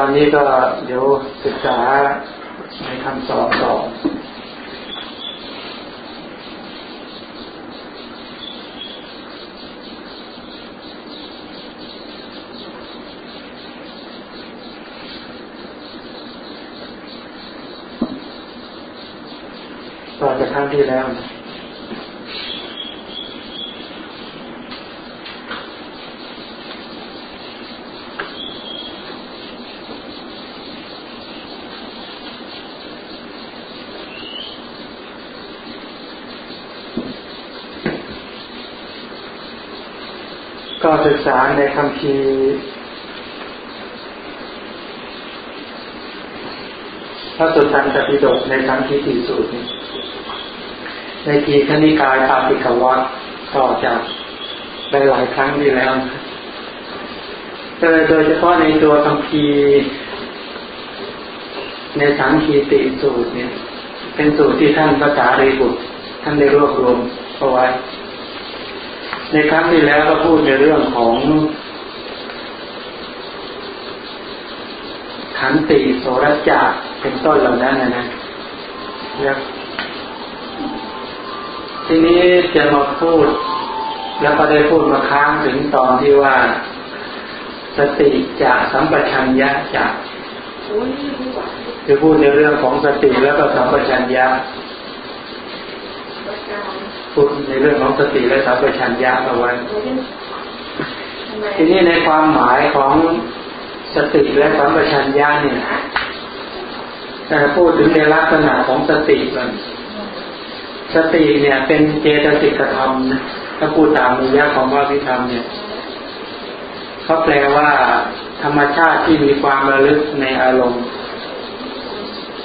อนนี้ก็เดี๋ยวศึกษาในคำสอนต่อต่อจากครั้งที่แล้วนะก็ ศึกษาในคำพีพระสุตตันตปิฎกในสังคีติสูตรในทีคณิกายปาติกวัตต่อจากไปหลายครั้งที่แล้วโดยเฉพาะในตัวคำพีในสังคีติสูตรเนี่ย เป็นสูตรที่ท่านพระสารีบุตรท่านได้รวบรวมเอาไว้ ในครั้งที่แล้วก็พูดในเรื่องของขันติโสรจักเป็นต้นเหล่านั้นนะนะแล้วทีนี้จะมาพูด แล้วก็ได้พูดมาค้างถึงตอนที่ว่า สติจะสัมปชัญญะจะคือพูดในเรื่องของสติแล้วก็สัมปชัญญะ พูดในเรื่องของสติและสัมปชัญญะเอาไว้ ทีนี้ในความหมายของสติและสัมปชัญญะเนี่ยพูดถึงในลักษณะของสติกันสติเนี่ย เป็นเจตสิกธรรมนะถ้าพูดตามนิยะของว่าพิธรรมเนี่ยเขาแปลว่า ธรรมชาติที่มีความระลึกในอารมณ์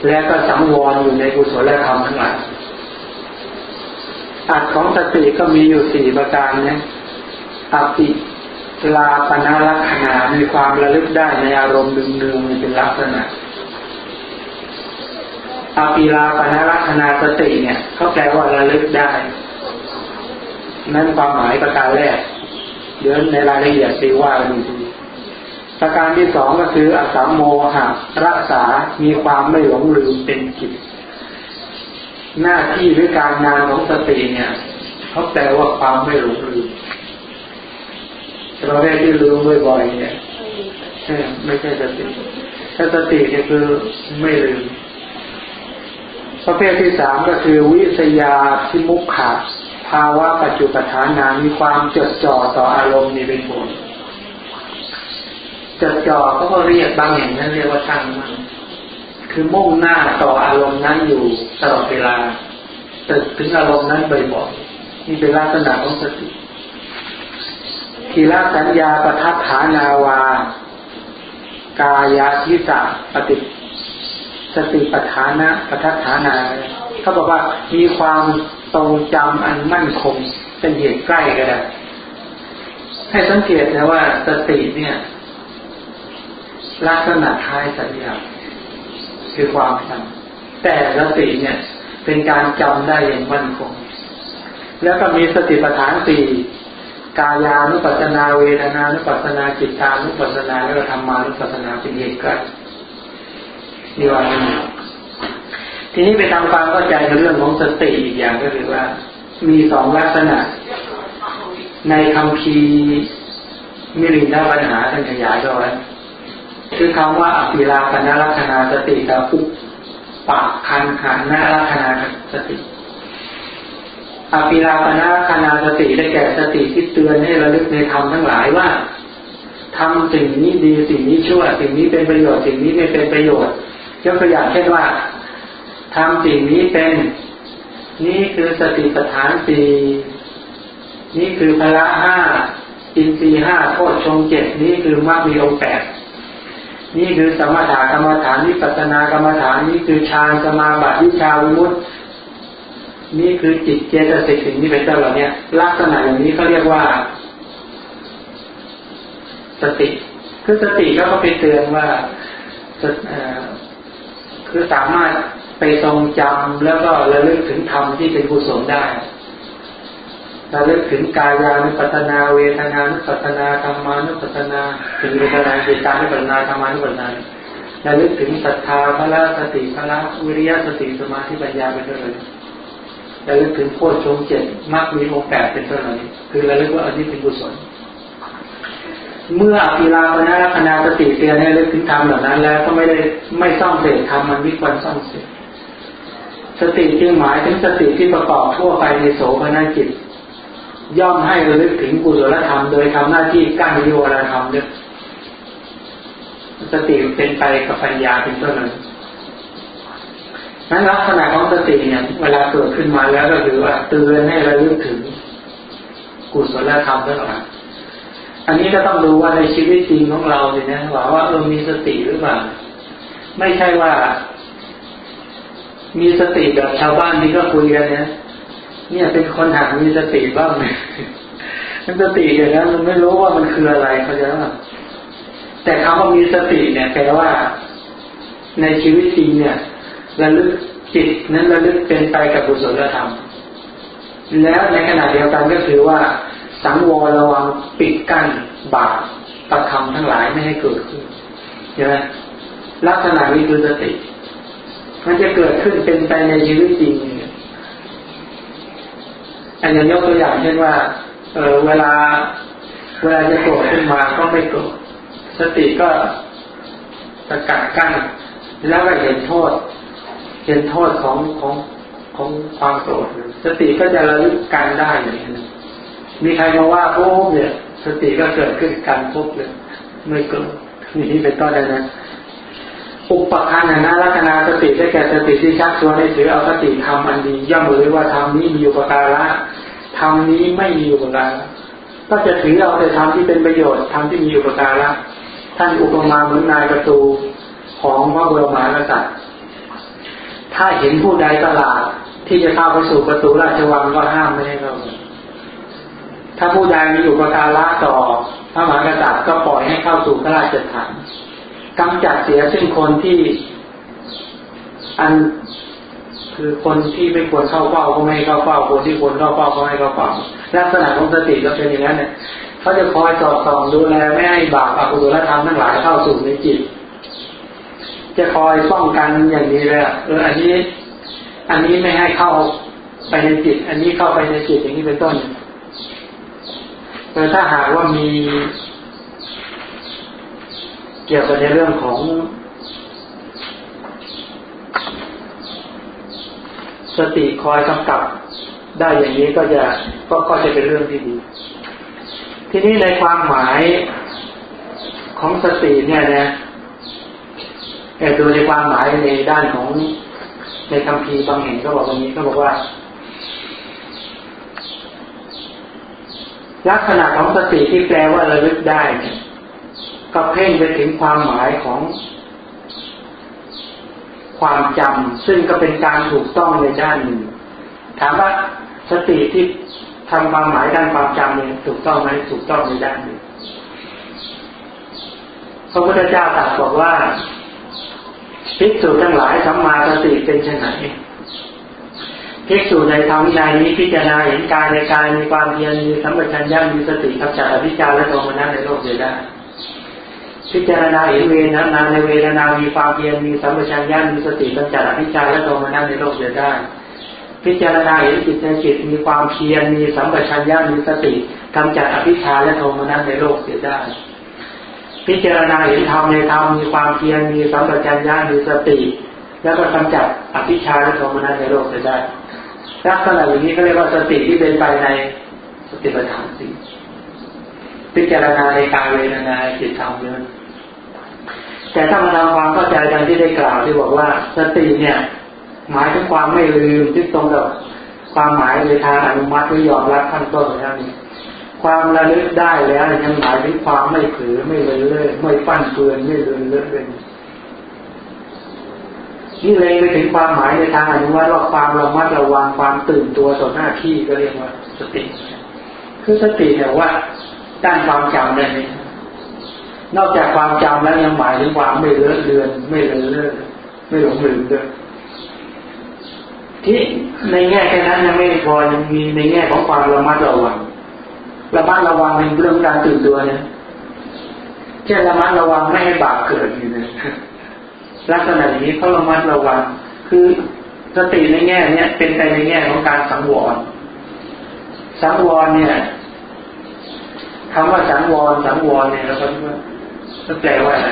และก็สังวรอยู่ในกุศลธรรมทั้งหลาย อัดของสติก็มีอยู่สี่ประการนะอปิลาปนาลักษณะมีความระลึกได้ในอารมณ์ดึงเนืองเป็นลักษณะอปิลาปนาลักษณะสติเนี่ยเขาแปลว่าระลึกได้ นั่นความหมายประการแรก เดี๋ยวในรายละเอียดตีว่ากันดีประการที่สองก็คืออสัมโมหะรักษา มีความไม่หลงลืมเป็นกิจ หน้าที่หรือการงานของสติเนี่ยเขาแปลว่าความไม่หลงลืมเราแรกที่ลืมบ่อยๆเนี่ยไม่ใช่สติถ้าสติเนี่ยคือไม่ลืมประเภทที่สามก็คือวิสยาทิมุขขาภาวะปัจจุปฐานามีความจดจ่อต่ออารมณ์นี่เป็นผลจดจ่อเขาก็เรียกบางอย่างนั้นเรียกว่าตั้งมั่น คือมุ่งหน้าต่ออารมณ์นั้นอยู่ตลอดเวลาตึกถึงอารมณ์นั้นบ่อยๆนี่เป็นลักษณะของสติทีละสัญญาประทับฐานาวา กายาทิสะปฏิสติปัฏฐานะปัฏฐานาเขาบอกว่ามีความตรงจำอันมั่นคงเป็นเหตุใกล้ก็ได้ให้สังเกตนะว่าสติเนี่ย ลักษณะคล้ายสัญญา คือความจำแต่สติเนี่ย เป็นการจำได้อย่างมั่นคง แล้วก็มีสติปัฏฐานสี่กายานุปัสนาเวทนานุปัสนาจิตานุปัสนาแล้วก็ธรรมานุปัสนาเป็นเหตุกันนี่ว่าทีนี้ไปทำความเข้าใจในเรื่องของสติอีกอย่างก็คือว่า มีสองลักษณะ ในคำพีมิรินทปัญหาท่านขยายเอาไว้ คือคำว่าอภิลาปนาลักษณาสติกับอุปปะคันหานาลักษณาสติอภิลาปนาลักษณาสติได้แก่สติที่เตือนให้ระลึกในธรรมทั้งหลายว่าทำสิ่งนี้ดีสิ่งนี้ชั่วสิ่งนี้เป็นประโยชน์สิ่งนี้ไม่เป็นประโยชน์ยกตัวอย่างเช่นว่าทำสิ่งนี้เป็น นี่คือสติปัฏฐานสี่นี่คือพละห้าอินทรีห้าโทษชงเจ็ดนี่คือมรรคมีองแปด นี่คือสมถะกรรมฐานนี่ปัจนากรรมฐานนี่คือฌานสมาบัติวิชาวิมุตตินี่คือจิตเจตสิกสิ่งนี้เป็นต้นเหล่านี้ลักษณะอย่างนี้เขาเรียกว่า สติคือสติแล้วก็ไปเตือนว่าคือสามารถไปทรงจำแล้วก็ระลึกถึงธรรมที่เป็นกุศลได้ ระลึกถึงกายานุปัตนาเวทนานุปัตนาธรรมานุปัตนาถึงเวทนาเจตานุปัตนาธรรมานุปัตนาระลึกถึงศรัทธาพระสติพระวิริยะสติสมาธิปัญญาเป็นต้นเลยระลึกถึงโพชฌงเจ็ดมากมีองค์แปดเป็นต้นเลยคือระลึกว่าอันนี้เป็นกุศลเมื่ออภิราปนาคณาสติเตือนให้ลึกถึงธรรมเหล่านั้น แล้วก็ไม่ได้ไม่ซ่อมเสร็จทำมันวิควรซ่อมเสร็จสติจึงหมายถึงสติที่ประกอบทั่วไปในโสภณจิต ย่อมให้ระลึกถึงกุศลธรรม โดยทำหน้าที่กั้นโยรธรรมเนี่ยสติเป็นไปกับปัญญาเป็นต้นนั้นนั้นลักษณะของสติเนี่ย เวลาเกิดขึ้นมาแล้วก็คือว่าเตือนให้ระลึกถึงกุศลธรรมตลอดอันนี้ก็ต้องดูว่าในชีวิตจริงของเราเนี่ยนะว่าว่าเออมีสติหรือเปล่า ไม่ใช่ว่า มีสติแบบชาวบ้านที่ก็คุยกันเนี่ย เนี่ยเป็นคนหักมีสติบ้างมันสติอย่างนั้นมันไม่รู้ว่ามันคืออะไรเขาจะว่าแต่คำว่ามีสติเนี่ยแปลว่า ในชีวิตจริงเนี่ยระลึกจิตนั้นระลึกเป็นไปกับกุศลธรรม แล้วในขณะเดียวกันก็คือว่า สังวรระวังปิดกั้นบาปประคำทั้งหลายไม่ให้เกิดขึ้นใช่ไหมลักษณะนี้คือสติ มันจะเกิดขึ้นเป็นไปในชีวิตจริง อันนี้ยกตัวอย่างเช่นว่า เออเวลา เวลาจะโกรธขึ้นมาก็ไม่โกรธสติก็สกัดกั้นแล้วก็เห็นโทษ เห็นโทษของของของความโกรธสติก็จะระลึกกันได้อย่างนี้มีใครมาว่าโอ้เนี่ย สติก็เกิดขึ้นการพบเลยไม่เกิดนี่เป็นต้นนะ อุปทานนะลักษณะสติได้แก่สติที่ชักชวนให้ถือเอาสติทำอันดีย่อมรู้ว่าทำนี้มีอุปการะทำนี้ไม่มีอุปการะก็จะถือเอาแต่ทำที่เป็นประโยชน์ทำที่มีอุปการะท่านอุปมาเหมือนนายประตูของพระบรมากษัตริย์ถ้าเห็นผู้ใดตลาดที่จะเข้าไปสู่ประตูราชวังก็ห้ามไม่ให้เข้าถ้าผู้ใดมีอุปการะต่อพระมหากษัตริย์ก็ปล่อยให้เข้าสู่พระราชฐาน กำจัดเสียซึ่งคนที่ อันคือคนที่ไม่ควรเข้าเฝ้าก็ไม่เข้าเฝ้าคนที่ควรเข้าเฝ้าก็ไม่เข้าเฝ้าลักษณะของสติก็เป็นอย่างนั้นเนี่ยเขาจะคอยสอดส่องดูแลไม่ให้บาปอกุศลธรรมทั้งหลายเข้าสู่ในจิต จะคอยป้องกันอย่างนี้เลยเอออันนี้ อันนี้ไม่ให้เข้าไปในจิต อันนี้เข้าไปในจิตอย่างนี้เป็นต้นแต่ถ้าหากว่ามี เกี่ยวกับในเรื่องของสติคอยกำกับได้อย่างนี้ก็จะก็ก็จะเป็นเรื่องที่ดี ทีนี้ในความหมายของสติเนี่ยนะแต่ดูในความหมายในด้านของในคำพีบางแห่งก็บอกอย่างนี้ก็บอกว่า ลักษณะของสติที่แปลว่าระลึกได้เนี่ย ก็เพ่งไปถึงความหมายของความจำซึ่งก็เป็นการถูกต้องในด้านหนึ่งถามว่าสติที่ทำความหมายด้านความจำเนี่ยถูกต้องไหมถูกต้องในด้านหนึ่งพระพุทธเจ้าตรัสบอกว่าภิกษุทั้งหลายสัมมาสติเป็นเช่นไหนภิกษุในธรรมวินัยนี้พิจารณาเห็นกายในกายมีความเพียรมีสัมปชัญญะมีสติกำจัดอภิชาและโทมนัสในโลกเลยได้ พิจารณาเห็นเวทนาในเวทนามีความเพียรมีสัมปชัญญะมีสติกำจัดอภิชาและโทมนัสในโลกเลยได้ พิจารณาเห็นจิตในจิตมีความเพียรมีสัมปชัญญะมีสติกำจัดอภิชาและโทมนัสในโลกเสียได้ พิจารณาเห็นธรรมในธรรมมีความเพียรมีสัมปชัญญะมีสติ แล้วก็กำจัดอภิชาและโทมนัสในโลกเสียได้ลักษณะอย่างนี้ก็เรียกว่าสติที่เป็นไปในสติปัฏฐานสี่พิจารณาในกายเวทนาจิตธรรมเยอะ แต่ถ้ามาทำความเข้าใจดังที่ได้กล่าวที่บอกว่าสติเนี่ย หมายถึงความไม่ลืมที่ตรงกับความหมายในทางอนุมัติหรือยอมรับขั้นต้นแล้วนี่ความระลึกได้แล้วยังหมายถึงความไม่เผลอไม่เลยเลยไม่ฟั่นเฟือนไม่เลือนเลื่อนนี่เลยไปถึงความหมายในทางอนุวัติว่าความระมัดระวังความตื่นตัวต่อหน้าที่ก็เรียกว่าสติ คือสติเนี่ยว่าด้านความจำได้ไหม นอกจากความจำแล้วยังหมายถึงความไม่เลอะเลือน ไม่เลอะเลือนไม่หลงลืมด้วยที่ในแง่แค่นั้นยังไม่พอยังมีในแง่ของความระมัดระวังระมัดระวังในเรื่องการตื่นตัวเนี่ยเช่นระมัดระวังไม่ให้บาปเกิดอยู่เนะลักษณะนี้เขาระมัดระวัง คือสติในแง่เนี้ยเป็นไปในแง่ของการสังวร สังวรเนี่ยคำว่าสังวรสังวรเนี่ยเราก็ว่า แปลว่าอะไร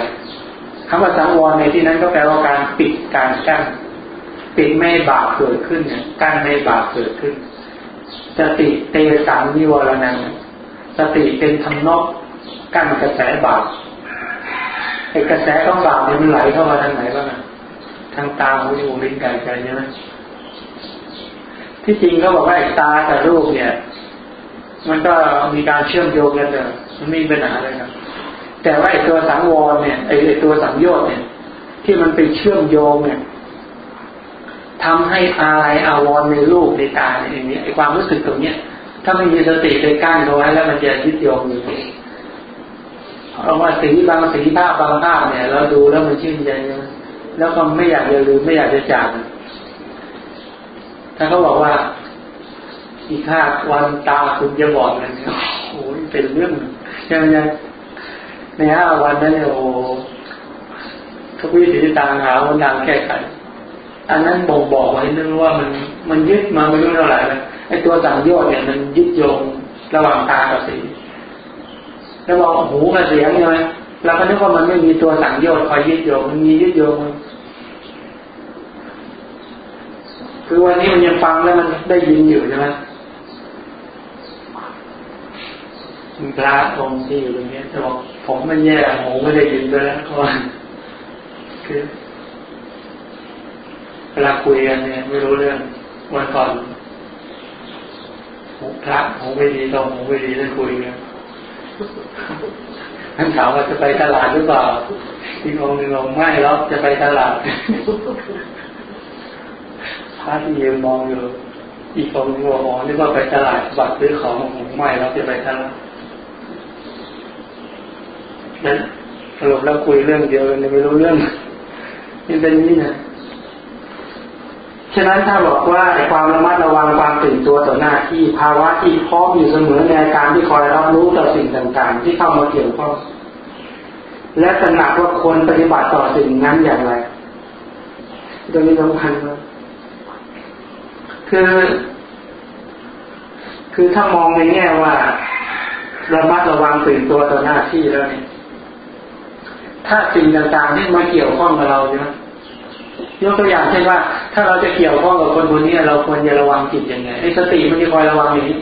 คำว่าสังวรในที่นั้นก็แปลว่าการปิดการกั้นปิดไม่บาปเกิดขึ้นเนี่ยกั้นไม่บาปเกิดขึ้น สติเตสังนิวรณังสติเป็นทำนกกั้นกระแสบาปไอ้กระแสของบาปนี่มันไหลเข้ามาทางไหนบ้างทางตาหูจมูกลิ้นกายใจใช่ไหมที่จริงเขาบอกว่าตาแต่รูปเนี่ย มันก็มีการเชื่อมโยงกันเลยมันไม่มีปัญหาเลยครับ แต่ว่าไอ้ตัวสังวรเนี่ยไอ้ตัวสังโยชน์เนี่ย ที่มันไปเชื่อมโยงเนี่ยทำให้อายอาวรในรูปในตาอย่างนี้ไอ้ความรู้สึกตรงเนี้ย ถ้าไม่มีสติไปกั้นเอาไว้แล้วมันจะยึดโยงอยู่เอาว่าสีบางสีภาพบางภาพเนี่ย เราดูแล้วมันชื่นใจแล้วก็ไม่อยากจะลืมไม่อยากจะจากถ้าเขาบอกว่าอีกห้าวันตาคุณจะบอกเลยเนี่ยโอ้ยเป็นเรื่องใช่ไหม ในห้าวันนั้นเนี่ยโอ้ทุกวิถีต่างหาวันทางแก้ไข อันนั้นบ่งบอกไว้นึงว่ามันมันยึดมาไม่รู้เท่าไหร่แล้วไอ้ตัวสังโยชน์เนี่ยมันยึดโยงระหว่างตากับสีแล้วบอกหูกับเสียงใช่ไหมเราก็นึกว่ามันไม่มีตัวสังโยชน์คอยยึดโยงมันมียึดโยงคือวันนี้มันยังฟังแล้วมันได้ยินอยู่ใช่ไหม มีพระองค์ที่อยู่ตรงนี้จะบอกผมมันแย่หูไม่ได้ยินด้วยแล้วก็คือเวลาคุยกันเนี่ยไม่รู้เรื่องวันก่อนพระหูไม่ดีตรงหูไม่ดีได้คุยกันท่านถามว่าจะไปตลาดหรือเปล่าอีกองหนึ่งอกไม่แล้วจะไปตลาดพระที่ยืนมองอยู่อีกองหนึ่งบอกอ๋อนี่ว่าไปตลาดบัตรซื้อของของไม่แล้วจะไปตลาด นั้นสรุปแล้วคุยเรื่องเดียวกันไม่รู้เรื่องนี่เป็นนี่นะฉะนั้นถ้าบอกว่าความระมัดระวังความตื่นตัวต่อหน้าที่ภาวะที่พร้อมอยู่เสมอในการที่คอยรับรู้ต่อสิ่งต่าง ๆ ที่เข้ามาเกี่ยวข้องและตระหนักว่าควรปฏิบัติต่อสิ่งนั้นอย่างไรตรงนี้สำคัญมาคือ คือถ้ามองในแง่ว่าระมัดระวังตื่นตัวต่อหน้าที่แล้วเนี่ย ถ้าสิ่งต่างๆที่มาเกี่ยวข้องกับเราเนี่ยยกตัวอย่างเช่นว่า ถ้าเราจะเกี่ยวข้องกับคนคนนี้เราควรจะระวังจิตยังไงไอ้สติมันจะคอยระวังอย่างนี้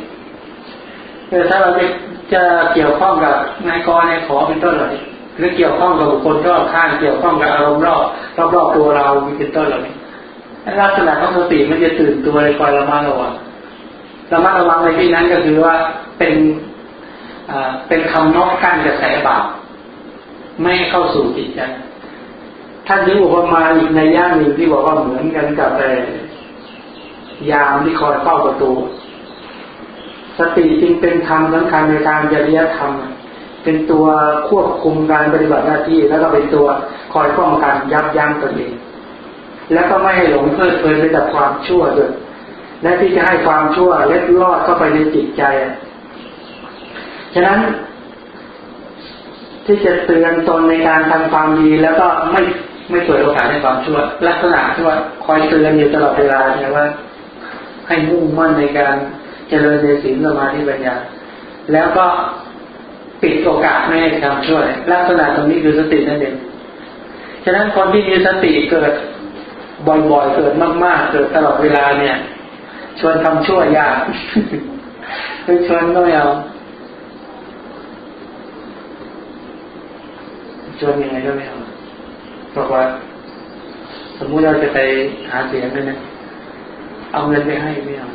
แต่ถ้าเราจะจะเกี่ยวข้องกับนายกรนายขอเป็นต้นเหล่านี้หรือเกี่ยวข้องกับบุคคลรอบข้างเกี่ยวข้องกับอารมณ์รอบรอบรอบตัวเราเป็นต้นเหล่านี้ลักษณะของสติมันจะตื่นตัวคอยระมัดระวังระมัดระวังในที่นั้นก็คือว่าเป็นอ่าเป็นคำนอกกั้นกระแสบาป ไม่เข้าสู่จิตใจท่านยึงอุปมาอีกในย่างหนึ่งที่บอกว่าเหมือนกันกับแต่ยามที่คอยเฝ้าประตู สติจึงเป็นธรรมสำคัญในการจริยธรรม เป็นตัวควบคุมการปฏิบัติหน้าที่ แล้วก็เป็นตัวคอยป้องกันยับยั้งตนเองแล้วก็ไม่ให้หลงเพลิดเพลินไปกับความชั่วด้วยและที่จะให้ความชั่วเล็ดลอดเข้าไปในจิตใจ ฉะนั้น ที่จะเตือนตนในการทำความดีแล้วก็ไม่ไม่เปิดโอกาสให้ความชั่ว ลักษณะที่ว่าคอยเตือนอยู่ตลอดเวลาเนี่ยว่า ให้มุ่งมั่นในการเจริญในศีลสมาธิปัญญาแล้วก็ปิดโอกาสไม่ให้ทำชั่วลักษณะตรงนี้คือสตินั่นเองฉะนั้นคนที่มีสติเกิดบ่อยๆ เกิดมากๆ เกิดตลอดเวลาเนี่ย ชวนทำชั่วยากชวนก็ไม่เอา ชวนยังไงก็ไม่เอาบอกว่า สมมุติเราจะไปหาเสียงนั่นนะเอาเงินไปให้ไม่เอา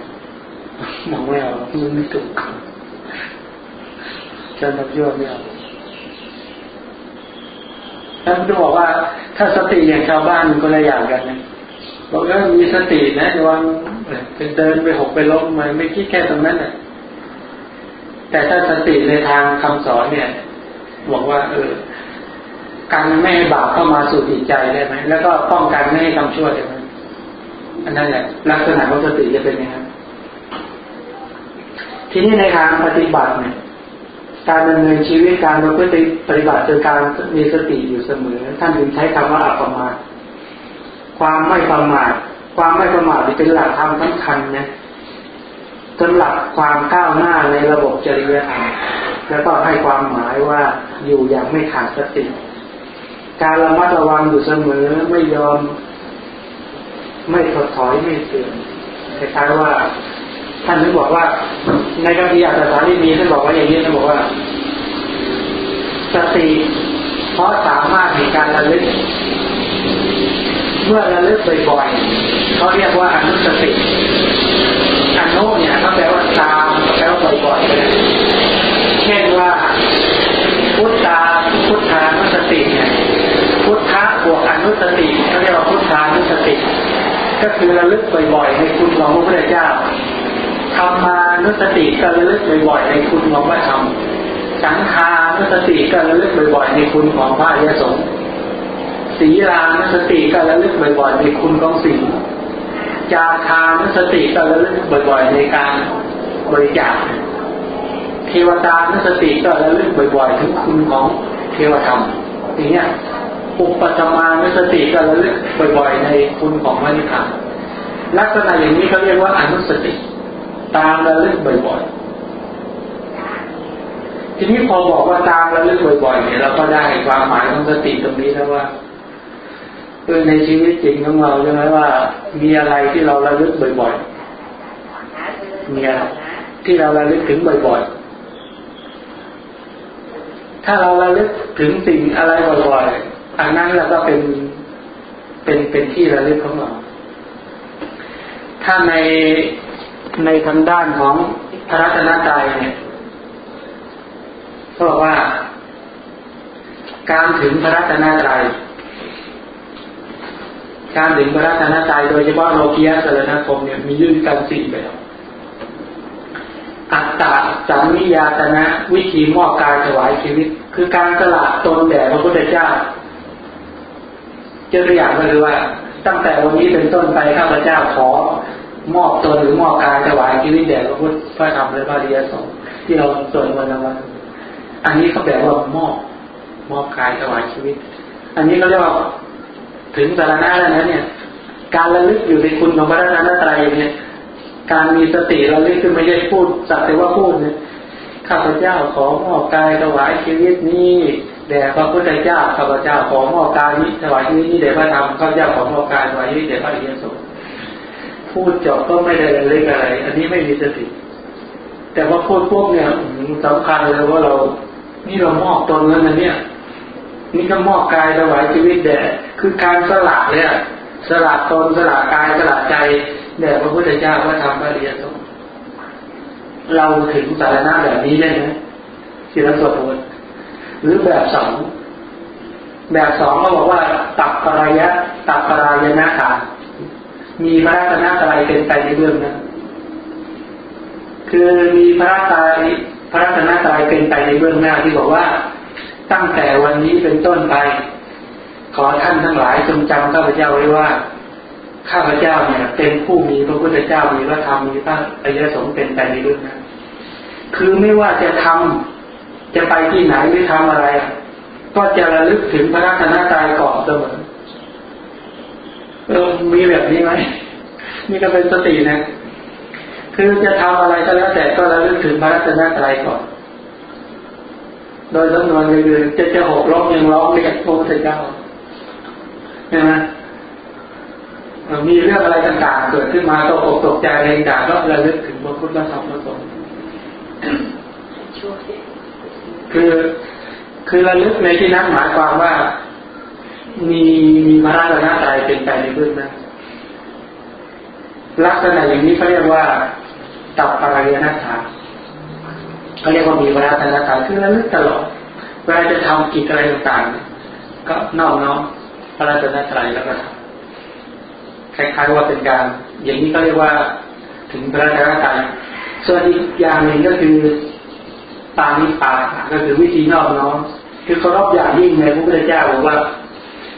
มองไม่เอามันไม่ถูกจะนับยอดไม่เอาท่านจะบอกว่า ถ้าสติอย่างชาวบ้านมันก็ลยอย่างกันนะบอกว่ามีสตินะวันเป็นเดินไปหกไปล้มมาไม่คิดแค่ตรงนั้นน่ะแต่ถ้าสติในทางคำสอนเนี่ย บอกว่า เออ กันไม่ให้บาปเข้ามาสู่จิตใจได้ไหมแล้วก็ป้องกันไม่ให้ทำชั่วได้ไหมอันนั้นแหละลักษณะของสติจะเป็นยังไงทีนี้ในทางปฏิบัติเนี่ยการดำเนินชีวิตการประพฤติปฏิบัติโดยการมีสติอยู่เสมอ ท่านถึงใช้คำว่าอัปมาทความไม่ประมาทความไม่ประมาทเป็นหลักธรรมสำคัญนะสำหรับความก้าวหน้าในระบบจริยธรรมแล้วก็ให้ความหมายว่าอยู่อย่างไม่ขาดสติ การระมัดระวังอยู่เสมอไม่ยอม ไม่ถดถอยไม่เสื่อมคล้ายๆว่า ท่านถึงบอกว่า ในกัมพีอัตถาลีมีท่านบอกว่าอย่างนี้ท่านบอกว่าสติเพราะสามารถในการระลึก เมื่อระลึกบ่อยๆเขาเรียกว่าอนุสติอนุเนี่ยเขาแปลว่าตามแปลว่าบ่อยๆ นุสติเขาเรียกว่าพุทธานุสติ ก็คือระลึกบ่อยๆในคุณของพระพุทธเจ้าธรรมานุสติก็ระลึกบ่อยๆในคุณของพระธรรมสังขานุสติก็ระลึกบ่อยๆในคุณของพระอริยสงฆ์ศีลานุสติก็ระลึกบ่อยๆในคุณของศีลจาคานุสติก็ระลึกบ่อยๆในการบริจาคเทวตานุสติก็ระลึกบ่อยๆถึงคุณของเทวธรรมอย่างเงี้ย อุปตมานุสติก็ระลึกบ่อยๆ ในคุณของมรรคลักษณะอย่างนี้เขาเรียกว่าอนุสติ ตามระลึกบ่อยๆ ทีนี้พอบอกว่าตามระลึกบ่อยๆเนี่ยเราก็ได้ความหมายของสติตรงนี้แล้วว่าคือในชีวิตจริงของเราใช่ไหมว่า มีอะไรที่เราระลึกบ่อยๆมีอะไรที่เราระลึกถึงบ่อยๆ ถ้าเราระลึกถึงสิ่งอะไรบ่อยๆ อันนั้นเราก็เป็นเป็นเป็นที่ระลึกของเรา ถ้าในในทางด้านของพระรัตนตรัยเนี่ยก็บอกว่า การถึงพระรัตนตรัยการถึงพระรัตนตรัยโดยเฉพาะโลกียสารณคมเนี่ยมียื่นกันสี่แบบอัตตาสัมมิยาตนะ วิธีมอบกายถวายชีวิต คือการสละตนแด่พระพุทธเจ้า เจ้าตัวอย่างก็คือว่าตั้งแต่วันนี้เป็นต้นไปข้าพเจ้าขอมอบตนหรือมอบกายถวายชีวิตแด่พระพุทธพระธรรมและพระริยสงฆ์ที่เราสวดวันละวันอันนี้เขาแบบว่ามอบมอบกายถวายชีวิต อันนี้เขาเรียกว่าถึงสารณะแล้วนะเนี่ย การระลึกอยู่ในคุณของพระรัตนตรัยเนี่ย การมีสติระลึกคือไม่ใช่พูดสักแต่ว่าพูดเนี่ย ข้าพเจ้าขอมอบกายถวายชีวิตนี้แด่พระพุทธเจ้าข้าพเจ้าขอมอบกายนี้ถวายชีวิตนี้แด่พระธรรมข้าพเจ้าขอมอบกายถวายชีวิตแด่พระอริยสงฆ์พูดจบก็ไม่ได้ระลึกอะไร อันนี้ไม่มีสติแต่ว่าพูดพวกเนี่ยสำคัญเลยว่าเรา นี่เรามอบตนแล้วนะเนี่ย นี่ก็มอบกายถวายชีวิตแด่คือการสละเนี่ยสละตนสละกายสละใจแด่พระพุทธเจ้าว่าทำพระเรียน เราถึงสารณะแบบนี้ได้ไหมที่เราสวดมนต์หรือแบบสองแบบสองก็บอกว่า ตักปรายะตักปรายนะขามีพระรัตนตรัยเป็นไปในเรื่องนั้นคือมีพระตายพระรัตนตรัยเป็นไปในเบื้องหน้าที่บอกว่า ตั้งแต่วันนี้เป็นต้นไป ขอท่านทั้งหลายจงจำข้าพเจ้าไว้ว่า ข้าพเจ้าเนี่ย เป็นผู้มีพระพุทธเจ้ามีพระธรรมมีพระอริยสงฆ์เป็นไปในเรื่องนั้นคือไม่ว่าจะทำจะไปที่ไหนหรือทำอะไรก็จะระลึกถึงพระรัตนตรัยก่อนเสมอเออมีแบบนี้ไหมนี่ก็เป็นสตินะ คือจะทำอะไรก็แล้วแต่ก็ระลึกถึงพระรัตนตรัยก่อน โดยสำนวนคือจะจะหกร้องยังร้องเรียกพระพุทธเจ้าใช่ไหม มีเรื่องอะไรต่างๆ เกิดขึ้นมาตกอกตกใจอะไรต่างก็ระลึกถึงพระพุทธธรรมพระสงฆ์คือคือระลึกในที่นั้นหมายความว่า มีมีพระราชนาตายเป็นไปในเบื้องหน้าลักษณะอย่างนี้เขาเรียกว่าตับปรายนาถาเขาเรียกว่ามีเวลานาคารคือระลึกตลอดเวลาจะทำกิจอะไรต่างๆ ก็นอกน้อมพระราชนาตรัยแล้วก็ทำ คล้ายๆว่าเป็นการ อย่างนี้ก็เรียกว่าถึงพระราชนาตรัยส่วนอีกอย่างหนึ่งก็คือปานิปาก็คือวิธีนอกน้อมคือเคารพอย่างยิ่งในพระพุทธเจ้าบอกว่า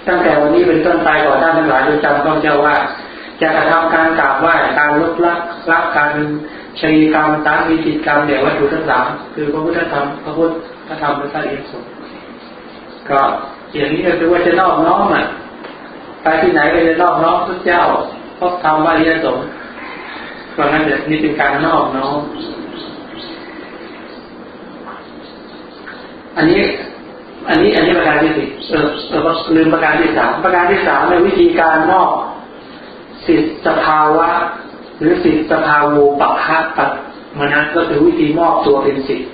ตั้งแต่วันนี้เป็นต้นไปก่อนท่านทั้งหลายจะจำต้องเจ้าว่า จะกระทำการกราบไหว้การลบลักรักการชีกรรมตามวิจิตกรรมเดี๋ยววัตถุทั้งสามคือพระพุทธธรรมพระพุทธธรรมพระสัตย์เอกสงก็อย่างนี้ก็คือว่าจะนอบน้อมอะ ไปที่ไหนก็จะนอบน้อมพระเจ้าพระธรรมวารีสงฆ์เพราะนั้นเดี๋ยวนี้เป็นการนอบน้อมอันนี้ อันนี้ อันนี้ประการที่สี่เออเออลืมประการที่สามประการที่สามในวิธีการมอบสิทธิสภาวะ หรือสิทธิสภาวูปัคาปัตมนันก็คือวิธีมอบตัวเป็นสิทธิ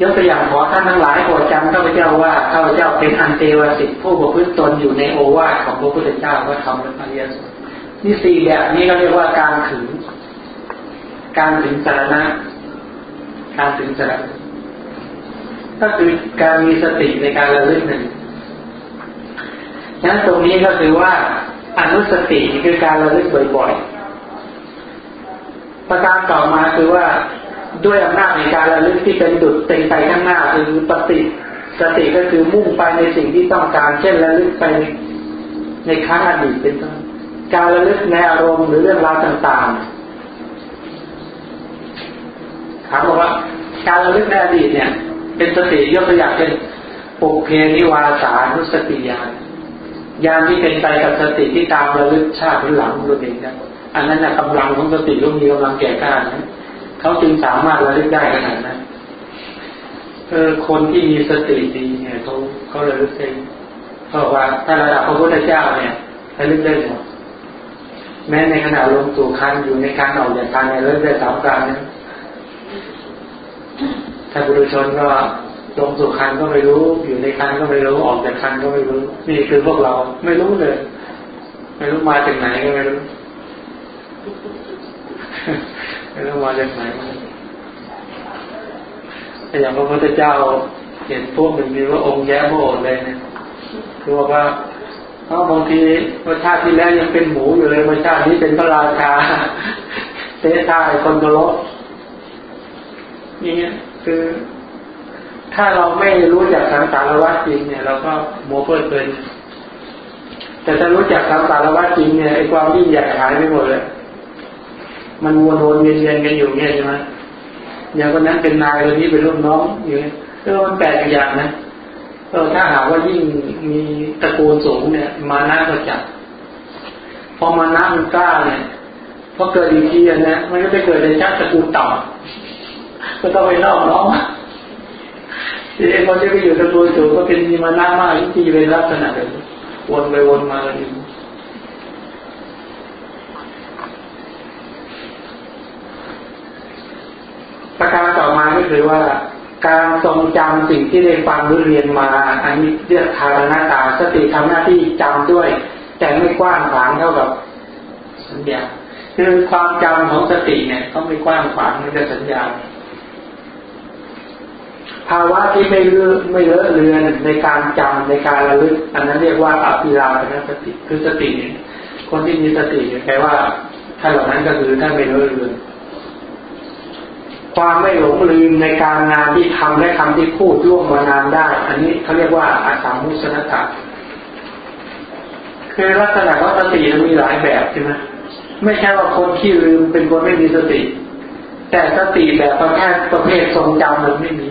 ยกตัวอย่างขอท่านทั้งหลายโปรดจำข้าพเจ้าว่าข้าพเจ้าเป็นอันเทวสิทธิผู้ประพฤติตนอยู่ในโอวาทของพระพุทธเจ้าว่าทำเป็นอริยสงฆ์นี่สี่แบบนี้ก็เรียกว่าการถึง การถึงสารณะ การถึงสารณะก็คือการมีสติในการระลึกหนึ่งฉะนั้นตรงนี้ก็คือว่าอนุสติคือการระลึกบ่อยๆประการต่อมาคือว่า ด้วยอำนาจในการระลึกที่เป็นดุจเป็นไปข้างหน้าคือปฏิสติก็คือมุ่งไปในสิ่งที่ต้องการ เช่นระลึกไปในครั้งอดีตเป็นต้นการระลึกในอารมณ์หรือเรื่องราวต่างๆถามว่าการระลึกในอดีตเนี่ย เป็นสติยกตัวอย่างเป็นปุเพนิวาสานุสติญาณญาณที่เป็นไปกับสติที่ตามระลึกชาติหลังตัวเองนะอันนั้นนะกำลังของสติต้องมีกำลังแก่กล้านะ เขาจึงสามารถระลึกได้ขนาดนั้นเออคนที่มีสติดีเนี่ยเขาเขาระลึกได้เพราะว่าถ้าระดับพระพุทธเจ้าเนี่ยระลึกได้หมดแม้ในขณะลงสู่คันอยู่ในการออกจากคันเนี่ยระลึกได้สามการนะถ้าบุรุชนก็ลงสู่คันก็ไม่รู้ อยู่ในคันก็ไม่รู้ออกจากคันก็ไม่รู้ นี่คือพวกเราไม่รู้เลย ไม่รู้มาจากไหนก็ไม่รู้ ไม่รู้มาจากไหนแต่อย่างพระพุทธเจ้าเห็นพวกหนึ่งมีว่าองค์แย่โบเลยเนี่ยคือบอกว่าเพราะบางทีประชาติที่แล้วยังเป็นหมูอยู่เลยประชาตินี้เป็นพระราชาเตะทาคนกรบนี่คือถ้าเราไม่รู้จักสังสารวัฏจริงเนี่ยเราก็โมเพลิดเพลินแต่ถ้ารู้จักสังสารวัฏจริงเนี่ยไอ้ความยิ่งใหญ่หายไปหมดเลย มันวนวนเวียนเวียนกันอยู่เนี่ยใช่ไหมอย่างคนนั้นเป็นนายคนนี้เป็นลูกน้องอยู่เนี่ยเออมันแปลกอย่างนะเออถ้าหากว่ายิ่งมีตระกูลสูงเนี่ยมานะก็จับพอมานะมันกล้าเนี่ยพอเกิดอีกทีนะมันก็ไปเกิดในชาติตระกูลต่ำก็ต้องไปนอกน้องทีนี้คนที่ไปอยู่ตะกูลสูงก็เป็นมีมานะมากที่เป็นลักษณะแบบวนไปวนมาเลยประการต่อมาก็ คือว่าการทรงจำสิ่งที่ได้ฟังหรือเรียนมาอันนี้เรียกทารณตาสติทำหน้าที่จำด้วย แต่ไม่กว้างขวางเท่ากับสัญญาคือความจำของสติเนี่ยเขาไม่กว้างขวางไม่ใช่สัญญาภาวะที่ไม่เลือไม่เลอะเลือนในการจำในการระลึก อันนั้นเรียกว่าอภิราณสติคือสติ คนที่มีสติเนี่ยแปลว่าถ้าเหล่านั้นก็คือท่านไม่เลอะเลือน ความไม่หลงลืมในการงานที่ทำและคำที่พูดร่วมมานานได้ อันนี้เขาเรียกว่าอาสามุสนตะคือลักษณะว่าสติมันมีหลายแบบใช่ไหมไม่ใช่ว่าคนที่ลืมเป็นคนไม่มีสติ แต่สติแบบประเภทประเภททรงจำมันไม่มี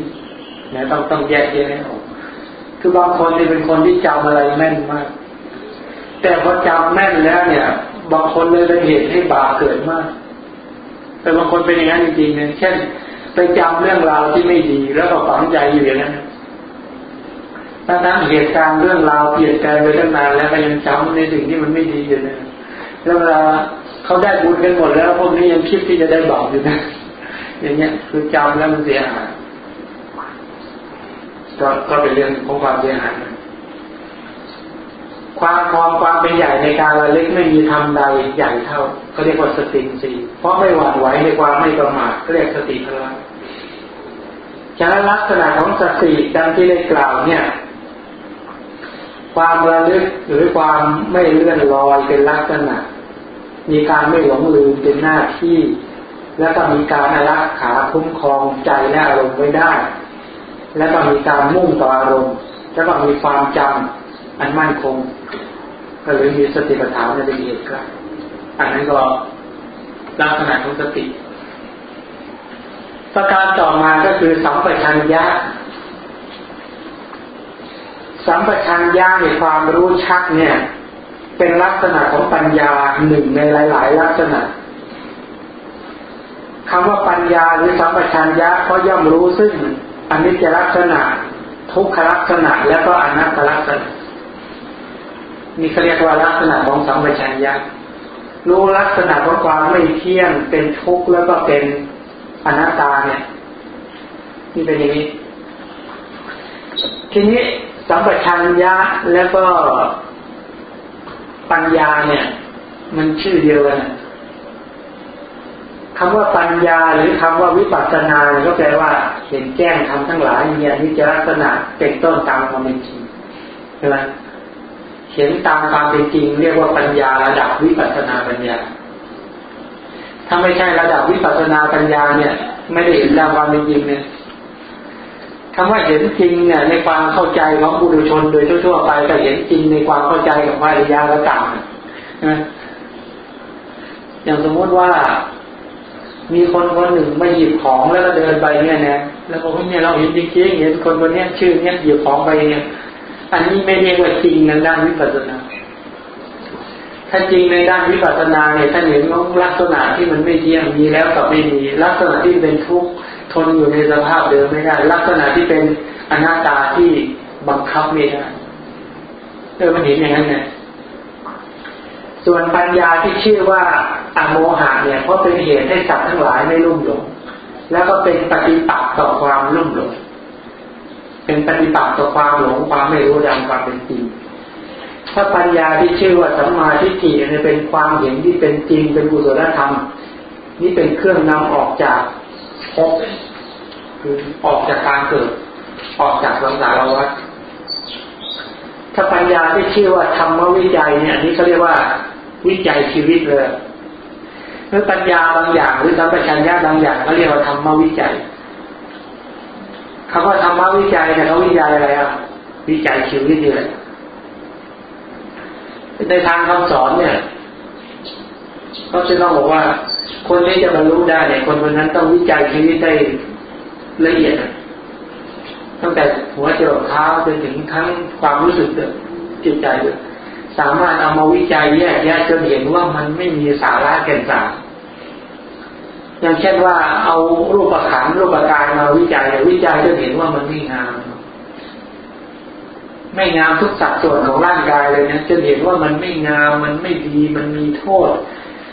นะต้องต้องแยกแยะออกคือบางคนที่เป็นคนที่จำอะไรแม่นมาก แต่พอจำแม่นแล้วเนี่ย บางคนเลยเป็นเหตุให้บาปเกิดมาก แต่บางคนเป็นอย่างนั้นจริงๆเนี่ยเช่น ไปจำเรื่องราวที่ไม่ดีแล้วก็ฝังใจอยู่อย่างนั้นทั้งเหตุการณ์เรื่องราวเปลี่ยนแปลงไปตั้งนานแล้วก็ยังจำในสิ่งที่มันไม่ดีอยู่นี่ยแล้วเวลาเขาได้บุญกันหมดแล้วพวกนี้ยังคิดที่จะได้บาปอยู่นะ อย่างเงี้ย คือจำแล้วมันเสียหายก็ก็เป็นเรื่องของความเสียหาย ความความความเป็นใหญ่ในการระลึกไม่มีทำใดใหญ่เท่าเขาเรียกว่าสติสีเพราะไม่หวั่นไหวในความไม่ประมาทเรียกสติพลังฉะนั้นลักษณะของสติดังที่ได้กล่าวเนี่ย ความระลึกหรือความไม่เลื่อนลอยเป็นลักษณะ มีการไม่หลงลืมเป็นหน้าที่ แล้วก็มีการรักขาคุ้มครองใจและอารมณ์ไว้ได้ แล้วก็มีการมุ่งต่ออารมณ์แล้วก็มีความจำ อันมั่นคง ก็เลยมีสติปัฏฐานในละเอียดครับอันนั้นก็ลักษณะของสติ ประการต่อมาก็คือสัมปชัญญะ สัมปชัญญะในความรู้ชัดเนี่ย เป็นลักษณะของปัญญาหนึ่งในหลาย ๆ ลักษณะคำว่าปัญญาหรือสัมปชัญญะก็ย่อมรู้ซึ่งอันนี้จะลักษณะ ทุกขลักษณะและก็อนัตตลักษณะ นี่เขาเรียกว่าลักษณะของสัมปชัญญะรู้ลักษณะของความไม่เที่ยงเป็นทุกข์แล้วก็เป็นอนัตตาเนี่ยนี่เป็นอย่างนี้ ทีนี้สัมปชัญญะแล้วก็ปัญญาเนี่ย มันชื่อเดียวกันคำว่าปัญญาหรือคำว่าวิปัสสนาก็แปลว่า เห็นแจ้งทำทั้งหลายมีอนิจจลักษณะเป็นต้นตามความเป็นจริงใช่ไหม เห็นตามความเป็นจริง เรียกว่าปัญญาระดับวิปัสนาปัญญา ถ้าไม่ใช่ระดับวิปัสนาปัญญาเนี่ย ไม่ได้เห็นตามความเป็นจริงเนี่ยคำว่าเห็นจริงเนี่ย ในความเข้าใจของบุรุชนโดยทั่วๆไปแต่เห็นจริงในความเข้าใจของพระอริยะระดับนะอย่างสมมติว่ามีคนคนหนึ่งมาหยิบของแล้วก็เดินไปเนี่ยนะแล้วบอกว่าเนี่ยเราเห็นจริงๆเห็นคนคนนี้ชื่อเนี้ยหยิบของไปเนี่ย อันนี้ไม่เรียกว่าจริงในด้านวิปัสสนา ถ้าจริงในด้านวิปัสสนาเนี่ยท่านเห็นว่าลักษณะที่มันไม่เที่ยงมีแล้วกับไม่มีลักษณะที่เป็นทุกข์ทนอยู่ในสภาพเดิมไม่ได้ ลักษณะที่เป็นอนัตตาที่บังคับไม่ได้เออมันเห็นอย่างนั้นไงส่วนปัญญาที่ชื่อว่าอโมหะเนี่ยเพราะเป็นเหตุให้สัตว์ทั้งหลายไม่ลุ่มหลงแล้วก็เป็นปฏิปักษ์ต่อความลุ่มหลง เป็นปฏิปักษ์ต่อความหลงความไม่รู้ดังความเป็นจริงถ้าปัญญาที่ชื่อว่าสัมมาทิฏฐิเนี่ยเป็นความเห็นที่เป็นจริงเป็นกุศลธรรม นี่เป็นเครื่องนำออกจากภพคือออกจากการเกิด ออกจากสังสารวัฏถ้าปัญญาที่ชื่อว่าธรรมวิจัยเนี่ยนี่เขาเรียกว่าวิจัยชีวิตเลยหรือปัญญาบางอย่างหรือสัมปชัญญะบางอย่างเขาเรียกว่าธรรมวิจัย คำว่าธรรมวิจัยเนี่เขาวิจัยอะไรอะวิจัยชีวิตนี่แหละในทางคำสอนเนี่ยเขาจะต้องบอกว่า คนที่จะบรรลุได้เนี่ยคนคนนั้นต้องวิจัยชีวิตได้ละเอียดตั้งแต่หัวจรดเท้าจนถึงทั้งความรู้สึกจิตใจเลยสามารถเอามาวิจัยแยกแยะจนเห็นว่ามันไม่มีสาระแก่นสาร อย่างเช่นว่าเอารูปขันรูปกายมาวิจัยวิจัยจนเห็นว่ามันไม่งาม ไม่งามทุกสัดส่วนของร่างกายเลยนะจนเห็นว่ามันไม่งามมันไม่ดีมันมีโทษ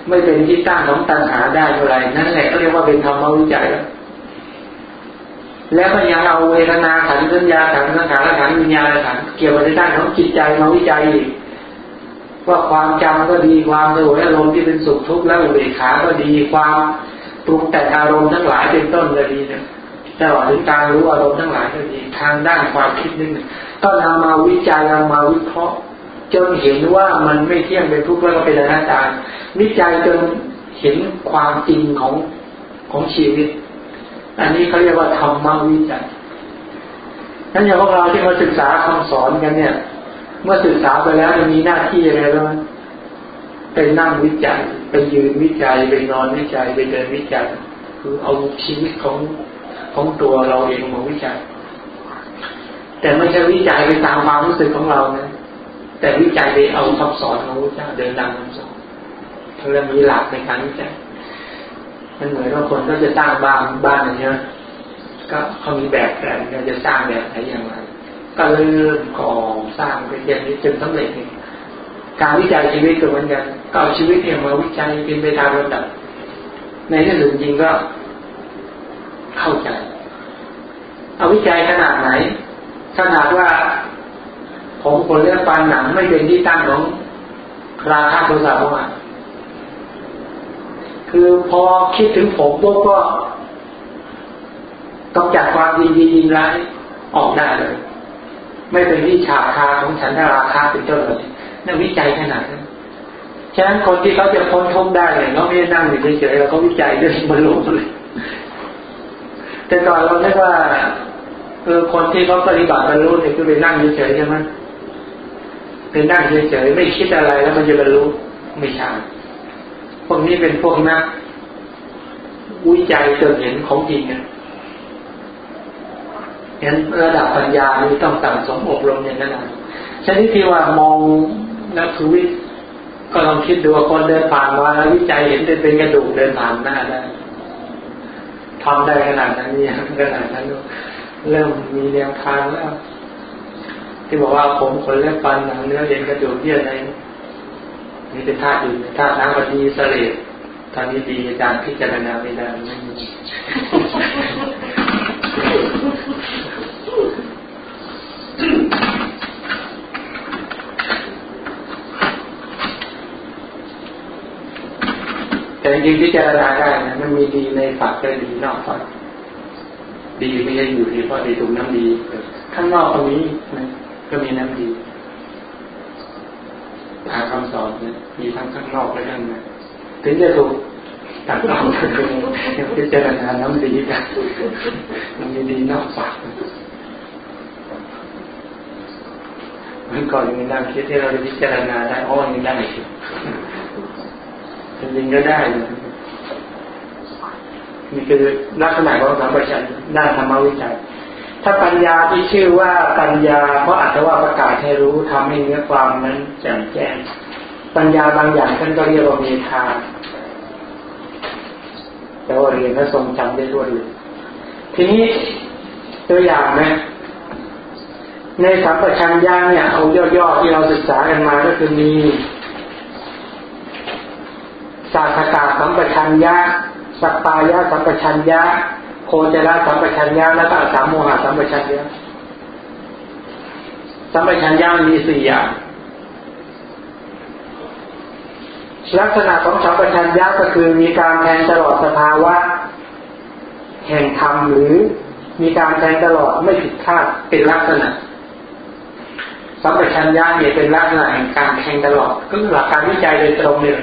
ไม่เป็นที่ตั้งของตัณหาได้เท่าไรนั่นแหละก็เรียกว่าเป็นธรรมวิจัย แล้วแล้วก็ยังเอาเวทนาขันสัญญาขันสังขารขันวิญญาณขันเกี่ยวกับในด้านของจิตใจมาวิจัยอีกว่าความจำก็ดีความสวยอารมณ์ที่เป็นสุขทุกข์และอุเบกขาก็ดีความ ปรุงแต่อารมณ์ทั้งหลายเป็นต้นก็ดีเนี่ยตลอดถึงการรู้อารมณ์ทั้งหลายก็ดีทางด้านความคิดนึงก็นำมาวิจัยนำมาวิเคราะห์จนเห็นว่ามันไม่เที่ยงเป็นทุกข์แล้วก็เป็นอนัตตาวิจัยจนเห็นความจริงของของชีวิต อันนี้เขาเรียกว่าธรรมวิจัยนั้นอย่างพวกเราที่มาศึกษาคำสอนกันเนี่ย เมื่อศึกษาไปแล้วจะมีหน้าที่อะไรบ้าง เป็นนั่งวิจัย ไปยืนวิจัย ไปนอนวิจัย ไปเดินวิจัย คือเอาชีวิตของของตัวเราเองมาวิจัย แต่ไม่ใช่วิจัยไปตามความรู้สึกของเรานะ แต่วิจัยไปเอาคำสอนของพระเจ้าเดินตามคำสอนทั้งนั้นมีหลักในการวิจัยมันเหมือนว่าคนก็จะสร้างบ้านบ้านอย่างเงี้ยก็เขามีแบบแต่จะสร้างแบบไหนอย่างไรก็เริ่มก่อสร้างเป็นอย่างนี้จนสำเร็จ การวิจัยชีวิตก็เหมือนกันก็เอาชีวิตเนี่ยมาวิจัยเป็นไปตามระดับ ในที่สุดจริงก็เข้าใจ เอาวิจัยขนาดไหน ขนาดว่าผมคนเลือกฟันหนังไม่เป็นที่ตั้งของราคาโทรศัพท์เข้ามาคือพอคิดถึงผมปุ๊บก็ต้องจัดความดีดีร้ายออกได้เลย ไม่เป็นวิชาคาของฉันราคาเป็นต้นเลย นั่นวิจัยขนาดนั้นฉะนั้นคนที่เขาจะพ้นทุกข์ได้เนี่ยเขาไม่ได้นั่งอยู่เฉยๆเราเขาวิจัยด้วยบรรลุเลยแต่ก่อนเราเรียกว่าเออคนที่เขาปฏิบัติบรรลุเนี่ยคือไปนั่งเฉยๆใช่ไหมไปนั่งเฉยๆไม่คิดอะไรแล้วมันจะบรรลุไม่ใช่พวกนี้เป็นพวกนักวิจัยจนเห็นของจริงเนี่ยเห็นระดับปัญญานี่ต้องสั่งสมอบรมอย่างนั้นชนิดที่ว่ามอง นักคือวิก็ลองคิดดูว่าคนเดินผ่านมาแล้ววิจัยเห็นเป็นกระดูกเดินผ่านหน้าได้ทำได้ขนาดนั้นเนี่ยขนาดนั้นเริ่มมีแนวทางแล้วที่บอกว่าผมขนเล็บฟันหนังเนื้อเย็นกระดูกเยื่อในนี่เป็นธาตุอื่นธาตุน้ำวันดีเสลดตอนนี้ดีอาจารย์พิจารณาไม่ได้ไม่มี จริงพิจารณาได้นะมันมีดีในฝักก็ดีนอกฝักดีไม่ใช่อยู่ที่เพราะดีตรงน้ำดีข้างนอกตรงนี้นะก็มีน้ำดีตามคำสอนเนี่ยมีทั้งข้างนอกและข้างในถึงจะถูกตัดออกคือยังพิจารณาน้ำดีกันมันมีดีนอกฝักเมื่อก่อนยังนั่งคิดที่เราจะพิจารณาได้อ๋อยังได้ จริงก็ได้นี่คือลักษณะของสัมปชัญญะด้านธรรมวิจัย ถ้าปัญญาที่ชื่อว่าปัญญา เพราะอาจจะว่าประกาศให้รู้ทำให้เนื้อความนั้นแจ่มแจ้ง ปัญญาบางอย่างท่านก็เรียกว่าเมธาแต่ว่าเรียนและทรงจำได้รวดเลยทีนี้ตัวอย่างนะในสัมปชัญญะเนี่ยเอาย่อๆที่เราศึกษากันมาก็คือมี ศาสกาสัมปชัญญะสัปปายะสัมปชัญญะโคจรสัมปชัญญะแล้วก็สามโมหะสัมปชัญญะสัมปชัญญะมีสี่อย่างลักษณะของสัมปชัญญะก็คือมีการแทงตลอดสภาวะ แห่งธรรมหรือมีการแทงตลอดไม่ผิดพลาดเป็นลักษณะสัมปชัญญะเนี่ยเป็นลักษณะแห่งการแทงตลอดก็คือหลักการวิจัยโดยตรงเนี่ย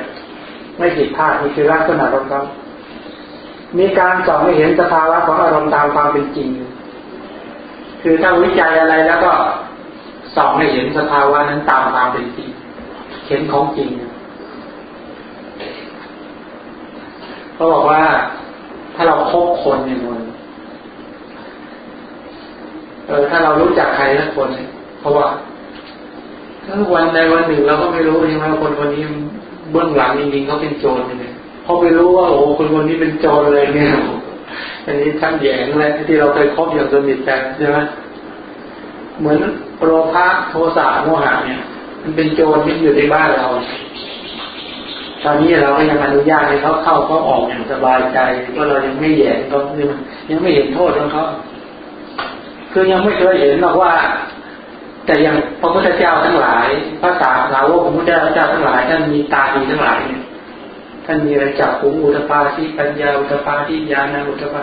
ไม่ผิดพลาดนี่คือลักษณะของเขามีการสอนให้เห็นสภาวะของอารมณ์ตามความเป็นจริง คือถ้าวิจัยอะไรแล้วก็สอนให้เห็นสภาวะนั้นตามความเป็นจริง เห็นของจริงเขาบอกว่าถ้าเราคบคนเนี่ยมันเออถ้าเรารู้จักใครสักคนเพราะว่าถ้าวันใดวันหนึ่งเราก็ไม่รู้ใช่ไหมคนคนนี้ เบื้องหลังจริงๆเขาเป็นโจรเนี่ยพอไปรู้ว่าโอ้คนคนนี้เป็นโจรเลยเนี่ยอันนี้ท่านแยงเลยที่เราเคยคบอย่างสนิทใจใช่ไหมเหมือนโรภะโทสะโมหะเนี่ย มันเป็นโจรที่อยู่ในบ้านเรา ตอนนี้เราก็ยังอนุญาตให้เขาเข้าเขาออกอย่างสบายใจก็เรายังไม่แยงเขายังไม่เห็นโทษของเขาคือยังไม่เคยเห็นหรอกว่า แต่อย่างพระพุทธเจ้าทั้งหลายพระสาสาวกพระพุทธเจ้าทั้งหลายท่านมีตาดีทั้งหลายเนี่ยท่านมีอะจับภูอุตปาที่ปัญญาอุตปาที่ญาณอุตปา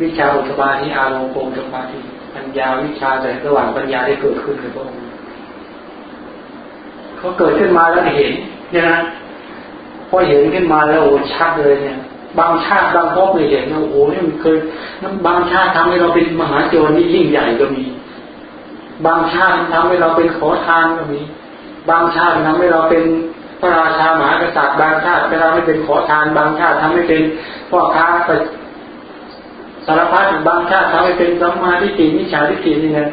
วิชาอุตปาที่อารมณ์อุตปาที่ปัญญาวิชาแสงสว่างปัญญาได้เกิดขึ้นในพระองค์เขาเกิดขึ้นมาแล้วเห็นเนี่ยนะพอเห็นขึ้นมาแล้วโอ้ชัดเลยเนี่ย บางชาติบางพบเลยเห็นโอ้โหนี่มันเคยบางชาติทำให้เราเป็นมหาโจรนี่ยิ่งใหญ่ก็มี บางชาติทำให้เราเป็นขอทานก็มี บางชาติทำให้เราเป็นพระราชามหากษัตริย์บางชาติทำให้เป็นขอทาน บางชาติทำให้เป็นพ่อค้าไปสารพัดบางชาติทำให้เป็นสัมมาทิฏฐิมิจฉาทิฏฐินี่นะ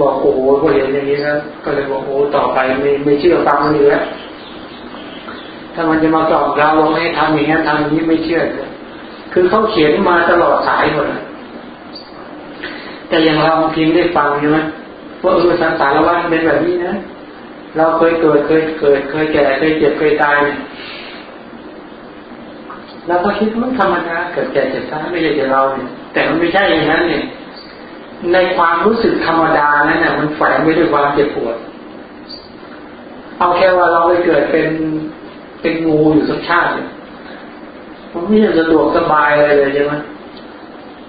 บอกโอ้โหพอเห็นอย่างนี้นะก็เลยบอกโอ้ต่อไปไม่ไม่เชื่อฟังมันอีกแล้วถ้ามันจะมาสอบเราว่าไม่ทำอย่างนี้ทำอย่างนี้ไม่เชื่อคือเขาเขียนมาตลอดสายหมดแต่อย่างเราเพียงได้ฟังใช่ไหม ว่าเออสังสารวัฏเป็นแบบนี้นะ เราเคยเกิดเคยเกิด เคยแก่เคยเจ็บเคยตายเราก็คิดว่าธรรมดาเกิดแก่เจ็บตายไม่ใช่แต่เราเนี่ยแต่มันไม่ใช่อย่างนั้นเนี่ยในความรู้สึกธรรมดานั้นเนี่ยมันแฝงไปด้วยความเจ็บปวด เอาแค่ว่าเราไปเกิดเป็นเป็นงูอยู่สักชาติมันไม่สะดวกสบายอะไรเลยใช่ไหม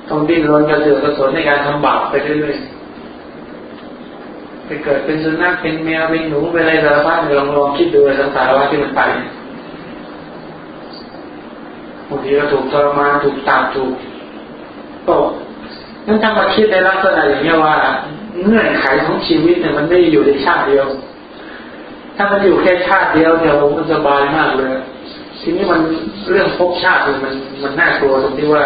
ต้องดิ้นรนกระเสือกกระสนในการทำบาปไปเรื่อยๆ ไปเกิดเป็นสุนัขเป็นแมวเป็นหนูเป็นอะไรสารพัดลองลองคิดดูสังสารวัฏที่มันไปบางทีก็ถูกทรมานถูกตัดถูกตกนั่นถ้ามาคิดในลักษณะอย่างนี้ว่า เงื่อนไขของชีวิตเนี่ยมันไม่อยู่ในชาติเดียว ถ้ามันอยู่แค่ชาติเดียวเนี่ยมันสบายมากเลย ทีนี้มันเรื่องภพชาติมันมันน่ากลัวตรงที่ว่า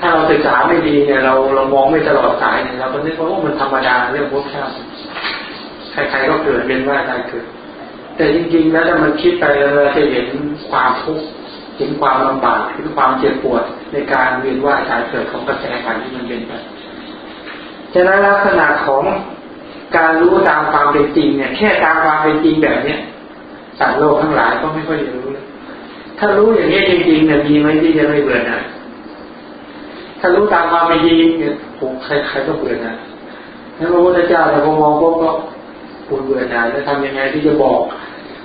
ถ้าเราศึกษาไม่ดีเนี่ยเราเรามองไม่ตลอดสายเนี่ยเราก็นึกว่ามันธรรมดาเรื่องภพชาติใครๆก็เกิดเป็นว่าใครเกิดแต่จริงๆแล้วถ้ามันคิดไปเราจะเห็นความทุกข์เห็นความลำบากเห็นความเจ็บปวดในการเวียนว่ายตายเกิดของกระแสขันที่มันเป็นไปฉะนั้นลักษณะของการรู้ตามความเป็นจริงเนี่ย แค่ตามความเป็นจริงแบบเนี้ยสัตว์โลกทั้งหลายก็ไม่ค่อยรู้เลยถ้ารู้อย่างนี้จริงๆเนี่ยมีไหมที่จะไม่เบื่อหน่ย ถ้ารู้ตามความเป็นจริงเนี่ยผมใครๆก็เบื่อน่ายแล้วพระพุทธเจ้าแต่พอมองพวกก็ปวดเบื่อหน่ายแล้วทำยังไงที่จะบอก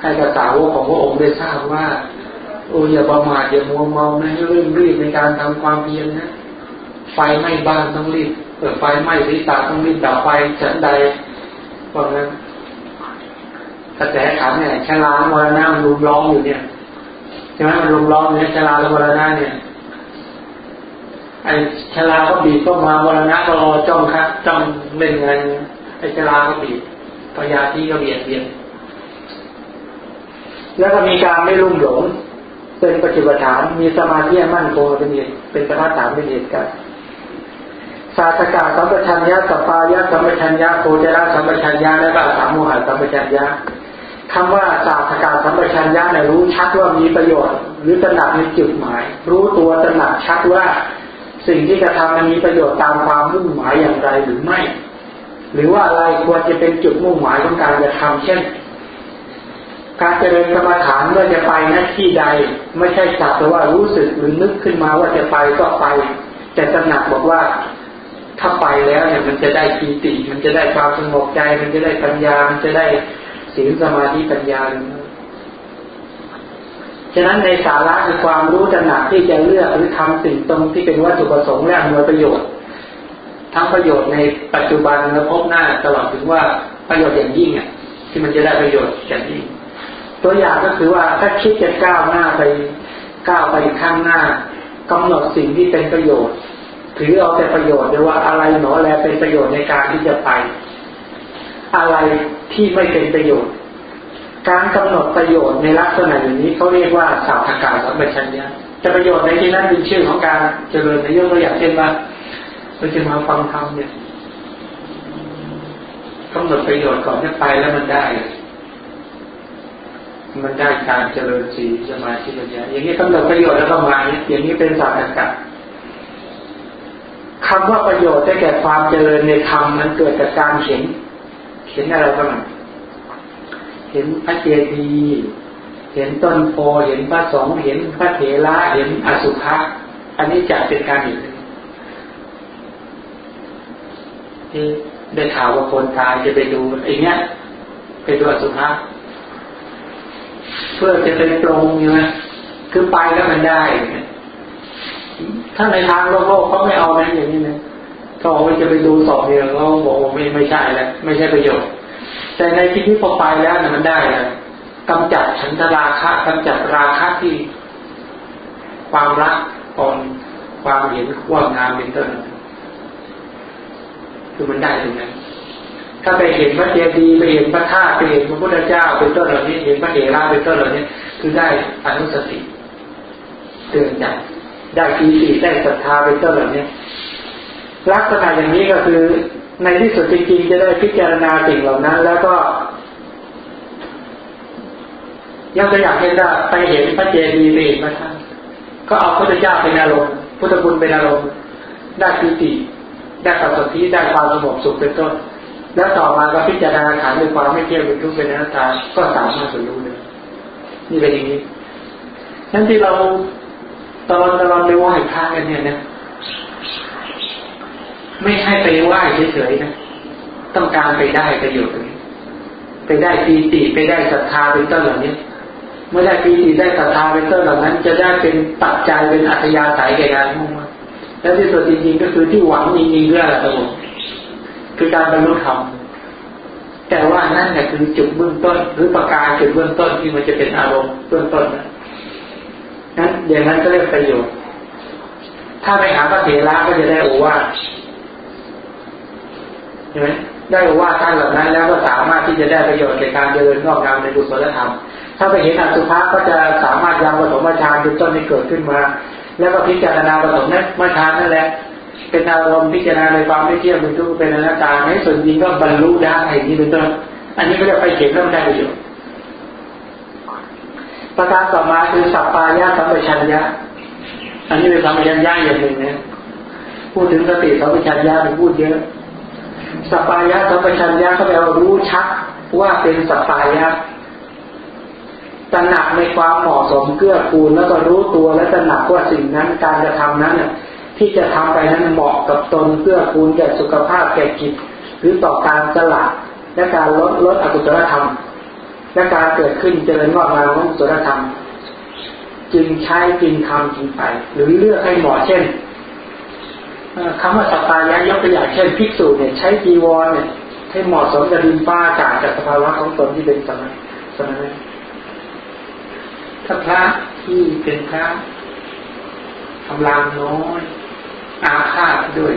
ให้กระสาวกของพระองค์ได้ทราบว่าโอ้อย่าประมาทอย่ามัวเมานะให้รีบรีบในการทำความเพียรนะไฟไหม้บ้านต้องรีบเปิดไฟไหม้ศีรษะต้องรีบดับไฟฉันใดว่าะงั้นกระแสขันเนี่ยชลามรณะมันรุมร้องอยู่เนี่ยใช่ไหมมันรุมร้องเนี่ยชลาและมรณะเนี่ย ไอ้ชลาก็บีบก็มามรณะก็รอจ้องครับจ้องเล่นงานไอ้ชลาก็บีบพยาที่ก็เบียดเบียนแล้วก็มีการไม่รุ่มหลงเป็นปฏิบัติฐานมีสมาธิมั่นคงเป็นเหตุเป็นสมาฐานเป็นเหตุกันศาสกาสัมปชัญญะสปายะสัมปชัญญะโคจรสัมปชัญญะและก็สามโมหะสัมปชัญญะคำว่าศาสกาสัมปชัญญะเนี่ยรู้ชัดว่ามีประโยชน์ หรือตระหนักในจุดหมาย รู้ตัวตระหนักชัดว่า สิ่งที่จะทำมันมีประโยชน์ตามความมุ่งหมายอย่างไรหรือไม่ หรือว่าอะไรควรจะเป็นจุดมุ่งหมายของการจะทำเช่น การเจริญกรรมฐานเมื่อจะไปนที่ใด ไม่ใช่สักแต่ว่ารู้สึกหรือนึกขึ้นมาว่าจะไปก็ไป แต่ตระหนักบอกว่าถ้าไปแล้วเนี่ยมันจะได้ปีติ มันจะได้ความสงบใจ มันจะได้ปัญญา มันจะได้ศีลสมาธิปัญญา ฉะนั้นในสาระคือความรู้ตระหนักที่จะเลือกหรือทำสิ่งตรงที่เป็นวัตถุประสงค์และอำนวยประโยชน์ ทั้งประโยชน์ในปัจจุบันและพบหน้าตลอดถึงว่าประโยชน์อย่างยิ่งอะที่มันจะได้ประโยชน์อย่างยิ่ง ตัวอย่างก็คือว่าถ้าคิดจะก้าวหน้าไปก้าวไปข้างหน้ากำหนดสิ่งที่เป็นประโยชน์ถือเอาแต่ประโยชน์เลยว่าอะไรหนอแลเป็นประโยชน์ในการที่จะไป อะไรที่ไม่เป็นประโยชน์ การกำหนดประโยชน์ในลักษณะอย่างนี้เขาเรียกว่าสาวทการสัมปชัญญะจะประโยชน์ในที่นั้นเป็นชื่อของการเจริญในยกตัวอย่างเช่นว่าเราจะมาฟังธรรมเนี่ยกำหนดประโยชน์ก่อนจะไปแล้วมันได้ มันได้การเจริญสีสมาธิปัญญาอย่างนี้ต้องหนดประโยชน์แล้วก็มาอย่างนี้เป็นสารกัดคำว่าประโยชน์ได้แก่ความเจริญในธรรมมันเกิดจากการเห็น เห็นอะไรบ้าง เห็นพระเจดีย์เห็นต้นโพเห็นพระสงฆ์เห็นพระเถระเห็นอสุภะอันนี้จะเป็นการเห็นที่ได้ข่าวว่าคนตายจะไปดูไอ้เนี้ยไปดูอสุภะเพื่อจะเป็นตรงใช่ไหมคือไปแล้วมันได้ถ้าในทางโลกโลกเขาไม่เอานะอย่างนี้นะเขาบอกว่าจะไปดูสอบเนี่ยเขาบอกว่าไม่ไม่ใช่แล้วไม่ใช่ประโยชน์ แต่ในที่ที่พอไปแล้วเนี่ยมันได้แล้วกำจัดฉันทราคะกำจัดราคะที่ความรักตอนความเห็นว่างามเป็นต้นคือมันได้ตรงนั้นถ้าไปเห็นพระเจดีย์ไปเห็นพระธาตุไปเห็นพระพุทธเจ้าเป็นต้นเหล่านี้เห็นพระเถระเป็นต้นเหล่านี้คือได้อนุสติเตือนใจได้ปีติได้ศรัทธาเป็นต้นเหล่านี้ ลักษณะอย่างนี้ก็คือ ในที่สุดจริงๆจะได้พิจารณาสิ่งเหล่านั้น แล้วก็ยังจะอยากเห็นว่าไปเห็นพระเจดีย์ไปเห็นพระธาตุก็เอาพระพุทธเจ้าเป็นอารมณ์พุทธคุณเป็นอารมณ์ได้ปีติได้ปัสสติได้ความสงบสุขเป็นต้น แล้วต่อมาก็พิจารณาขันด้วยความไม่เที่ยงเป็นทุกข์เป็นอนัตตาก็สามารถบรรลุเลยนี่เป็นอย่างนี้นั่นที่เราตอนตอนไปไหว้พระกันเนี่ยนะ ไม่ใช่ไปไหว้เฉยๆนะ ต้องการไปได้ประโยชน์ไปได้ปีติไปได้ศรัทธาเป็นต้นเหล่านี้เมื่อได้ปีติได้ศรัทธาเป็นต้นเหล่านั้น จะได้เป็นปัจจัยเป็นอัตยาศัยแก่การมุ่งมั่นแล้วที่สุดจริงๆก็คือที่หวังจริงๆเพื่ออะไรครับคือการบรรลุธรรมแต่ว่านั่นแหละคือจุดเบื้องต้น หรือประกาศจุดเบื้องต้นที่มันจะเป็นอารมณ์เบื้องต้นนะนั้นอย่างนั้นก็เรียกประโยชน์ ถ้าไปหาพระเถระก็จะได้โอวาท เห็นไหมได้โอวาท่านเหล่านั้นแล้วก็สามารถที่จะได้ประโยชน์ในการเดินงอกงามในบุศลธรรม ถ้าไปเห็นอสุภะก็จะสามารถยังปฐมฌานเป็นต้นให้เกิดขึ้นมา แล้วก็พิจารณาปฐมนั้นมาฌานนั่นแหละ เป็นอารมณ์พิจารณาในความไม่เที่ยงเป็นทุกข์เป็นอนัตตาในส่วนจริงก็บรรลุได้อย่างนี้เป็นต้น อันนี้ก็จะไปเห็นแล้วได้ประโยชน์ประการต่อมาคือสัพพายะสัมปชัญญะ อันนี้เป็นสัมปชัญญะอย่างหนึ่งนะ พูดถึงสติสัมปชัญญะเป็นพูดเยอะ สัพพายะสัมปชัญญะก็แปลว่ารู้ชัดว่าเป็นสัพพายะตระหนักในความเหมาะสมเกื้อกูลแล้วก็รู้ตัวและตระหนักว่าสิ่งนั้นการกระทำนั้นที่จะทำไปนั้นเหมาะกับตนเกื้อกูลแก่สุขภาพแก่จิตหรือต่อการสละและการลดลดอกุศลธรรม และการเกิดขึ้นเจริญงอกงามของสุรธรรม จึงใช้จึงทำจึงไป หรือเลือกให้เหมาะเช่น คำว่าสปายะยกตัวอย่างเช่นภิกษุเนี่ยใช้จีวรเนี่ยให้เหมาะสมกับดินฟ้าอากาศกับสภาวะของตนที่เป็นสมัยสมัยถ้าพระที่เป็นพระกำลังน้อยอาฆาตด้วย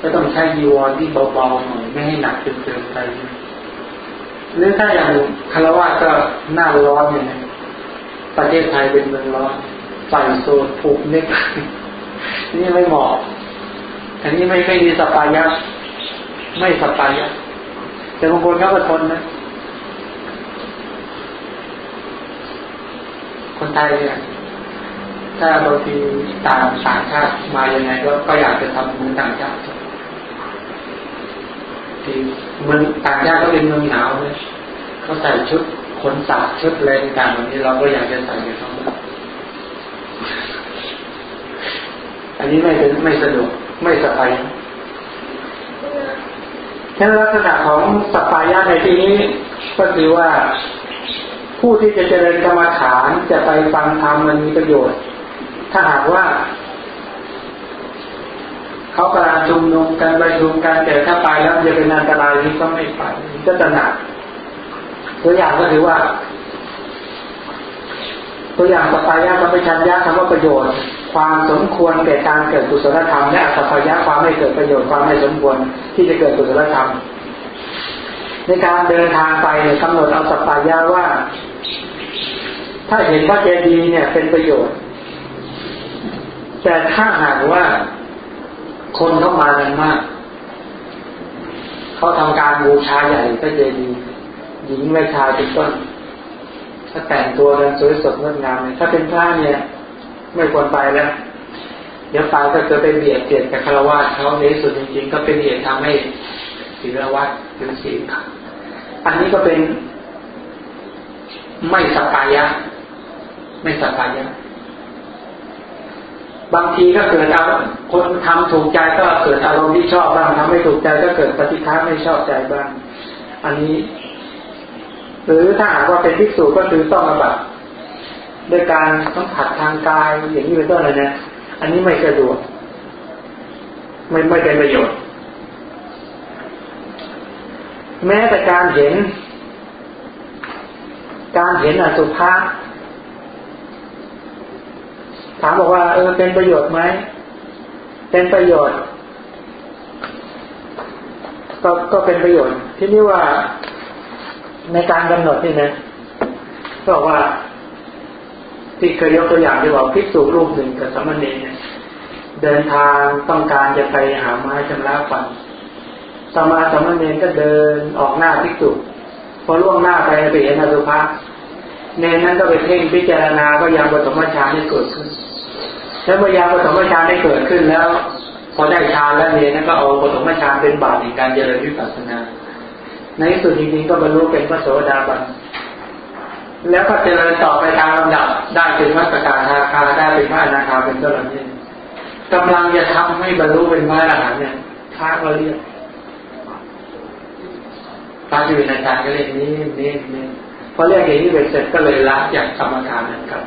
ก็ต้องใช้จีวรที่เบาๆหน่อยไม่ให้หนักจนเกินไปหรือถ้าอย่างคารวะก็หน้าร้อนอย่างนี้ประเทศไทยเป็นเมืองร้อนใส่โซนผูกเน็ก นี่ไม่เหมาะอันนี้ไม่ไม่มีสปายะไม่สปายะแต่บางคนเขาก็ทนนะ คนไทยเนี่ยถ้าบางทีต่างต่างชาติมายังไงก็ก็อยากจะทำเหมือนต่างชาติที่เมืองต่างชาติก็เป็นเมืองหนาวเลยเขาใส่ชุดขนสัตว์ชุดอะไรต่างๆแบบนี้เราก็อยากจะใส่กับเขา อันนี้ไม่เป็นไม่สะดวกไม่สบายฉะนั้นลักษณะของสปายะในที่นี้ก็คือว่าผู้ที่จะเจริญกรรมฐานจะไปฟังธรรมมันมีประโยชน์ ถ้าหากว่า เขากำลังชุมนุมกันไปชุมกันแต่ถ้าไปแล้วจะเป็นอันตรายที่ก็ไม่ไปก็จะหนักตัวอย่างก็ถือว่า ตัวอย่างสัพพายะสัมปชัญญะคำว่าประโยชน์ ความสมควรแก่การเกิดกุศลธรรมและสัพพยะความไม่เกิดประโยชน์ความไม่สมควรที่จะเกิดกุศลธรรม ในการเดินทางไปเนี่ยกำหนดเอาสัพพายะว่า ถ้าเห็นว่าเจดีย์เนี่ยเป็นประโยชน์ แต่ถ้าหากว่าคนเข้ามากันมากเขาทำการบูชาใหญ่ก็เจดีหญิงไม่ชายเป็นต้นถ้าแต่งตัวกันสวยสดงดงามเนี่ยถ้าเป็นพระเนี่ย ไม่ควรไปแล้วเดี๋ยวไปก็จะเป็นเบียดเบียดกับคารวะเขาในสุดจริง ๆ ก็เป็นเหตุทำให้ศีลวัดหรือศีลอันนี้ก็เป็นไม่สัปายะ ไม่สัปายะ บางทีก็เกิดเอาคนทำถูกใจก็เกิดอารมณ์ที่ชอบบ้างทำไม่ถูกใจก็เกิดปฏิฆาไม่ชอบใจบ้าง อันนี้ หรือถ้าหากว่าเป็นภิกษุก็คือต้องระบัต ด้วยการต้องผัดทางกายอย่างนี้เป็นต้นเลยนะอันนี้ไม่สะดวกไม่ไม่เป็นประโยชน์ แม้แต่การเห็น การเห็นอสุภะถามบอกว่าเออเป็นประโยชน์ไหมเป็นประโยชน์ ก็ก็เป็นประโยชน์ ที่นี่ว่าในการกำหนดนี่นะก็บอกว่า ที่เคยยกตัวอย่างที่บอกภิกษุรูปหนึ่งกับสมณีเนี่ยเดินทางต้องการจะไปหาไม้ชำระฟันสมาสมณีก็เดินออกหน้าภิกษุพอล่วงหน้าไปไปเห็นอสุภะเนนั้นก็ไปเพ่งพิจารณาก็ยังปฐมฌานให้เกิดขึ้นแล้วเมื่อยาปฐมฌานได้เกิดขึ้นแล้ว พอได้ฌานแล้วเนี่ยนั่นก็เอาปฐมฌานเป็นบาตรในการเจริญวิปัสสนา ในสุดจริงๆก็บรรลุเป็นพระโสดาบัน แล้วก็เจริญต่อไปตามลำดับได้เป็นพระสกทาคาได้เป็นพระอนาคาเป็นต้นนี้กำลังจะทำให้บรรลุเป็นพระอรหันต์เนี่ยพระก็เรียกพระที่เป็นอาจารย์ก็เรียกนี้นี้นี้พอเรียกอย่างนี้เสร็จก็เลยละจากกรรมฐานนั้นครับ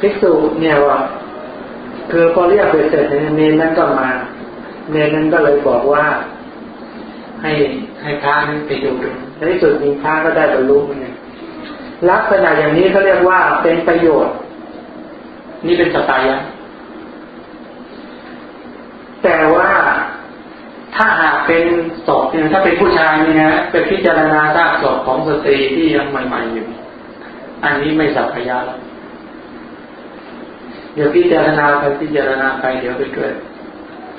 ภิกษุเนี่ยว่าคือพอเรียกเสร็จเนนนั้นก็มาเนนนั้นก็เลยบอกว่าให้ให้พระนั้นไปดูดูในที่สุดมีพระก็ได้บรรลุเนี่ย ลักษณะอย่างนี้เขาเรียกว่าเป็นประโยชน์ นี่เป็นสตายะแต่ว่าถ้าหากเป็นศพเนี่ยถ้าเป็นผู้ชายเนี่ยนะเป็นพิจารณาซากศพของสตรีที่ยังใหม่ๆอยู่ อันนี้ไม่สัพยาแล้วเดี๋ยวพิจารณาไปพิจารณาไปเดี๋ยวไปเกิด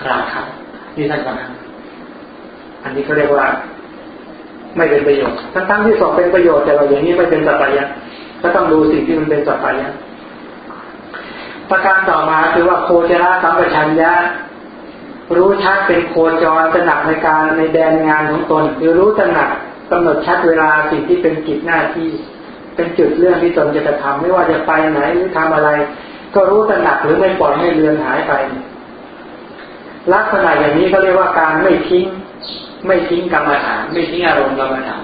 ราคะนี่ท่านกำลังอันนี้เขาเรียกว่า ไม่เป็นประโยชน์ทั้งทั้งที่สอบเป็นประโยชน์แต่เราอย่างนี้ไม่เป็นสัพยะก็ต้องดูสิ่งที่มันเป็นสัพยะประการต่อมาคือว่าโคจรสัมปชัญญะรู้ชัดเป็นโคจรตระหนักในการในแดนงานของตน คือรู้ตระหนักกำหนดชัดเวลาสิ่งที่เป็นกิจหน้าที่ เป็นจุดเรื่องที่ตนจะกระทำไม่ว่าจะไปไหนหรือทำอะไร ก็รู้ตระหนักหรือไม่ปล่อยให้เรือนหายไป ลักษณะอย่างนี้ก็เรียกว่าการไม่ทิ้ง ไม่ทิ้งกรรมฐาน ไม่ทิ้งอารมณ์กรรมฐาน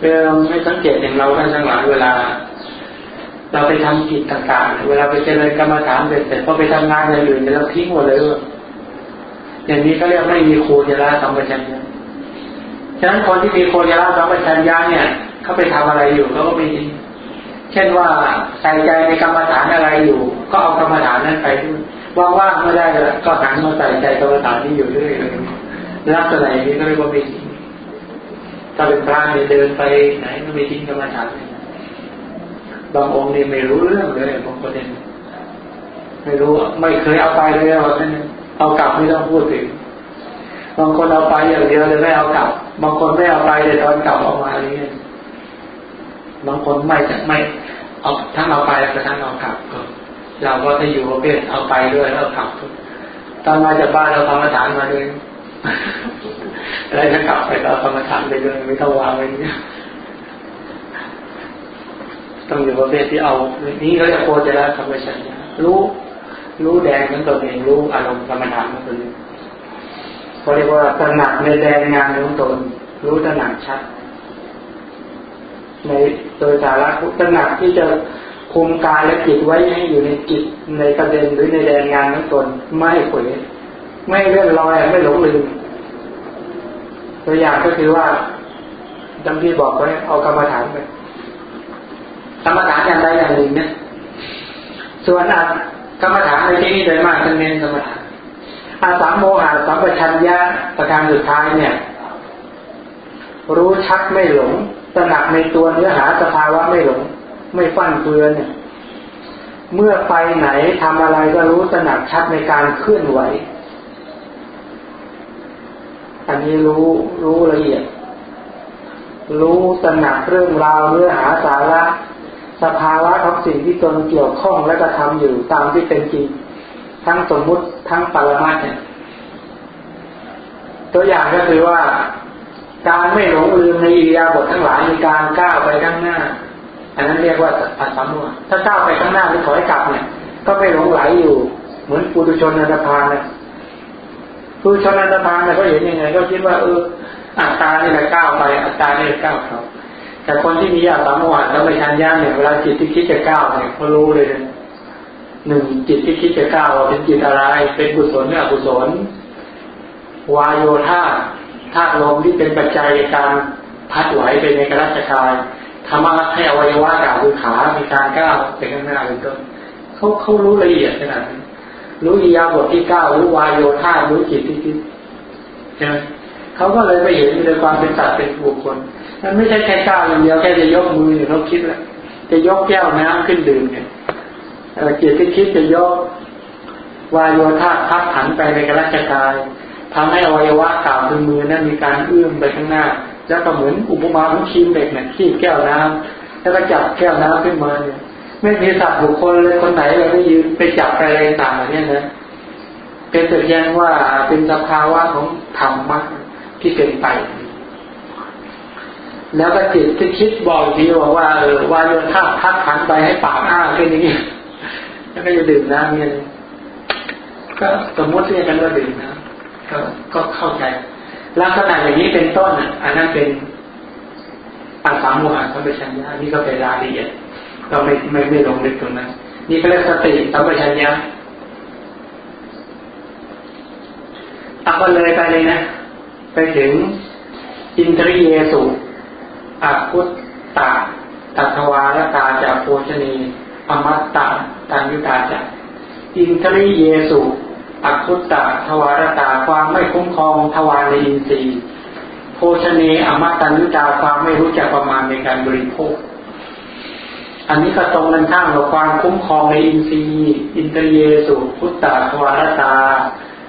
เออไม่สังเกตอย่างเราท่านทั้งหลายเวลา เราไปทำกิจต่างๆ เวลาไปเจริญกรรมฐานเสร็จแต่พอไปทำงานอย่างอื่นเราทิ้งหมดเลยอย่างนี้ก็เรียกไม่มีครูยละสัมปชัญญะฉะนั้นคนที่มีโคยละสัมปชัญญะเนี่ย เขาไปทำอะไรอยู่เขาก็ไม่ดีเช่นว่าใส่ใจในกรรมฐานอะไรอยู่ ก็เอากรรมฐานนั้นไปด้วยว่างๆไม่ได้ก็หันมาใส่ใจกรรมฐานนี้อยู่เรื่อยๆ ลักษณะอย่างนี้ก็เรียกว่าไม่ดีถ้าเป็นพระเนี่ยเดินไปไหนก็ไม่ทิ้งกรรมฐานเลยบางองค์นี่ไม่รู้เรื่องเลยบางคนเนี่ยไม่รู้ไม่เคยเอาไปเลยเอาเอากลับไม่ต้องพูดถึงบางคนเอาไปอย่างเดียวเลยไม่เอากลับ บางคนไม่เอาไปเลยตอนกลับออกมาอะไรเงี้ยบางคนไม่จะไม่เอาทั้งเอาไปแล้วก็ทั้งเอากลับก็เราก็จะอยู่ประเภทเอาไปด้วยแล้วกลับตอนมาจากบ้านเราทำมาฐานมาด้วย อะไรจะกลับไปเราทำมาฐานไปด้วยไม่ต้องวางไว้เนี่ยต้องอยู่ประเภทที่เอา นี้เขาจะโคจะละธรรมชาติรู้รู้แดงของตนเองรู้อารมณ์กรรมฐานของตนเองเขาเรียกว่าตระหนักในแดงงานของตนรู้ตระหนักชัด ในโดยสาระตระหนักที่จะคุมกายและจิตไว้ให้อยู่ในจิตในประเด็นหรือในแดนงานของตนไม่เผย ไม่เลื่อนลอยไม่หลงลืมตัวอย่างก็คือว่าจำที่บอกไว้เอากรรมฐานไปกรรมฐานอย่างใดอย่างหนึ่งเนี่ยส่วนกรรมฐานในที่นี้โดยมากจะเน้นกรรมฐานอาสามโมหะสัมปชัญญะประการสุดท้ายเนี่ย รู้ชัดไม่หลงตระหนักในตัวเนื้อหาสภาวะไม่หลง ไม่ฟั่นเฟือนเนี่ย เมื่อไปไหนทำอะไรก็รู้ตระหนักชัดในการเคลื่อนไหว อันนี้รู้รู้ละเอียด รู้ตระหนักเรื่องราวเนื้อหาสาระ สภาวะของสิ่งที่ตนเกี่ยวข้องและกระทำอยู่ตามที่เป็นจริง ทั้งสมมุติทั้งปรมัตเนี่ยตัวอย่างก็คือว่า การไม่หลงลืมในอิริยาบถทั้งหลายในการก้าวไปข้างหน้า อันนั้นเรียกว่าอัตสัมวถ้าก้าวไปข้างหน้าหรือถอยกลับเนี่ย ก็ไม่หลงไหลอยู่ เหมือนปุถุชนนันทพานเนี่ย ปุถุชนนันทพานเนี่ยก็เห็นยังไงก็คิดว่าเอออัตตานี่แหละก้าวไปอัตตานี่แหละก้าวเขาแต่คนที่มีญาติสามวันแล้วไม่ทันญาติเนี่ยเวลาจิตที่คิดจะก้าวเนี่ยเขารู้เลยหนึ่งจิตที่คิดจะก้าวเป็นจิตอะไร เป็นกุศลหรืออกุศลวายโยธาธาตุลมที่เป็นปัจจัยในการพัดไหวไปในกระดักายทำให้อวัยวะกล่าวคือขามีการก้าวไปข้างหน้าเป็นต้นเขาเขารู้ละเอียดขนาดนี้ รู้อียาบทที่เก้ารู้วายโยธารู้จิตที่คิดใช่ไหมเขาก็เลยไปเห็นในความเป็นสัตว์เป็นบุคคลมันไม่ใช่แค่ก้าวอย่างเดียวแค่จะยกมือเขาคิดแล้วจะยกแก้วน้ำขึ้นดื่มเนี่ยจิตที่คิดจะยกวายโยธาพัดผันไปในกระชกายทำให้อวัยวะกล่าวคือมือนั้นมีการเอื้อมไปข้างหน้า แล้วก็เหมือนอุปมาของคีมเด็กเนี่ยขี้แก้วน้ำแล้วก็จับแก้วน้ำขึ้นมาเนี่ย ไม่มีสัตว์บุคคลเลยคนไหนเลยไม่ยืนไปจับอะไรต่างๆเนี่ยนะเป็นแสดงว่าเป็นสภาวะของธรรมะที่เป็นไป แล้วก็จิตที่คิดบอกทีว่าว่าเออวายโยธาพัดขันไปให้ปากอ้าแค่นี้แล้วก็จะดื่มน้ำเนี่ยก็สมมติเรียกกันว่าดื่มน้ำก็ก็เข้าใจลักษณะอย่างนี้เป็นต้นอะอันนั้นเป็นปัสสามุหะสัมปชัญญะนี่ก็เป็นรายละเอียด ก็ไม่ไม่ไม่ลงลึกตรงนั้นนี่ก็เรียกสติสัมปชัญญะเอาก็เลยไปเลยนะ ไปถึงอินทริเยสุอาพุตตาตัทวารตาจากโภชนีอมัตตาตันยุตาจากอินทริเยสุอคุตตะทวารตาความไม่คุ้มครองทวารในอินทรีย์โภชเนอมตัญญาความไม่รู้จักประมาณในการบริโภค อันนี้ก็ตรงกันข้ามกับความคุ้มครองในอินทรีย์อินทรียสุพุตตะทวารตา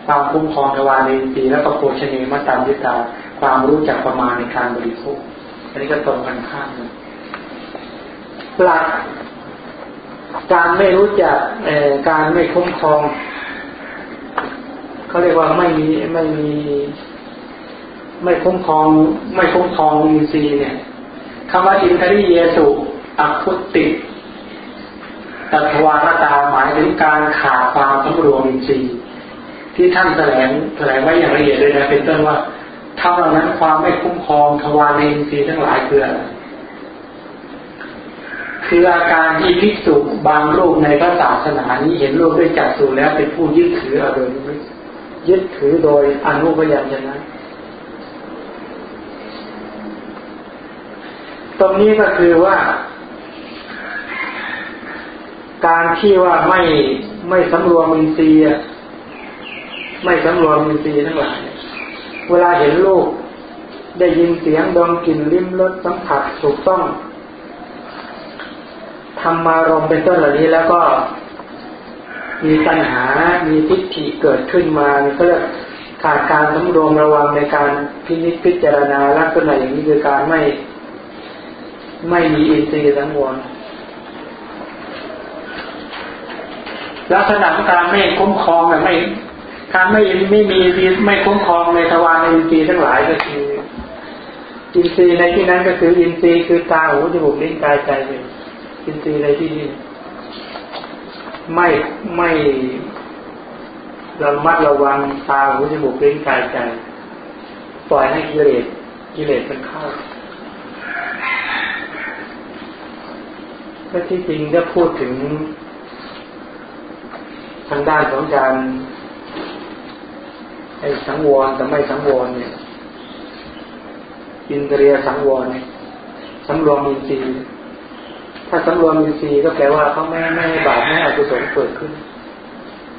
ความคุ้มครองทวารในอินทรีย์แล้วก็โภชเนมตัญญาความรู้จักประมาณในการบริโภคอันนี้ก็ตรงกันข้ามหลักการไม่รู้จักการไม่คุ้มครองเขาเรียกว่าไม่มีไม่มีไม่คุ้มครอง ไม่คุ้มครองอินทรีย์เนี่ยคำว่าอินทริเยสุ อคุติตัทวารตาหมายถึงการขาดความสำรวมอินทรีย์ที่ท่านแถลงแถลงไว้อย่างละเอียดเลยนะเป็นต้นว่าถ้าเรานั้นความไม่คุ้มครองทวารอินทรีย์ทั้งหลายคืออะไรคืออาการที่ภิกษุบางรูปในพระศาสนานี้เห็นรูปด้วยจักษุแล้วเป็นผู้ยึดถืออารมณ์ยึดถือโดยอนุพยัญชนะตรงนี้ก็คือว่า การที่ว่าไม่ไม่สำรวมอินทรีย์ไม่สำรวมอินทรีย์ทั้งหลาย เวลาเห็นลูกได้ยินเสียงดมกลิ่นลิ้มรสสัมผัสถูกต้องธรรมารมเป็นต้นเหล่านี้แล้วก็มีปัญหา มีทิฏฐิเกิดขึ้นมาก็เรียกขาดการสำรวมระวังในการพินิจพิจารณาลักษณะอย่างนี้คือการไม่ไม่มีอินทรีย์ทั้งมวล ลักษณะของการไม่คุ้มครองแบบไม่การไม่ไม่มีไม่คุ้มครองในทวารในอินทรีย์ทั้งหลายก็คืออินทรีย์ในที่นั้นก็คืออินทรีย์คือตาหูจมูกลิ้นกายใจเลยอินทรีย์ในที่นี้ไม่ไม่ระมัดระวังตาหูจมูกลิ้นกายใจปล่อยให้กิเลสกิเลสมันเข้าก็ที่จริงถ้าพูดถึง ทางด้านของการไอ้สังวรแต่ไม่สังวรเนี่ย อินเดียสังวรเนี่ยสำรวมอินทรีย์ถ้าสำรวมอินทรีย์ก็แปลว่าเขาไม่ไม่บาปไม่อกุศลเกิดขึ้น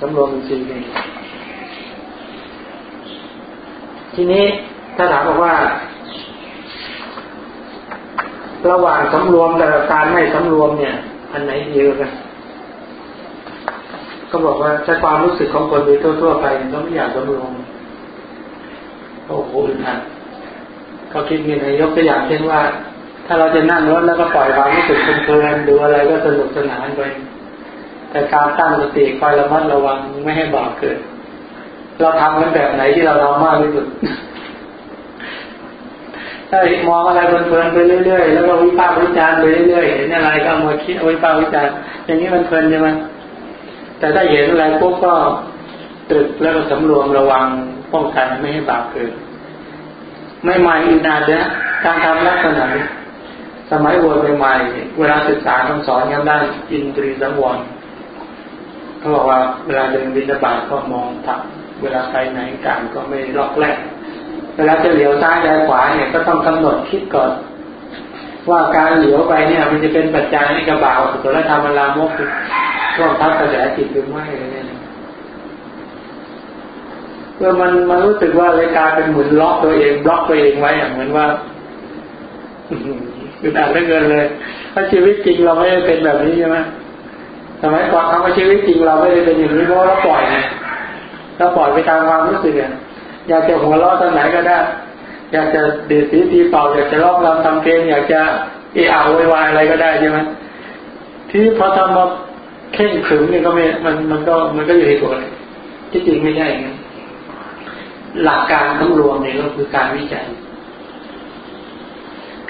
สำรวมอินทรีย์เองทีนี้ถ้าถามบอกว่า ระหว่างสำรวมกับการไม่สำรวมเนี่ย อันไหนดีกัน ก็บอกว่าใช้ความรู้สึกของคนโดยทั่วๆไปเขาไม่อยากสำรวมโอ้โหอึดอัดเขาคิดมีนายกตัวอย่างเช่นว่า ถ้าเราจะนั่งรถแล้วก็ปล่อยความรู้สึกเพลินๆดูอะไรก็สนุกสนานไปแต่การตั้งสติคอยระมัดระวังไม่ให้บาปเกิด เราทำกันแบบไหนที่เราทำมากที่สุดถ้ามองอะไรเพลินๆไปเรื่อยๆแล้วก็วิพากษ์วิจารณ์ไปเรื่อยๆเห็นอะไรก็มาคิดวิพากษ์วิจารณ์อย่างนี้มันเพลินใช่ไหม แต่ถ้าเห็นอะไรปุ๊บก็ตรึกแล้วก็สำรวมระวังป้องกันไม่ให้บาปเกิดไม่ใหม่อีกนานเลยการทำลักษณะนี้สมัยบวชใหม่ๆเวลาศึกษาคำสอนยังด้านอินทรีย์สังวรเขาบอกว่าเวลาเดินบินบาตก็มองถักเวลาไปไหนกันก็ไม่ล็อกแรก เวลาจะเหลียวซ้ายย้ายขวาเนี่ยก็ต้องกำหนดคิดก่อน ว่าการเหลียวไปเนี่ย มันจะเป็นปัจจัยให้กระบ่าวสุรธรรมลามกช่วงทับกระแสจิตหรือไม่เนี่ยเมื่อมันมันรู้สึกว่ารายการเป็นเหมือนล็อกตัวเองบล็อกตัวเองไว้อย่างเหมือนว่าอึดอัดเหลือเกินเลยถ้าชีวิตจริงเราไม่ได้เป็นแบบนี้ใช่ไหมสมัยก่อนคำว่าชีวิตจริงเราไม่ได้เป็นอย่างนี้เพราะเราปล่อยไงเราปล่อยไปตามความรู้สึกเนี่ยอยากจะหัวเราะตอนไหนก็ได้ อยากจะเดือดสีตีเป่าอยากจะร้องรำทำเพลงอยากจะเอะอะโวยวายอะไรก็ได้ใช่ไหมที่พอทำมาเข่งขรึมเนี่ยก็ไม่มันมันก็มันก็อยู่ในตัวที่จริงไม่ใช่ไงหลักการทั้งรวมเนี่ยก็คือการวิจัย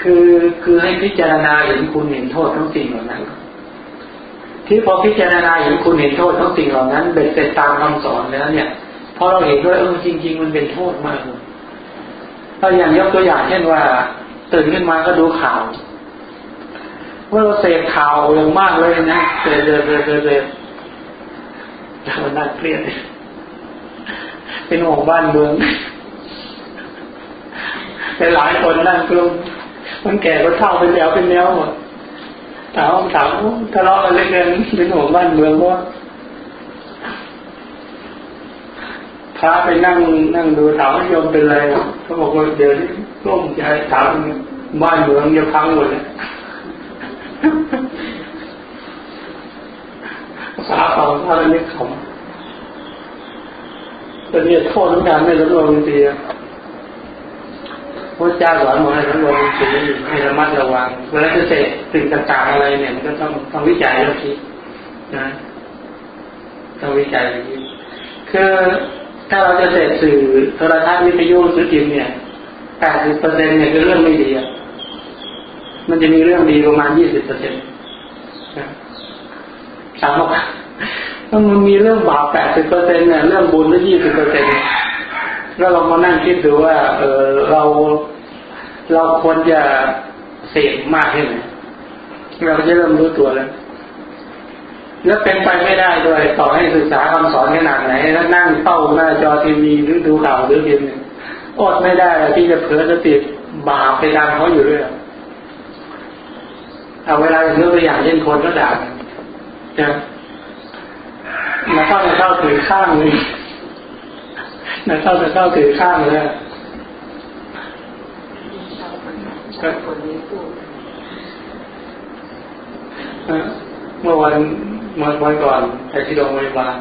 คือคือให้พิจารณาเห็นคุณเห็นโทษทั้งสิ่งเหล่านั้น ที่พอพิจารณาเห็นคุณเห็นโทษทั้งสิ่งเหล่านั้นเบ็ดเสร็จตามคำสอนแล้วเนี่ยพอเราเห็นด้วยเออจริง ๆ มันเป็นโทษมากเลย ถ้าอย่างยกตัวอย่างเช่นว่า ตื่นขึ้นมาก็ดูข่าวว่าเราเสพข่าวอย่างมากเลยนะเสพเสพเสพเสพแล้วมันน่าเครียดเป็นห่วงบ้านเมืองแต่หลายคนนั่งกลุ้มมันแก่ก็เท่าเป็นแนวเป็นแนวหมดถามถามทะเลาะกันเล็กๆเป็นห่วงบ้านเมืองว่า พระไปนั่งนั่งดูถามโยมเป็นไรเขาบอกว่าเดี๋ยวนี้ร่มใจถามบ้านเมืองจะพังหมดเลยสาฟังพระนึกขำแต่เนี่ยโทษของการไม่ระวังจริงพระเจ้าสอนมาให้ระวังจริงให้ระมัดระวังเวลาจะเสร็จสิ่งต่างๆอะไรเนี่ยมันก็ต้องต้องวิจัยแล้วคิดนะต้องวิจัยแล้วคิดคือ ถ้าเราจะเสร็จสื่อโทรทัศน์วิทยุสื่อพิมพ์เนี่ยแปดสิบเปอร์เซ็นเนี่ยคือเรื่องไม่ดีอะมันจะมีเรื่องดีประมาณยี่สิบเปอร์เซ็นต์สามว่าถ้ามันมีเรื่องบาปแปดสิบเปอร์เซ็นเนี่ยเรื่องบุญก็ยี่สิบเปอร์เซ็นแล้วเรามานั่งคิดดูว่า เออเราเราควรจะเสพมากแค่ไหนเราจะเริ่มรู้ตัวแล้ว แล้วเป็นไปไม่ได้ด้วยต่อให้ศึกษาคำสอนขนาดไหนแล้วนั่งเต้าหน้าจอทีวีหรือดูข่าวหรือพิมพ์อดไม่ได้ที่จะเผลอจะติดบาปไปตามเขาอยู่เรื่อยเอาเวลาอย่างตัวอย่างเช่นคนก็ด่าจะมาเข้าจะเข้าถือข้างเลยมาเข้าจะเข้าถือข้างเลยก็คนนี้พูดเมื่อวัน เมื่อวันก่อนไปที่โรงพยาบาล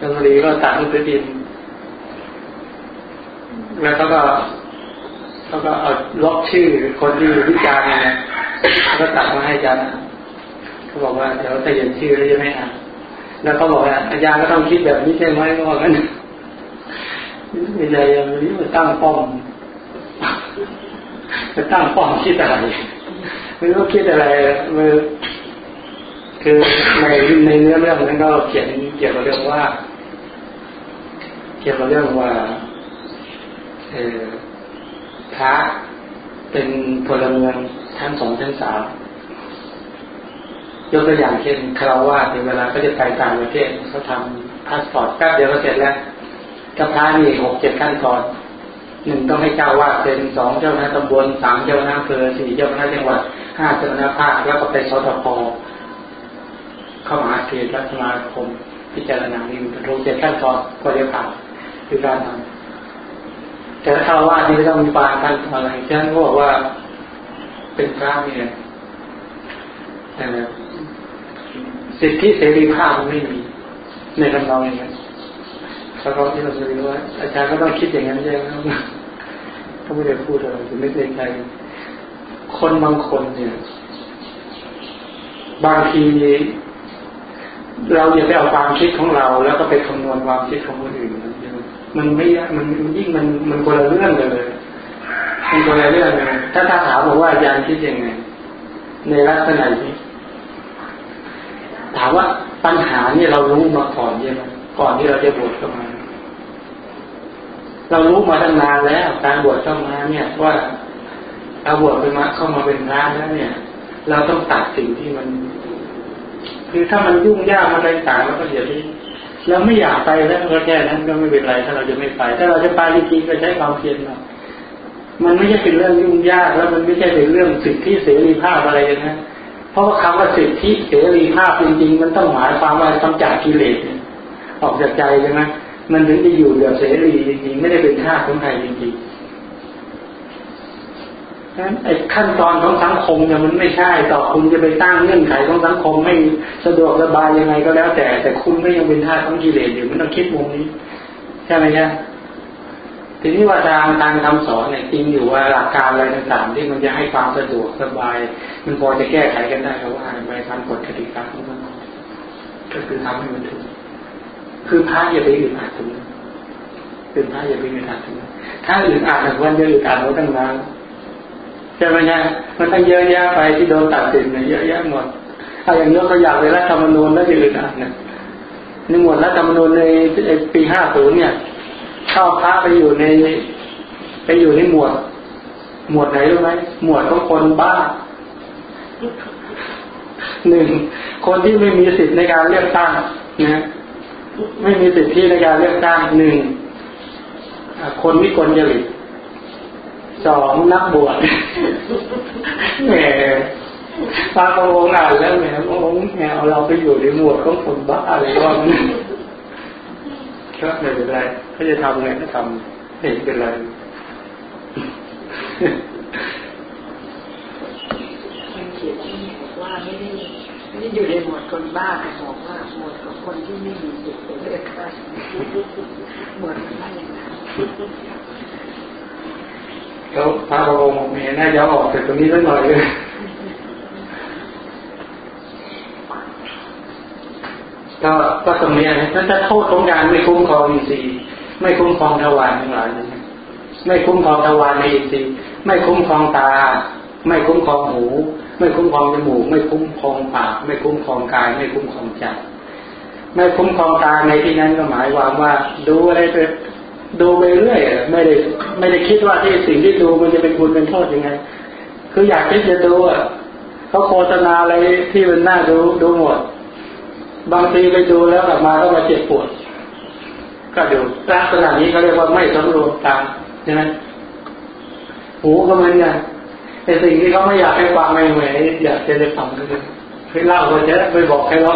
จังหวัดก็ตัดมือดิน แล้วเขาก็เขาก็เอาล็อกชื่อคนที่วิจารณ์เนี่ยเขาก็ตัดมาให้อาจารย์เขาบอกว่าเดี๋ยวถ้าเห็นชื่อแล้วจะไม่อ่านแล้วเขาบอกว่าอาจารย์ก็ต้องคิดแบบนี้ใช่ไหมก็บอกกันอาจารย์ยังไม่งตั้งป้อมจะตั้งป้อมคิดอะไรไม่รู้คิดอะไรมือ คือในในเนื้อเรื่องนั้นก็เขียนเกี่ยวกับเรื่องว่า เกี่ยวกับเรื่องว่าเออพระเป็นพลเมืองชั้นสองชั้นสามยกตัวอย่างเช่นคาราวาในเวลาเขาจะไปต่างประเทศเขาทำพาสปอร์ตแป๊บเดียวก็เสร็จแล้วกับพระนี่หกเจ็ดขั้นตอนหนึ่งต้องให้เจ้าวาดเป็นสองเจ้าหน้าตำบลสามเจ้าหน้าอำเภอสี่เจ้าหน้าจังหวัดห้าเจ้าหน้าภาคแล้วก็ไปสทพ เข้ามาเทศรัฐสมาคม พิจารณานี่เป็นรูปเจ็ดขั้นตอนก็เรียกผ่านคือการทำแต่ถ้าว่าที่ไม่ต้องมีปานขั้นอะไรฉะนั้นก็บอกว่าเป็นพระเนี่ยสิทธิเสรีภาพไม่มีในทำนองอย่างนี้เขาก็ที่เราจะรู้ว่าอาจารย์ก็ต้องคิดอย่างนั้นใช่ไหมเขาไม่ได้พูดอะไรไม่ได้ใจคนบางคนเนี่ย บางที เราอย่าไปเอาความคิดของเรา แล้วก็ไปคำนวณความคิดของคนอื่น มันไม่มันยิ่งมันมันคนละเรื่องเลยมันคนละเรื่องเลยถ้าถ้าถามบอกว่าอาจารย์คิดยังไง ในลักษณะนี้ถามว่าปัญหานี่เรารู้มาก่อนใช่ไหมก่อนที่เราจะบวชเข้ามา เรารู้มาตั้งนานแล้ว การบวชเข้ามาเนี่ยว่าเราบวชไปมาเข้ามาเป็นพระแล้วเนี่ย เราต้องตัดสิ่งที่มัน คือถ้ามันยุ่งยากมันอะไรต่างแล้วก็อย่าที่เราไม่อยากไปแล้วก็แค่นั้นก็ไม่เป็นไร ถ้าเราจะไม่ไป ถ้าเราจะไปจริงๆก็ใช้ความเพียรเรามันไม่ใช่เป็นเรื่องยุ่งยากแล้วมันไม่ใช่เป็นเรื่องสิทธิเสรีภาพอะไรนะเพราะว่าคำว่าสิทธิเสรีภาพจริงๆ มันต้องหมายความว่าต้องจากกิเลสออกจากใจใช่ไหมมันถึงจะอยู่แบบเสรีจริงๆไม่ได้เป็นท่าของใครจริงๆ นั้นไอ้ขั้นตอนของสังคมเนี่ยมันไม่ใช่ต่อคุณจะไปตั้งเงื่อนไขของสังคมให้สะดวกสบายยังไงก็แล้ว แต่แต่คุณก็ยังเป็นท่าของกิเลสอยู่มันต้องคิดมุมนี้ใช่ไหมครับทีนี้ว่าทางทางคำสอนเนี่ยจริงอยู่ว่าหลักการอะไรต่างๆที่มันจะให้ความสะดวกสบาย มันพอจะแก้ไขกันได้ครับว่าไปทำกฎกติกาของมันก็คือทำให้มันถูกคือพระอย่าไปอึดอัดตรงนี้เป็นพระอย่าไปอึดอัดตรงนี้ถ้าอึดอัดวันจะอึดอัดเราตั้งนาน ใช่ไหมเนี่ยมันตั้งเยอะแยะไปที่โดนตัดสินเนี่ยเยอะแยะหมดถ้าอย่างนี้เขาอยากเลยรัฐธรรมนูญแล้วจะอึดอัดเนี่ยในหมวดรัฐธรรมนูญในปีห้าศูนย์เนี่ยเข้าพระไปอยู่ในไปอยู่ในหมวด หมวดไหนรู้ไหมหมวดของคนบ้าหนึ่งคนที่ไม่มีสิทธิ์ในการเลือกตั้งนะไม่มีสิทธิในการเลือกตั้งหนึ่งคนวิกลจริต สองนักบวชแหมพระองค์อ่านแล้วแหมพระองค์แหมเอาเราไปอยู่ในหมวดของคนบ้าอะไรก็มันก็ไม่เป็นไรเขาจะทำไงก็ทำเห็นเป็นไรเขียนบอกว่าไม่ได้ไม่ได้อยู่ในหมวดคนบ้าแต่บอกว่าหมวดของคนที่ไม่มีจิตเป็นเลือดข้หมวดมันว่าอย่างนั้น แล้วพระองค์มีน่าจะออกจากตรงนี้สักหน่อยเลยก็ก็ตรงนี้นะถ้าจะโทษของการไม่คุ้มครองอินทรีย์ไม่คุ้มครองทวารทั้งหลายไม่คุ้มครองทวารในอินทรีย์ไม่คุ้มครองตา ไม่คุ้มครองหู ไม่คุ้มครองจมูกไม่คุ้มครองปาก ไม่คุ้มครองกาย ไม่คุ้มครองใจไม่คุ้มครองตาในที่นั้นก็หมายความว่า ดูอะไรไป ดูไปเรื่อยไม่ได้ไม่ได้คิดว่าที่สิ่งที่ดูมันจะเป็นบุญเป็นโทษยังไง คืออยากที่จะดูอะเขาโฆษณาอะไรที่มันน่าดูดูหมด บางทีไปดูแล้วกลับมาก็มาเจ็บปวด ก็ดูลักษณะนี้เขาเรียกว่าไม่สำรวมตาใช่ไหมหูก็เหมือนกันแต่สิ่งที่เขาไม่อยากให้ฟังไม่เหมือนอยากจะได้ฟังก็คือให้เล่าก็จะไปบอกใครว่า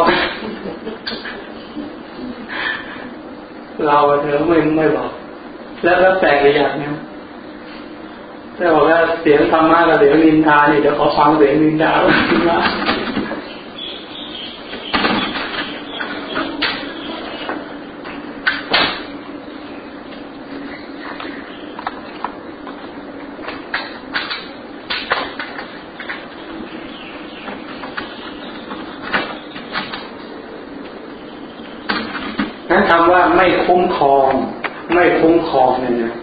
เราเธอไม่ไม่บอก แล้วแล้วแปลกอย่างนี้แต่บอกว่าเสียงธรรมะกับเสียงนินทาเนี่เดี๋ยวขอฟังเสียงนินทาคุ้มครอง ไม่คุ้มครองเนี่ยนะ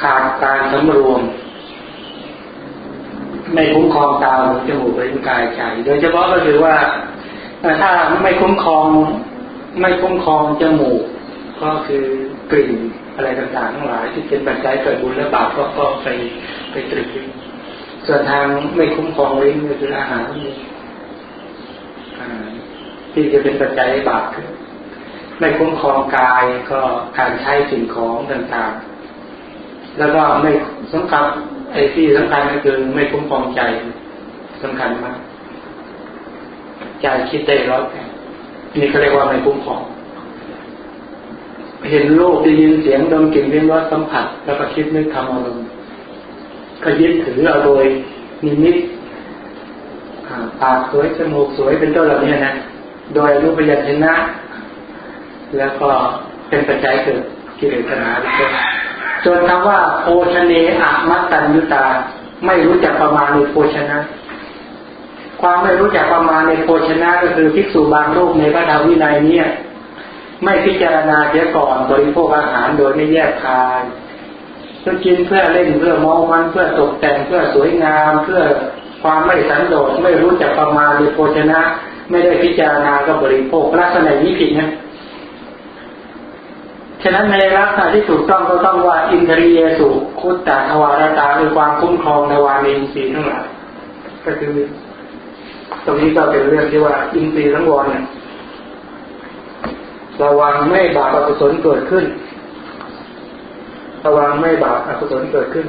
ขาดการสำรวม ไม่คุ้มครองตาหูจมูกลิ้นกายใจ โดยเฉพาะก็คือว่าถ้าไม่คุ้มครอง ไม่คุ้มครองจมูก ก็คือกลิ่นอะไรต่างๆทั้งหลาย ที่เป็นปัจจัยเกิดบุญและบาปก็ก็ไปไปตรึกส่วนทางไม่คุ้มครองลิ้นก็คืออาหารที่จะเป็นปัจจัยบาปขึ้น ไม่คุ้มครองกายก็การใช้สิ่งของต่างๆ แล้วก็ไม่สำคัญไอ้ที่สำคัญก็คือไม่คุ้มครองใจสำคัญมากใจคิดได้ร้อยแปดนี่เขาเรียกว่าไม่คุ้มครอง เห็นโลกได้ยินเสียงดมกลิ่นเลี้ยงรสสัมผัส แล้วก็คิดนึกทำอารมณ์ก็ยึดถือเอาโดยนิมิตปากสวยจมูกสวยเป็นต้นเหล่านี้นะโดยรูปยัญชนะ แล้วก็เป็นปัจจัยเกิดกิเลสนาเป็นส่วนคำว่าโภชเนอะมัตตัญญุตา ไม่รู้จักประมาณในโภชนะ ความไม่รู้จักประมาณในโภชนะก็คือภิกษุบางรูปในพระธรรมวินัยเนี่ย ไม่พิจารณาเสียก่อนบริโภคอาหารโดยไม่แยกคายเพื่อกินเพื่อเล่นเพื่อมองมันเพื่อตกแต่งเพื่อสวยงาม เพื่อความไม่สันโดษไม่รู้จักประมาณในโภชนะ ไม่ได้พิจารณาก็บริโภคลักษณะนี้ผิดนะ ฉะนั้นในลักษณะที่ถูกต้องก็ต้องว่าอินทรียสุคุตตะทวารตาคือความคุ้มครองทวารในอินทรีย์ทั้งหลายก็คือ ตรงนี้ก็เป็นเรื่องที่ว่าอินทรีย์ทั้งวรเนี่ยระวังไม่บาปอกุศลเกิดขึ้น ระวังไม่บาปอกุศลเกิดขึ้น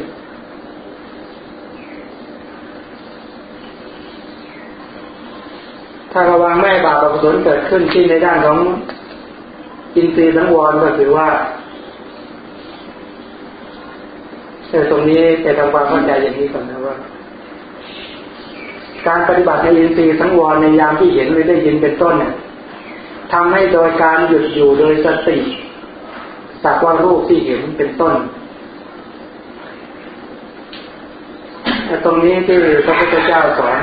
ถ้าระวังไม่บาปอกุศลเกิดขึ้นที่ในด้านของ อินทรีย์สังวรก็คือว่าแต่ตรงนี้ไปทำความเข้าใจอย่างนี้ก่อนนะว่า การปฏิบัติในอินทรีย์สังวรในยามที่เห็นหรือได้ยินเป็นต้นเนี่ยทำให้โดยการหยุดอยู่โดยสติสักว่ารูปที่เห็นเป็นต้นแต่ตรงนี้ที่พระพุทธเจ้าสอน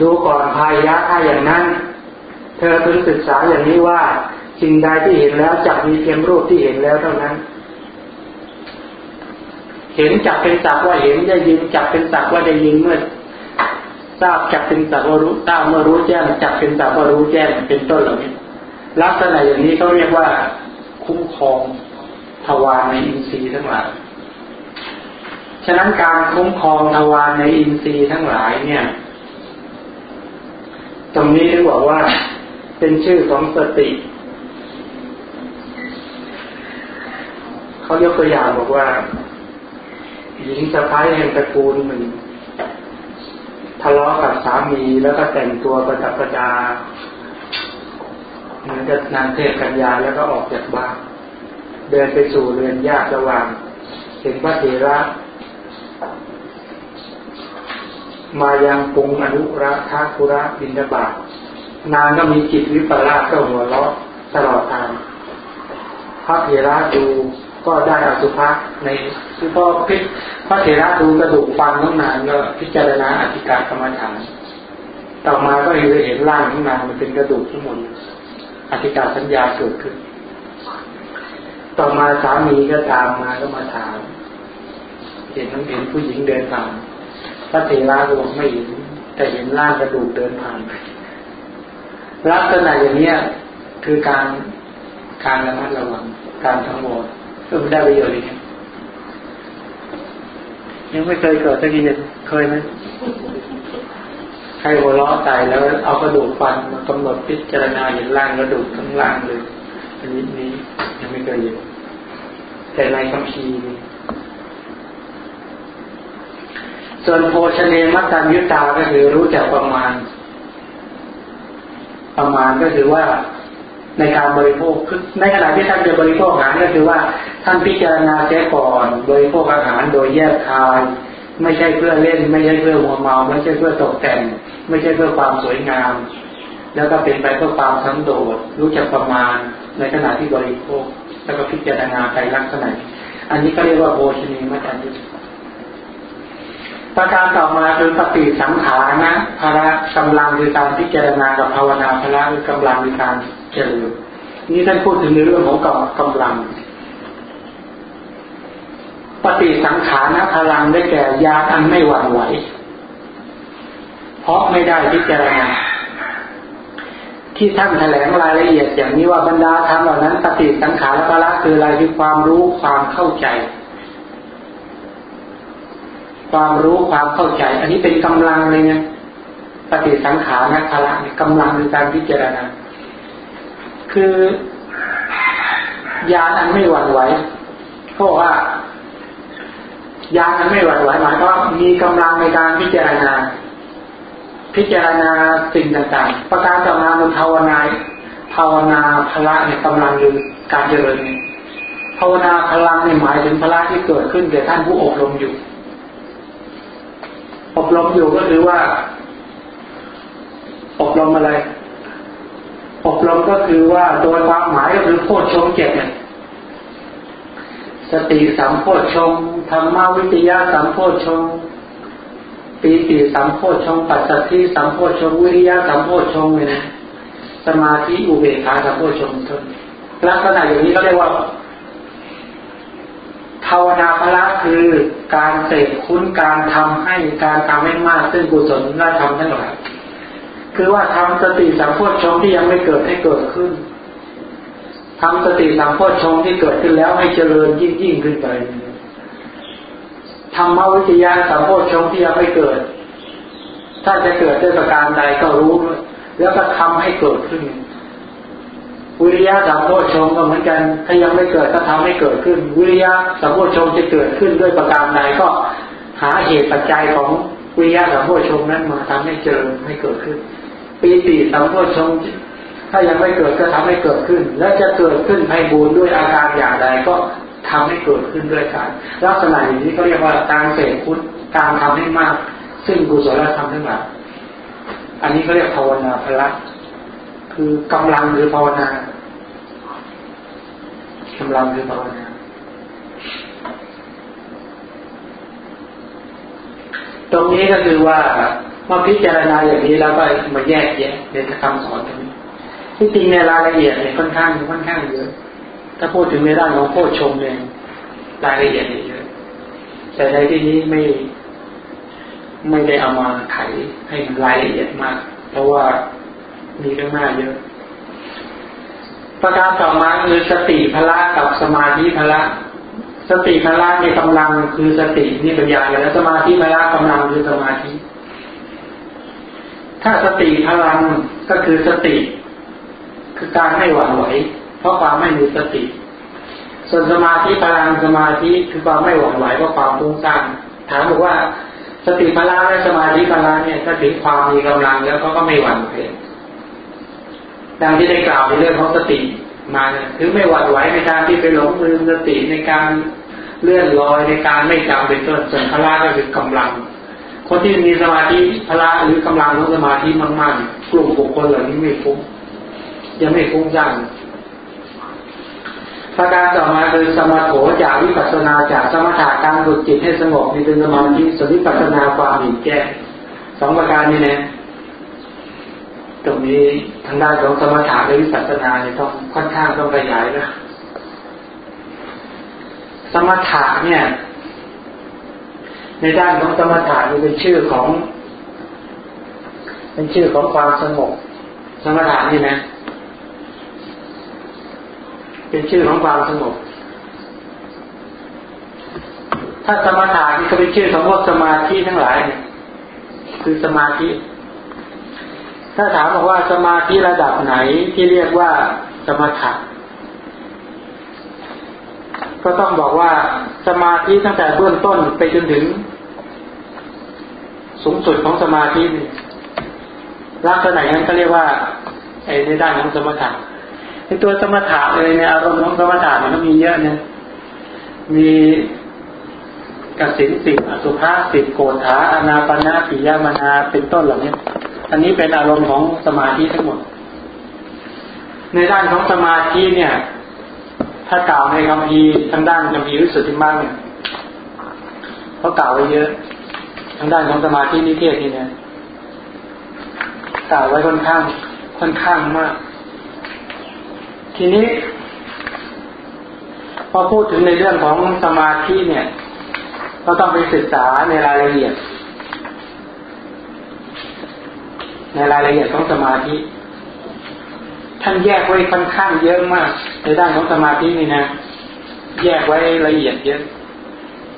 ดูก่อนภายยะถ้าอย่างนั้น เธอพึงศึกษาอย่างนี้ว่าสิ่งใดที่เห็นแล้วจักมีเพียงรูปที่เห็นแล้วเท่านั้น เห็นจักเป็นสักว่าเห็นได้ยินจักเป็นสักว่าได้ยินเมื่อทราบจักเป็นสักว่ารู้ทราบเมื่อรู้แจ้งจักเป็นสักว่ารู้แจ้งเป็นต้นเหล่านี้ ลักษณะอย่างนี้เขาเรียกว่า คุ้มครองทวารในอินทรีย์ทั้งหลายฉะนั้นการคุ้มครองทวารในอินทรีย์ทั้งหลายเนี่ย ตรงนี้ที่บอกว่า เป็นชื่อของสติ เขายกตัวอย่างบอกว่า หญิงสะพ้ายแห่งตระกูลหนึ่งทะเลาะกับสามีแล้วก็แต่งตัวประดับประดาเหมือนกับนางเทพกัญญาแล้วก็ออกจากบ้านเดินไปสู่เรือนญาติระหว่างเห็นพระเถระมายังปุงอนุระทาคุระบินดาบาต นางก็มีจิตวิปลาสก็หัวเราะตลอดทางพระเถระดูก็ได้อสุภะในคือพอพิพระเถระดูกระดูกฟันน้องนางก็พิจารณาอธิการกรรมฐาน ต่อมาก็เห็นร่างของนางมันเป็นกระดูกทั้งหมดอธิการสัญญาเกิดขึ้น ต่อมาสามีก็ตามมาก็มาถามเห็นทั้งเห็นผู้หญิงเดินผ่านพระเถระบอกไม่เห็นแต่เห็นร่างกระดูกเดินผ่าน ลักษณะอย่างนี้คือการการระมัดระวังการทั้งหมดก็ได้ประโยชน์อย่างนี้ยังไม่เคยเกิดสักทีเคยไหมใครหัวเราะตายแล้วเอากระดูกฟันมากำหนดพิจารณาเห็นร่างกระดูกทั้งล่างเลยอันนี้นี้ยังไม่เคยเห็นแต่ในคำพีส่วนโภชเนมัตตัญยุตาก็คือรู้จักประมาณ ประมาณก็คือว่าในการบริโภคในขณะที่ท่านจะบริโภคอาหารก็คือว่าท่านพิจารณาเสียก่อนบริโภคอาหารโดยแยกคายไม่ใช่เพื่อเล่น ไม่ใช่เพื่อหัวเมาไม่ใช่เพื่อตกแต่ง ไม่ใช่เพื่อความสวยงาม แล้วก็เป็นไปเพื่อความสังโดษรู้จักประมาณในขณะที่บริโภค แล้วก็พิจารณาไปลักษณะ อันนี้ก็เรียกว่าโภชนีมัจจุ ประการต่อมาคือปฏิสังขารนะภาระกำลังคือการพิจารณากับภาวนาภาระคือกำลังในการเจริญนี่ท่านพูดถึงในเรื่องของกำกำลัง ปฏิสังขารนะพลังได้แก่ยาอันไม่หวั่นไหว เพราะไม่ได้พิจารณาที่ท่านแถลงรายละเอียดอย่างนี้ว่าบรรดาธรรมเหล่านั้น ปฏิสังขารและพละคืออะไรคือความรู้ความเข้าใจ ความรู้ความเข้าใจ อันนี้เป็นกำลังเลยนี่ยปฏิสังขารนะคละเนี่ยกำลังในการพิจารณา คือยาอันไม่หวั่นไหวเพราะว่ายาอันไม่หวั่นไหวหมายว่ามีกำลังในการพิจารณา พิจารณาสิ่งต่างๆ ประการต่อมามันภาวนาภาวนาพละเนี่ยกำลังอยู่การเจริญภาวนาพลังเนี่ยหมายถึงพละที่เกิดขึ้นแก่ท่านผู้อบรมอยู่ อบรมอยู่ก็คือว่า อบรมอะไร อบรมก็คือว่าโดยความหมายก็คือโพชฌงเจ็ดเนี่ยสติสัมโพชฌงธรรมวิทยาสัมโพชฌงปีติสัมโพชฌงปัสสัทธิสัมโพชฌงวิริยะสัมโพชฌงเนี่ยสมาธิอุเบกขาสัมโพชฌงทนลักษณะอย่างนี้ก็เรียกว่า ภาวนาพละคือการเสกคุ้นการทำให้การทำให้มากซึ่งกุศลและทำทั้งหลายคือว่าทำสติสัมโพชฌงที่ยังไม่เกิดให้เกิดขึ้นทำสติสัมโพชฌงที่เกิดขึ้นแล้วให้เจริญยิ่งยิ่งขึ้นไปธรรมวิทยาสัมโพชฌงที่ยังไม่เกิด ถ้าจะเกิดด้วยประการใดก็รู้ แล้วก็ทำให้เกิดขึ้น วิริยะสัมโพชงก็เหมือนกัน ถ้ายังไม่เกิดก็ทำให้เกิดขึ้น วิริยะสัมโพชงจะเกิดขึ้นด้วยประการใดก็หาเหตุปัจจัยของวิริยะสัมโพชงนั้นมาทำให้เจริญให้เกิดขึ้น ปีติสัมโพชงถ้ายังไม่เกิดก็ทำให้เกิดขึ้น และจะเกิดขึ้นไพบูรด้วยอาการอย่างใดก็ทำให้เกิดขึ้นด้วยการลักษณะอย่างนี้เขาเรียกว่าการเสกคุณการทำให้มาก ซึ่งกุศลธรรมทั้งหลายอันนี้เขาเรียกภาวนาพละ คือกำลังหรือภาวนากำลังหรือภาวนาตรงนี้ก็คือว่าเมื่อพิจารณาอย่างนี้แล้วก็มาแยกแยะในคำสอนตรงนี้ที่จริงในรายละเอียดเนี่ยค่อนข้างค่อนข้างเยอะถ้าพูดถึงในด้านของโพชงเนี่ยรายละเอียดเยอะแต่ในที่นี้ไม่ไม่ได้เอามาไขให้รายละเอียดมาก เพราะว่า มีเรื่องหน้าเยอะ ประการต่อมาคือสติพละกับสมาธิพละ สติพละในกำลังคือสตินี่ปัญญาแล้วสมาธิพละกำลังคือสมาธิ ถ้าสติพลังก็คือสติ คือการไม่หวั่นไหวเพราะความไม่มีสติ ส่วนสมาธิพลังสมาธิคือความไม่หวั่นไหวเพราะความฟุ้งซ่านถามบอกว่าสติพละและสมาธิพละเนี่ยถ้าถึงความมีกำลังแล้วเขาก็ไม่หวั่นไหว ดังที่ได้กล่าวในเรื่องของสติมาถึงไม่หวั่นไหวในการที่ไปหลงลืมสติในการเลื่อนลอยในการไม่จำเป็นต้นส่วนพละก็คือกำลัง คนที่มีสมาธิพละหรือกำลังของสมาธิมากๆ กลุ่มบุคคลเหล่านี้ไม่ฟุ้งยังไม่ฟุ้งซ่านประการต่อมาคือสมาโถจากวิปัสนาจากสมถะการฝึกจิตให้สงบมีเป็นสมาธิสวิปัสนาความเห็นแก้สองประการนี้นะ ตรงนี้ทางด้านของสมถะและวิปัสสนาเนี่ยต้องค่อนข้างต้องขยายนะสมถะเนี่ย ในด้านของสมถะนี่เป็นชื่อของ เป็นชื่อของความสงบสมถะนี่นะ เป็นชื่อของความสงบถ้าสมถะนี่ก็เป็นชื่อของพวกสมาธิทั้งหลายเนี่ยคือสมาธิ ถ้าถามบอกว่าสมาธิระดับไหนที่เรียกว่าสมถะก็ต้องบอกว่าสมาธิตั้งแต่เบื้องต้นไปจนถึง สูงสุดของสมาธิลักษณะนั้นก็เรียกว่าไอ้ในด้านของสมถะในตัวสมถะเลยในอารมณ์ของสมถะมันก็มีเยอะเนี่ยมี กสินสิบอสุภาสิบโกฏาอนาปนาปิยามนาเป็นต้นเหล่านี้ อันนี้เป็นอารมณ์ของสมาธิทั้งหมด ในด้านของสมาธิเนี่ย ถ้ากล่าวในคำพีทางด้านคำพีวิสุทธิมากเนี่ยเขากล่าวไว้เยอะ ทางด้านของสมาธินิเทศนี่เนี่ยกล่าวไว้ค่อนข้าง ค่อนข้างมาก ทีนี้ พอพูดถึงในเรื่องของสมาธิเนี่ย ก็ต้องไปศึกษาในรายละเอียด ในรายละเอียดของสมาธิ ท่านแยกไว้ค่อนข้างเยอะมาก ในด้านของสมาธินี่นะ แยกไว้ละเอียดเยอะ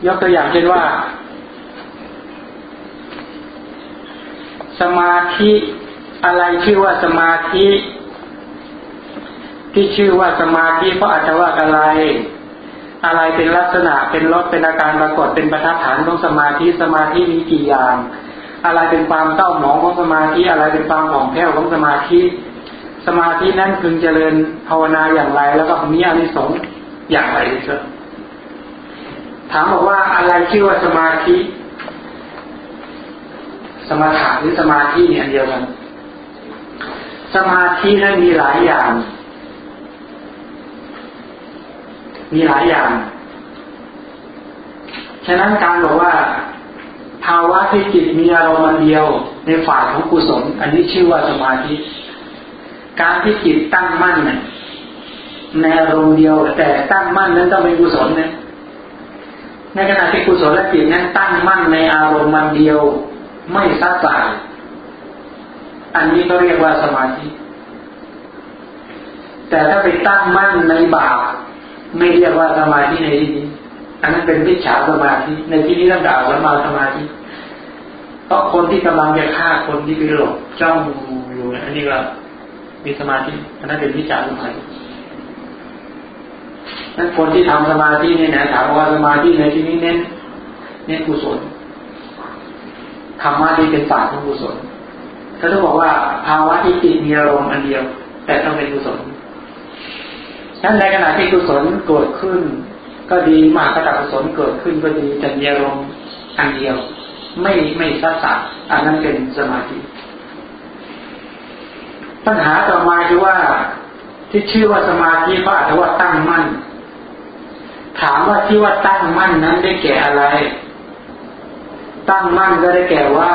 ยกตัวอย่างเช่นว่า สมาธิอะไรชื่อว่าสมาธิ ที่ชื่อว่าสมาธิเพราะอาจจะว่าอะไร อะไรเป็นลักษณะเป็นรสเป็นอาการปรากฏเป็นประทัดฐานของสมาธิสมาธิมีกี่อย่าง อะไรเป็นความเต้าหมองของสมาธิอะไรเป็นความห่องแผ้วของสมาธิ สมาธินั้นพึงเจริญภาวนาอย่างไร แล้วก็มีอานิสงส์อย่างไรเถอะถามบอกว่าอะไรชื่อว่าสมาธิ สมาธิหรือสมาธิเนี่ยเดียวกันสมาธินั้นมีหลายอย่าง มีหลายอย่าง ฉะนั้นการบอกว่า ภาวะที่จิตมีอารมณ์เดียว ในฝ่ายของกุศล อันนี้ชื่อว่าสมาธิ การที่จิตตั้งมั่นในอารมณ์เดียว แต่ตั้งมั่นนั้นต้องเป็นกุศลนะในขณะที่กุศลและจิตนั้นตั้งมั่นในอารมณ์มันเดียว ไม่ซัดสายอันนี้ก็เรียกว่าสมาธิ แต่ถ้าไปตั้งมั่นในบาป ไม่เรียกว่าสมาธิในที่นี้อันนั้นเป็นวิชาสมาธิในที่นี้ต้องกล่าวว่ามาสมาธิเพราะคนที่กำลังจะฆ่าคนที่ไปหลบจ้องอยู่อันนี้ก็มีสมาธิอันนั้นเป็นวิชาสมาธินั้นคนที่ทำสมาธิเนี่ยนะถามว่าสมาธิในที่นี้เน้นเน้นกุศลธรรมะที่เป็นฝ่ายของกุศลเขาต้องบอกว่าภาวะที่จิตมีอารมณ์อันเดียว แต่ต้องเป็นกุศล นั้นในขณะที่กุศลเกิดขึ้น ก็ดีมากระดับกุศลเกิดขึ้นก็ดีแต่มีอารมอันเดียว ไม่ไม่ซัดสัดอันนั้นเป็นสมาธิ ปัญหาต่อมาคือว่าที่ชื่อว่าสมาธิก็อาจจะว่าตั้งมั่น ถามว่าที่ว่าตั้งมั่นนั้นได้แก่อะไร ตั้งมั่นก็ได้แก่ว่า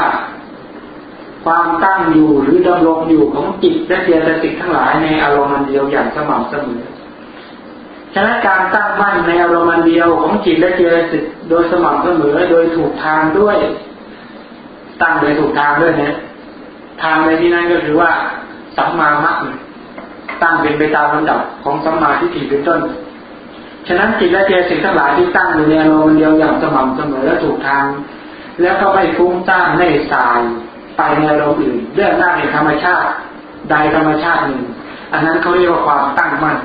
ความตั้งอยู่หรือดำรงอยู่ของจิตและเจตสิกทั้งหลายในอารมณ์เดียวอย่างสม่ำเสมอ ฉะนั้นการตั้งมั่นในอารมณ์เดียวของจิตและเจตสิกโดยสม่ำเสมอโดยถูกทางด้วย ตั้งโดยถูกทางด้วยนะทางในที่นั้นก็คือว่าสัมมามัคตั้งเป็นไปตามลำดับของสัมมาทิฏฐิเป็นต้น ฉะนั้นจิตและเจตสิกทั้งหลายที่ตั้งอยู่ในอารมณ์เดียวอย่างสม่ำเสมอและถูกทาง แล้วก็ไม่ฟุ้งซ่านไม่สายไปในอารมณ์อื่นเรื่องหน้าในธรรมชาติ ใดธรรมชาติหนึ่ง อันนั้นเขาเรียกว่าความตั้งมั่น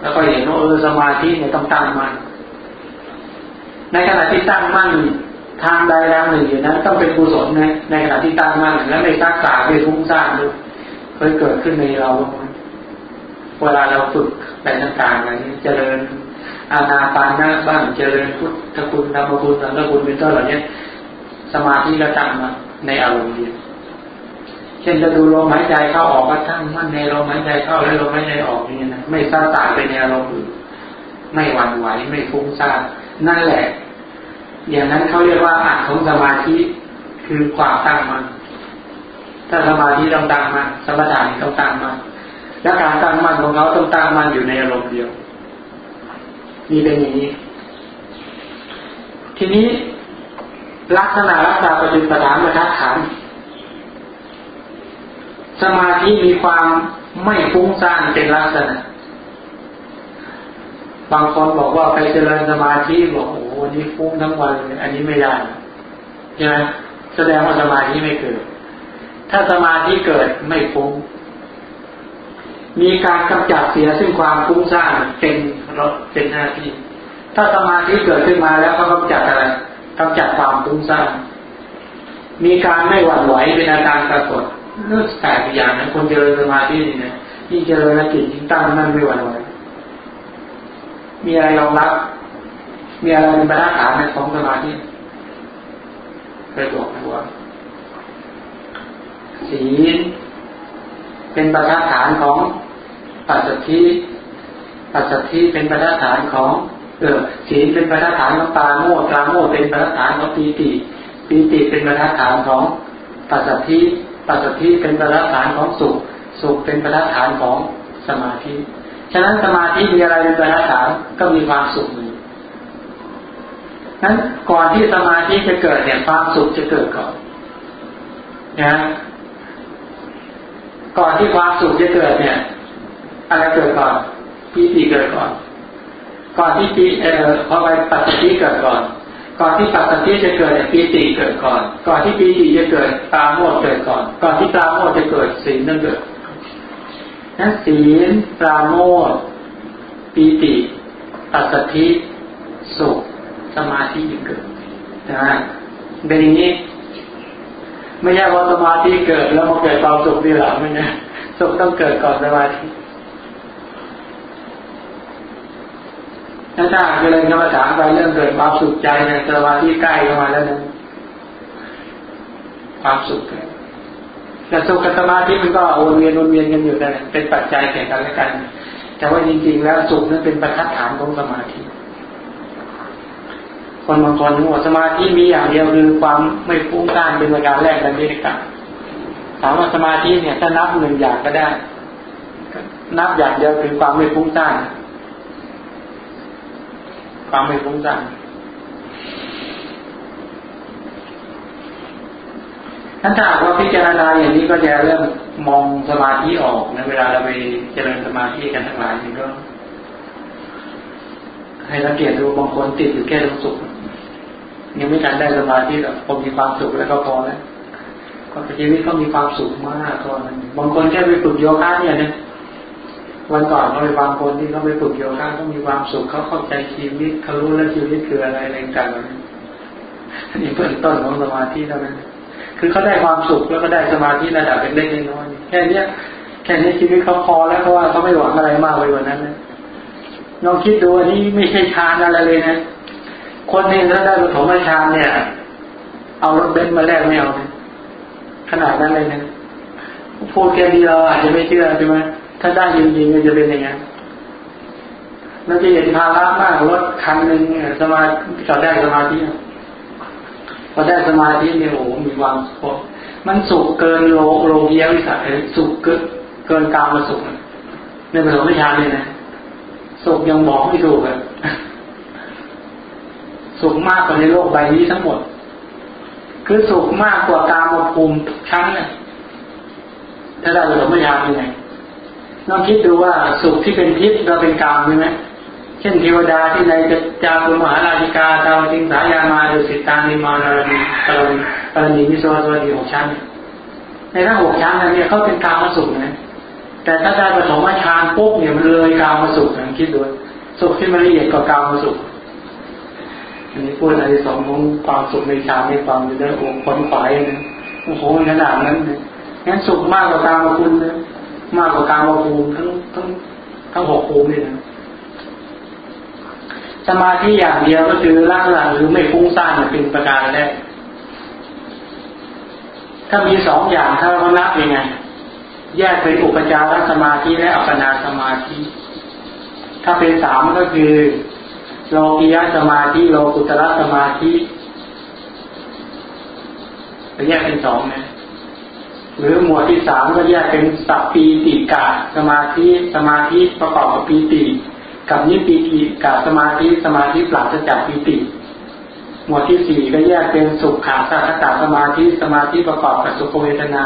แล้วก็เห็นว่าเออสมาธิเนี่ยต้องตั้งมั่นในขณะที่ตั้งมั่นทางใดทางหนึ่งอยู่นั้นต้องเป็นกุศลนะในขณะที่ตั้งมั่นและไม่ซักษาไม่ฟุ้งซ่านด้วยเคยเกิดขึ้นในเราเวลาเราฝึกไปต่างๆอะไรนี้เจริญอาณาปานะบ้างเจริญพุทธคุณธรรมคุณสังฆคุณเป็นต้นเหล่านี้สมาธิก็ตั้งมาในอารมณ์เดียว เช่นจะดูลมหายใจเข้าออกก็ตั้งมั่นในลมหายใจเข้าและลมหายใจออกนี่นะไม่ซ่าสายไปในอารมณ์อื่นไม่หวั่นไหวไม่ฟุ้งซ่านนั่นแหละ อย่างนั้นเขาเรียกว่าอัดของสมาธิคือความตั้งมันถ้าสมาธิต้องตั้งมันสมถะต้องตั้งมันและการตั้งมั่นของเขาต้องตั้งมั่นอยู่ในอารมณ์เดียวมีเป็นอย่างนี้ ทีนี้ลักษณะรักษาปฏิปทานมาทัดฐาน สมาธิมีความไม่ฟุ้งซ่านเป็นลักษณะ บางคนบอกว่าไปเจริญสมาธิบอกโอ้โหนี่ฟุ้งทั้งวันเลยอันนี้ไม่ได้ใช่ไหมแสดงว่าสมาธิไม่เกิด ถ้าสมาธิเกิดไม่ฟุ้ง มีการกำจัดเสียซึ่งความฟุ้งซ่านเป็นรถเป็นหน้าที่ ถ้าสมาธิเกิดขึ้นมาแล้วเขากำจัดอะไรกำจัดความฟุ้งซ่านมีการไม่หวั่นไหวเป็นอาการปรากฏ เลือกแต่อย่างนะคนเจริญสมาธินี่นะยิ่งเจริญจิตยิ่งตั้งนั่นไม่หวั่นไหวมีอะไรรองรับ มีอะไรเป็นบรรทัดฐานในของสมาธิเคยบอกนะว่าศีลเป็นบรรทัดฐานของปัจจุบันปัจจุบันเป็นบรรทัดฐานของเออศีลเป็นบรรทัดฐานของตาโมตาโมเป็นบรรทัดฐานของปีติปีติเป็นบรรทัดฐานของปัจจุบัน ปัจจุบันเป็นบรรทัดฐานของสุข สุขเป็นบรรทัดฐานของสมาธิ ฉะนั้นสมาธิมีอะไรเป็นบรรทัดฐานก็มีความสุขมีนั้นก่อนที่สมาธิจะเกิดเนี่ยความสุขจะเกิดก่อนนะก่อนที่ความสุขจะเกิดเนี่ย อะไรเกิดก่อนปีติเกิดก่อน ก่อนที่ปีเอ่อพอไปปัจจุบันเกิดก่อน ก่อนที่ปัจจุบันจะเกิดปีติเกิดก่อน ก่อนที่ปีติจะเกิดตาโมดเกิดก่อน ก่อนที่ตาโมดจะเกิดศีลนั่นเกิดนั้นศีลปราโมทปีติปัสสธิสุขสมาธิเกิดนะเป็นอย่างนี้ไม่ใช่ว่าสมาธิเกิดแล้วมาเกิดความสุขทีหลังไม่ใช่สุขต้องเกิดก่อนสมาธิ ถ้าถ้าเจริญกรรมฐานไปเรื่องเกิดความสุขใจเนี่ยสมาธิใกล้เข้ามาแล้วนะความสุขเกิดแต่สุขกับสมาธิมันก็วนเวียนวนเวียนกันอยู่นั่นเป็นปัจจัยแก่กันและกัน แต่ว่าจริงๆ แล้วสุขนั้นเป็นประทัดฐานของสมาธิ คนบางคนหัวสมาธิมีอย่างเดียวคือความไม่ฟุ้งซ่านเป็นประการแรกดังนี้นะครับถามว่าสมาธิเนี่ยถ้านับหนึ่งอย่างก็ได้ นับอย่างเดียวคือความไม่ฟุ้งซ่าน ความไม่ฟุ้งซ่านท่านถ้าว่าพิจารณาอย่างนี้ก็จะเริ่มมองสมาธิออกนะเวลาเราไปเจริญสมาธิกันทั้งหลายนี่ก็ ให้สังเกตดูบางคนติดอยู่แค่ตรงสุขยังไม่ทันได้สมาธิหรอกพอมีความสุขแล้วก็พอแล้วก็ชีวิตเขามีความสุขมากก็นั้นบางคนแค่ไปฝึกโยคะเนี่ยนะ วันก่อนเขาไปบางคนที่เขาไปฝึกโยคะเขามีความสุขเขาเข้าใจชีวิตเขารู้แล้วชีวิตคืออะไรอะไรต่างๆนี่เพื่อนต้นของสมาธิเท่านั้น คือเขาได้ความสุขแล้วก็ได้สมาธิระดับเป็นเล็กน้อยแค่เนี้ยแค่นี้ชีวิตเขาพอแล้วเพราะว่าเขาไม่หวังอะไรมากไปกว่านั้นนะลองคิดดูอันนี้ไม่ใช่ฌานอะไรเลยนะ คนหนึ่งถ้าได้ปฐมฌานเนี่ย เอารถเบนซ์มาแลกไม่เอาเลยขนาดนั้นเลยนะพูดแค่นี้เราอาจจะไม่เชื่อใช่ไหม ถ้าได้จริงๆจะเป็นอย่างนี้เราจะเห็นภาระมากรถคันหนึ่งสมาธิได้สมาธิพอได้สมาธิเนี่ยโอ้มีความสุขมันสุขเกินโลโลเยียวิสัยสุขเกินเกินกามมาสุขในปฐมฌานเลยนะสุขยังบอกไม่ถูกเลยสุขมากกว่าในโลกใบนี้ทั้งหมด คือสุขมากกว่ากามาภูมิชั้นเนี่ยถ้าได้หรือไม่ยามยังไง ลองคิดดูว่าสุขที่เป็นพิษเราเป็นกามใช่ไหมเช่นเทวดาที่ในจะจารุมหาราชิกาดาวจิงสายามาดุสิตานิมานารณีปรณีปรณีมิโซสวัสดีหกชั้น ในทั้งหกชั้นนั้นเนี่ยเขาเป็นกามสุขนะแต่ถ้าได้ปฐมฌานปุ๊บเนี่ยมันเลยกามสุขนะคิดดูสุขที่มันละเอียดกว่ากามสุขอันนี้พูดอะไรสองของความสุขในฌานในความจะได้โอ้คนฝ่ายนะโอ้โหขนาดนั้นเลยงั้นสุขมากกว่าการมาคุณนะ มากกว่าการมาภูมิทั้งทั้งทั้งหกภูมินี่นะสมาธิอย่างเดียวก็คือลักษณะหรือไม่ฟุ้งซ่านเป็นประการแรกถ้ามีสองอย่างถ้าเรานับยังไง แยกเป็นอุปจารสมาธิและอัปปนาสมาธิ ถ้าเป็นสามก็คือโลกิยสมาธิโลกุตระสมาธิแยกเป็นสองนะ หรือหมวดที่สามก็แยกเป็นสัพปีติกะสมาธิสมาธิประกอบกับปีติกับนิปีติกะสมาธิสมาธิปราศจากปีติ หมวดที่สี่ก็แยกเป็นสุขขาสัตตสมาธิสมาธิประกอบกับสุขเวทนา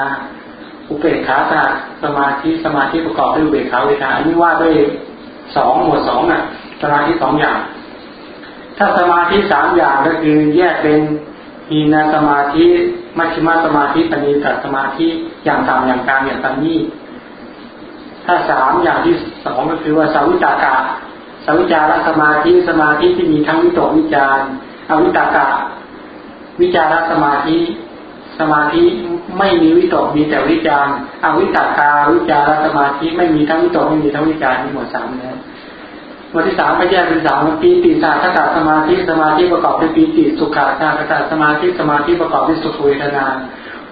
อุเบกขาตาสมาธิสมาธิประกอบด้วยอุเบกขาเวทนาอันนี้ว่าด้วยสองหมวดสองอะสมาธิสองอย่าง ถ้าสมาธิสามอย่างก็คือแยกเป็นมีนาสมาธิ มัชฌิมาสมาธิปณิตัสมาธิอย่างต่ำอย่างกลางอย่างตันนี้ถ้าสามอย่างที่สองก็คือว่าสาวิตากะสาวิจารสมาธิสมาธิที่มีทั้งวิตกวิจารอวิตากะ วิจารสมาธิสมาธิไม่มีวิตกมีแต่วิจารอวิตากาวิจารสมาธิไม่มีทั้งวิตกไม่มีทั้งวิจารมีหมดสามแล้ว วันที่สามไปแยกเป็นสามปีติสาธกาสมาธิสมาธิประกอบด้วยปีติสุขาสาธกาสมาธิสมาธิประกอบด้วยสุขเวทนา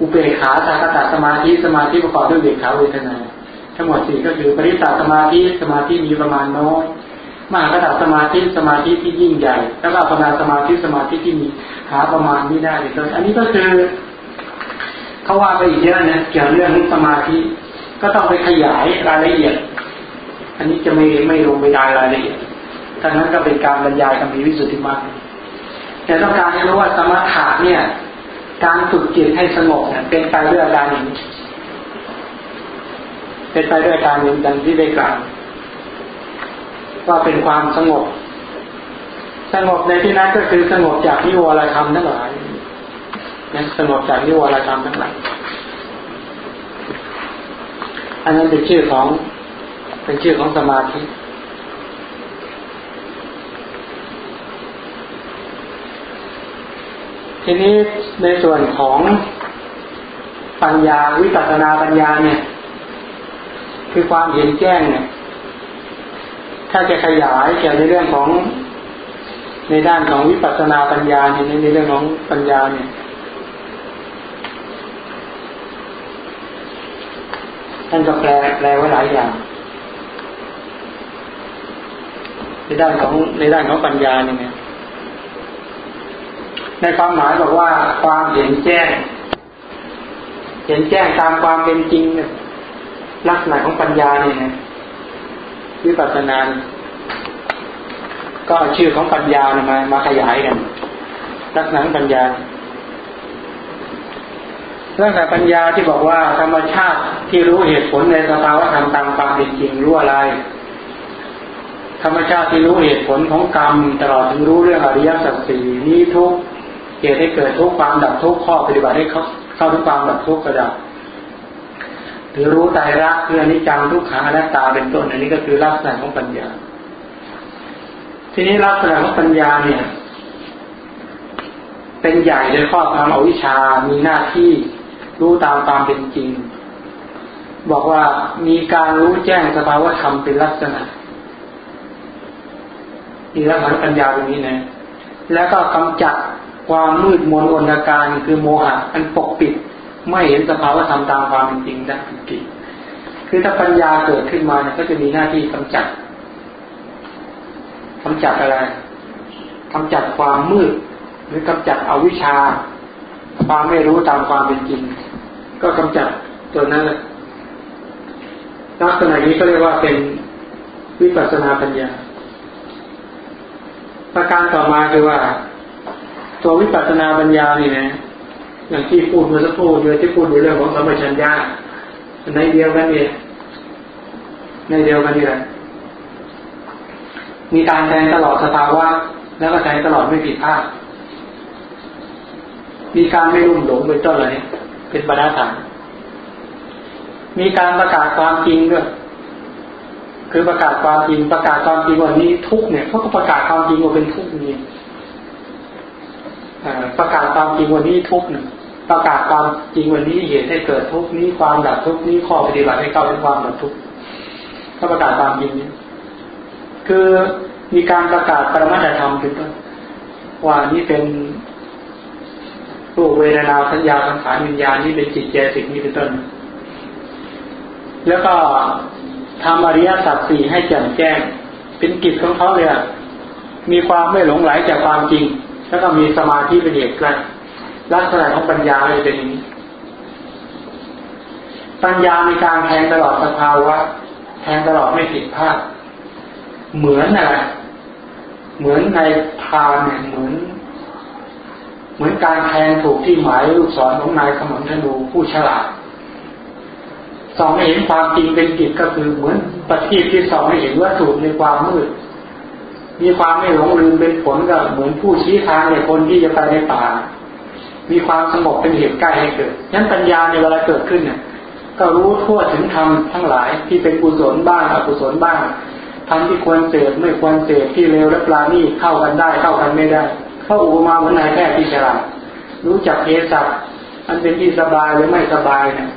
อุเบกขาสาธกาสมาธิสมาธิประกอบด้วยเบกขาเวทนา ทั้งหมดสี่ก็คือปริสาสมาธิสมาธิมีประมาณน้อยมหากระดาสมาธิสมาธิที่ยิ่งใหญ่ แล้วก็ปนาสมาธิสมาธิที่มีหาประมาณไม่ได้เลยอันนี้ก็คือเขาว่าไปอีกเยอะนะเกี่ยวเรื่องสมาธิก็ต้องไปขยายรายละเอียด อันนี้จะไม่ไม่ลงไปรายรายละเอียดท่านั้นก็เป็นการบรรยายคำมีวิสุทธิมรรคแต่ต้องการให้รู้ว่าสมถะเนี่ย การฝึกจิตให้สงบเนี่ยเป็นไปด้วยอาการอย่งนี้เป็นไปด้วยการอย่างดังที่ได้กล่าวว่าเป็นความสงบ สงบในที่นั้นก็คือสงบจากนิวรธรรมทั้งหลายนะสงบจากนิวรธรรมทั้งหลายอันนั้นเป็นชื่อของ เป็นชื่อของสมาธิ ทีนี้ในส่วนของปัญญาวิปัสสนาปัญญาเนี่ย คือความเห็นแจ้งเนี่ย ถ้าจะขยายเกี่ยวในเรื่องของในด้านของวิปัสสนาปัญญาเนี่ยในเรื่องของปัญญาเนี่ยท่านก็แปลแปลไว้หลายอย่าง ในด้านของในด้านของปัญญาเนี่ย ในความหมายบอกว่าความเห็นแจ้ง เห็นแจ้งตามความเป็นจริงเนี่ยลักษณะของปัญญาเนี่ยนะวิปัสสนา ก็ชื่อของปัญญาเนี่ยมามาขยายกัน ลักษณะของปัญญาเรื่องแต่ปัญญาที่บอกว่าธรรมชาติที่รู้เหตุผลในสภาวะธรรมตามความเป็นจริงรู้อะไร ธรรมชาติที่รู้เหตุผลของกรรมตลอดถึงรู้เรื่องอริยสัจสี่นี้ทุกเหตุให้เกิดทุกความดับทุกข้อปฏิบัติให้เขาเข้าถึงความดับทุกกระดับหรือรู้ใจรักคืออนิจจังทุกขังอนัตตาเป็นต้นอันนี้ก็คือลักษณะของปัญญา ทีนี้ลักษณะของปัญญาเนี่ย เป็นใหญ่ในข้อความอวิชชา มีหน้าที่รู้ตามความเป็นจริง บอกว่ามีการรู้แจ้งสภาวธรรมเป็นลักษณะ นี่ลักษณะปัญญาตรงนี้นะ แล้วก็กำจัดความมืดมนอนการคือโมหะอันปกปิด ไม่เห็นสภาวะธรรมตามความเป็นจริงได้จริงคือถ้าปัญญาเกิดขึ้นมาเนี่ยก็จะมีหน้าที่กำจัดกำจัดอะไรกำจัดความมืด หรือกำจัดอวิชชา ความไม่รู้ตามความเป็นจริง ก็กำจัดตัวนั้นลักษณะนี้ก็เรียกว่าเป็นวิปัสสนาปัญญา ประการต่อมาคือว่า ตัววิปัสสนาปัญญานี่นะอย่างที่พูดเมื่อสักครู่เดียวที่พูดในเรื่องของสมัชัญญาในเดียวกันเนี่ยในเดียวกันนี่แหละมีการแทงตลอดสภาวะแล้วก็แทงตลอดไม่ผิดพลาดมีการไม่รุ่มหลงเป็นต้นอะไรเป็นบรรทัดฐานมีการประกาศความจริงด้วย คือประกาศความจริงประกาศความจริงว่านี้ทุกเนี่ยเขาก็ประกาศความจริงว่าเป็นทุกนี่ประกาศความจริงวันนี้ทุกหนึ่งประกาศความจริงวันนี้เหตุให้เกิดทุกนี้ความดับทุกนี้ข้อปฏิบัติให้เข้าถึงความดับทุกถ้าประกาศความจริงนี่ยคือมีการประกาศปรมาจธรรมเป็นต้นว่านี่เป็นรูปเวทนาสัญญาสังขารวิญญาณนี่เป็นจิตเจสิกนี่เป็นต้น แล้วก็ ทำอริยสัจสี่ให้แจ่มแจ้ง เป็นกิจของเขาเลยมีความไม่หลงไหลจากความจริง แล้วก็มีสมาธิเป็นเหตุใกล้ลักษณะของปัญญาเลยเป็นอย่างนี้ ปัญญามีการแทงตลอดสภาวะแทงตลอดไม่ผิดพลาดเหมือนอะไรเหมือนในพานเนี่ยเหมือน เหมือนการแทงถูกที่หมายลูกศรของนายขมรธนูผู้ฉลาด สองให้เห็นความจริงเป็นกิจก็คือเหมือนปฏิที่สองให้เห็นว่าถูกในความมืด มีความไม่หลงลืมเป็นผลก็เหมือนผู้ชี้ทางในคนที่จะไปในป่า มีความสงบเป็นเหตุใกล้ให้เกิดนั้นปัญญาในเวลาเกิดขึ้นเนี่ยก็รู้ทั่วถึงธรรมทั้งหลายที่เป็นกุศลบ้างอกุศลบ้างทำที่ควรเสพไม่ควรเสพที่เลวและปลานี่เข้ากันได้เข้ากันไม่ได้เข้าอุปมาเหมือนนายแพทย์ที่ฉลาดรู้จักเภสัชอันเป็นที่สบายหรือไม่สบายเนี่ย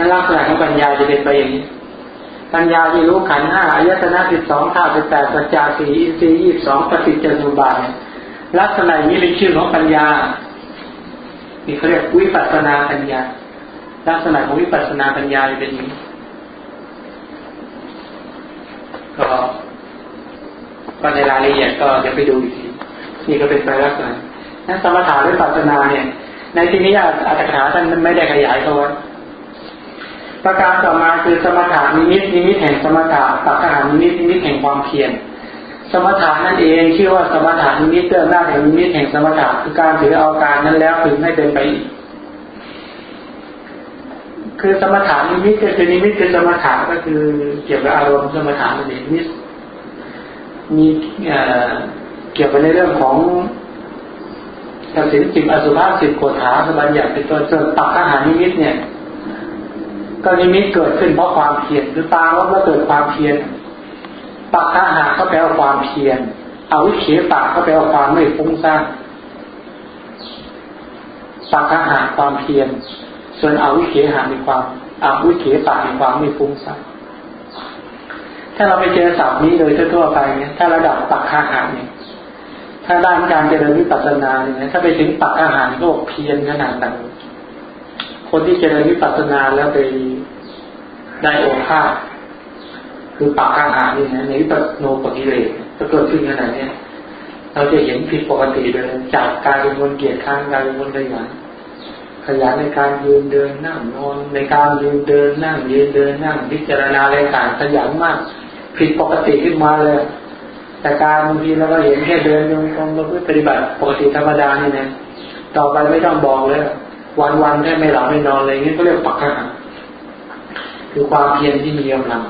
นั่นลักษณะของปัญญาจะเป็นไปอย่างนี้ปัญญาที่รู้ขันห้าอายตนะสิบสองธาตุสิบแปดสัจจาสี่อินทรีย์ยี่สองปฏิจจสมุปบาทลักษณะนี้เป็นชื่อของปัญญานี่เขาเรียกวิปัสสนาปัญญา ลักษณะของวิปัสสนาปัญญาเป็นอย่างนี้ก็ก็ในรายละเอียดก็เดี๋ยวไปดูอีกทีนี่ก็เป็นไปลักษณะนั้นสมถะหรือปัจนาเนี่ย ในที่นี้อาจารย์ท่านไม่ได้ขยายเขาไว้ ประการต่อมาคือสมถนิมิตนิมิตแห่งสมถะปัคคหนิมิตนิมิตแห่งความเพียรสมถะนั่นเองชื่อว่าสมถนิมิตเรื่องหน้าแห่งนิมิตแห่งสมถะคือการถือเอาการนั้นแล้วถึงให้เป็นไปอีกคือสมถนิมิตก็คือนิมิตคือสมถะก็คือเกี่ยวกับอารมณ์สมถะนั่นเองนิมีเกี่ยวกับในเรื่องของกสินสิบอสุภาสิบโกถาสบัญญัติเป็นตัวเสริมปักอาหารนิมิตเนี่ย ก็นิมิตเกิดขึ้นเพราะความเพียรหรือตาว่าเกิดความเพียรปักอาหารก็แปลว่าความเพียรเอาวิเขปากก็แปลว่าความไม่ฟุ้งซ่านปักอาหารความเพียรส่วนอาวิเคหามีความอาวิเคปามีความไม่ฟุ้งซ่านถ้าเราไปเจอศัพท์นี้โดยทั่วไปเนี่ยถ้าระดับปักอาหารเนี่ยถ้าด้านการเจริญวิปัสสนาเนี่ยถ้าไปถึงปักอาหารก็เพียรขนาดนั้น คนที่เจริญวิปัสสนาแล้วไปได้โอภาสคือปักอาหารนี่นะในวิปัสโนปกิเลสจะเกิดขึ้นขนาดนี้เราจะเห็นผิดปกติเลยจากการเป็นคนเกียรติค้างการเป็นคนขยันขยันในการยืนเดินนั่งนอนในการยืนเดินนั่งยืนเดินนั่งพิจารณาอะไรต่างขยันมาก ผิดปกติขึ้นมาเลย แต่การบางทีเราก็เห็นแค่เดินยังคงเราปฏิบัติปกติธรรมดานี่นะต่อไปไม่ต้องบอกเลย วันวันแค่ไม่หลับไม่นอนอะไรนี้ยก็เรียกปักขันคือความเพียรที่มีกำลัง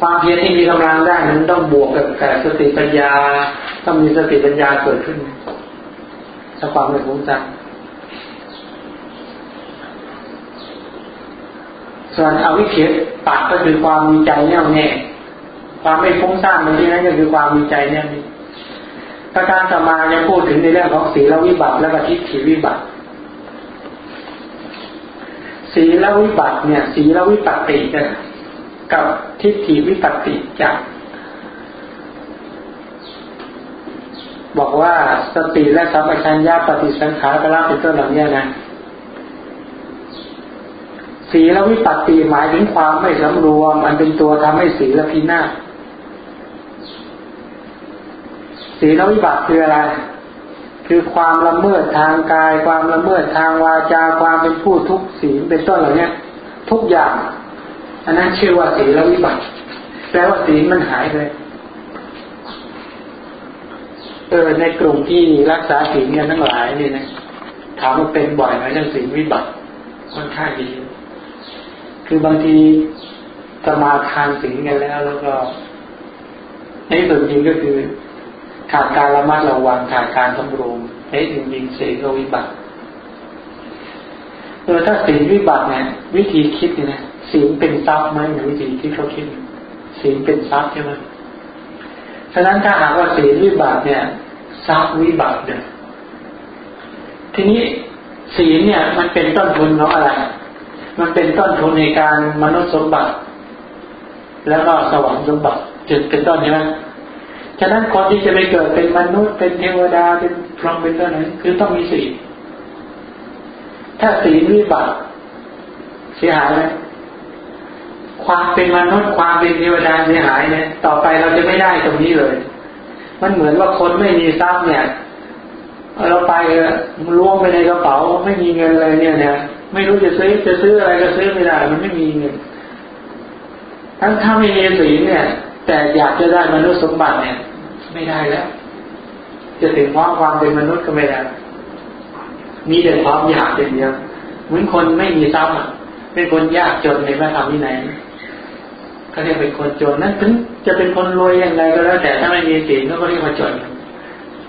ความเพียรที่มีกำลังได้นั้นต้องบวกกับสติปัญญา ต้องมีสติปัญญาเกิดขึ้นถ้าความไม่รู้จักส่วนอวิเคปัดก็คือความมีใจแน่วแน่ ความไม่ฟุ้งซ่านในที่นั้นก็คือความมีใจแน่วแน่ ประการต่อมาจะพูดถึงในเรื่องของศีลวิบัติและทิฏฐิวิบัติศีลวิบัติเนี่ยศีลวิปัติกันกับทิฏฐิวิปัติจะบอกว่าสติและสัมปชัญญะปฏิสังขารกระเป็นต้นเหล่านี้นะศีลวิปัตติหมายถึงความไม่สำรวม อันเป็นตัวทำให้ศีลพินาศ ศีลวิบัติคืออะไร คือความละเมิดทางกาย ความละเมิดทางวาจา ความเป็นผู้ทุกศีลเป็นต้นเหล่านี้ทุกอย่าง อันนั้นชื่อว่าศีลวิบัติแปลว่าศีลมันหายเลยเออในกลุ่มที่รักษาศีลกันทั้งหลายนี่นะถามว่าเป็นบ่อยไหมเรื่องศีลวิบัติค่อนข้างดีคือบางทีสมาทานสิ่งกันแล้ว แล้วก็ในส่วนจริงก็คือ ขาดการระมัดระวังขาดการสำรวมในจริงๆเสียก็วิบัติเออถ้าสิ่งวิบัติเนี่ยวิธีคิดเนี่ยสิ่งเป็นทรัพย์ไหมในวิธีที่เขาคิดสิ่งเป็นทรัพย์ใช่ไหมฉะนั้นถ้าหากว่าสิ่งวิบัติเนี่ยทรัพย์วิบัติเนี่ยทีนี้ศีลเนี่ย มันเป็นต้นทุนของอะไร มันเป็นต้นทุนในการมนุษย์สมบัติ แล้วก็สวรรค์สมบัติจุดเป็นต้นใช่ไหม ฉะนั้นคนที่จะไปเกิดเป็นมนุษย์เป็นเทวดาเป็นพรหมเป็นต้นนั้นคือต้องมีสีถ้าสีวิบัติเสียหายไหมความเป็นมนุษย์ความเป็นเทวดาเสียหายเนี่ยต่อไปเราจะไม่ได้ตรงนี้เลย มันเหมือนว่าคนไม่มีทรัพย์เนี่ยเราไปล้วงไปในกระเป๋าไม่มีเงินเลยเนี่ยเนี่ยไม่รู้จะซื้อจะซื้ออะไรก็ซื้อไม่ได้ มันไม่มีเงินทั้งถ้าไม่มีสีเนี่ย แต่อยากจะได้มนุษย์สมบัติเนี่ย ไม่ได้แล้ว จะถึงความความเป็นมนุษย์ก็ไม่ได้มีแต่ความอยากเป็นเดียวเหมือนคนไม่มีทรัพย์เป็นคนยากจนในพระธรรมที่ไหนเขาเรียกเป็นคนจนนั้นถึงจะเป็นคนรวยอย่างไรก็แล้ว แต่ถ้าไม่มีศีลก็เรียกว่าจน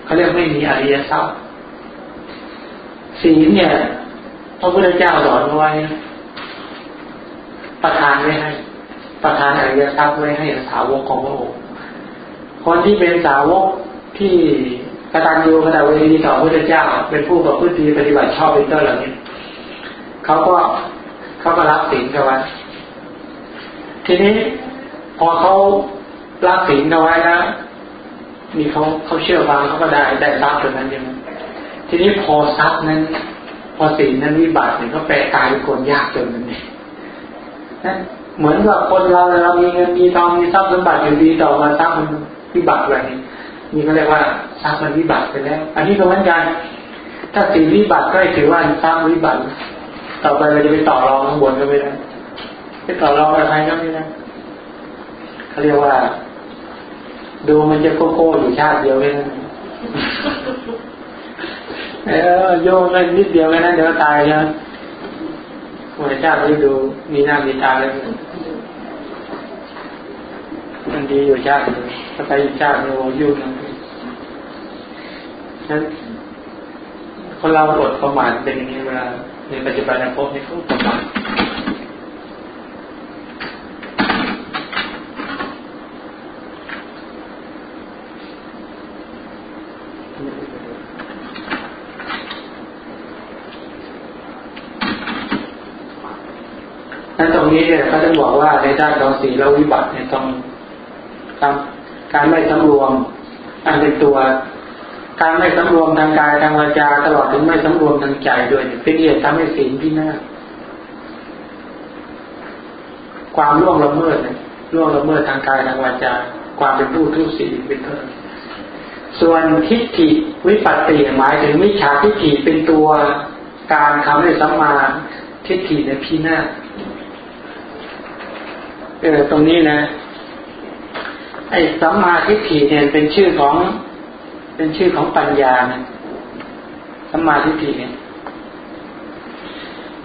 เขาเรียกไม่มีอริยทรัพย์ศีลเนี่ยพระพุทธเจ้าสอนไว้ประทานไว้ให้ ประทานอริยทรัพย์ไว้ให้สาวกของพระองค์คนที่เป็นสาวกที่กตัญญูกตเวทีต่อพระพุทธเจ้า เป็นผู้ประพฤติปฏิบัติชอบเป็นต้นเหล่านี้เขาก็เขาก็รับศีลกันไว้ทีนี้พอเขารับศีลกันไว้นะมีเขาเขาเชื่อฟังเขาก็ได้ได้ทรัพย์ตรงนั้นยังทีนี้พอทรัพย์นั้น พอศีลนั้นวิบัติเนี่ยก็แปลกายเป็นคนยากจนนั่นเองนั่น เหมือนว่าคนเราเรามีเงินมีทองมีทรัพย์สมบัติอยู่ดีต่อมาทรัพย์มันวิบัติอะไรนี้นี่เขาเรียกว่าทรัพย์มันวิบัติไปแล้ว อันนี้ก็เหมือนกันถ้าศีลวิบัติก็ถือว่าทรัพย์วิบัติ ต่อไปเราจะไปต่อรองข้างบนก็ไม่ได้ไปต่อรองกับใครก็ไม่ได้เขาเรียกว่า ดูมันจะโก้โก้อยู่ชาติเดียวแค่นั้นเออโยงกันนิดเดียวแค่นั้นเดี๋ยวตายแล้วหัวชาติไม่ดูมีหน้ามีตาแล้ว มันดีอยู่ชาติถ้าไปชาติโอ้ยุ่งนะนั้นคนเราอดประมาทเป็นอย่างนี้เวลาในปัจจุบันพบในเขาประมาทนั้นตรงนี้เนี่ยเขาจะบอกว่าในด้านของศีลวิบัติเนี่ยต้อง การไม่สำรวมอันเป็นตัว การไม่สำรวมทางกายทางวาจาตลอดถึงไม่สำรวมทางใจด้วยเป็นเหตุทำให้ศีลที่น่าความล่วงละเมิดเนี่ยล่วงละเมิดทางกายทางวาจา ความเป็นผู้ทุศีลเป็นต้นส่วนทิฏฐิวิปัสติหมายถึงมิจฉาทิฏฐิเป็นตัวการทำให้สัมมาทิฏฐิในพินาศเออตรงนี้นะ อ้สัมมาทิฏฐิเนี่ยเป็นชื่อของ เป็นชื่อของปัญญาเนะสัมมาทิฏฐิเนี่ย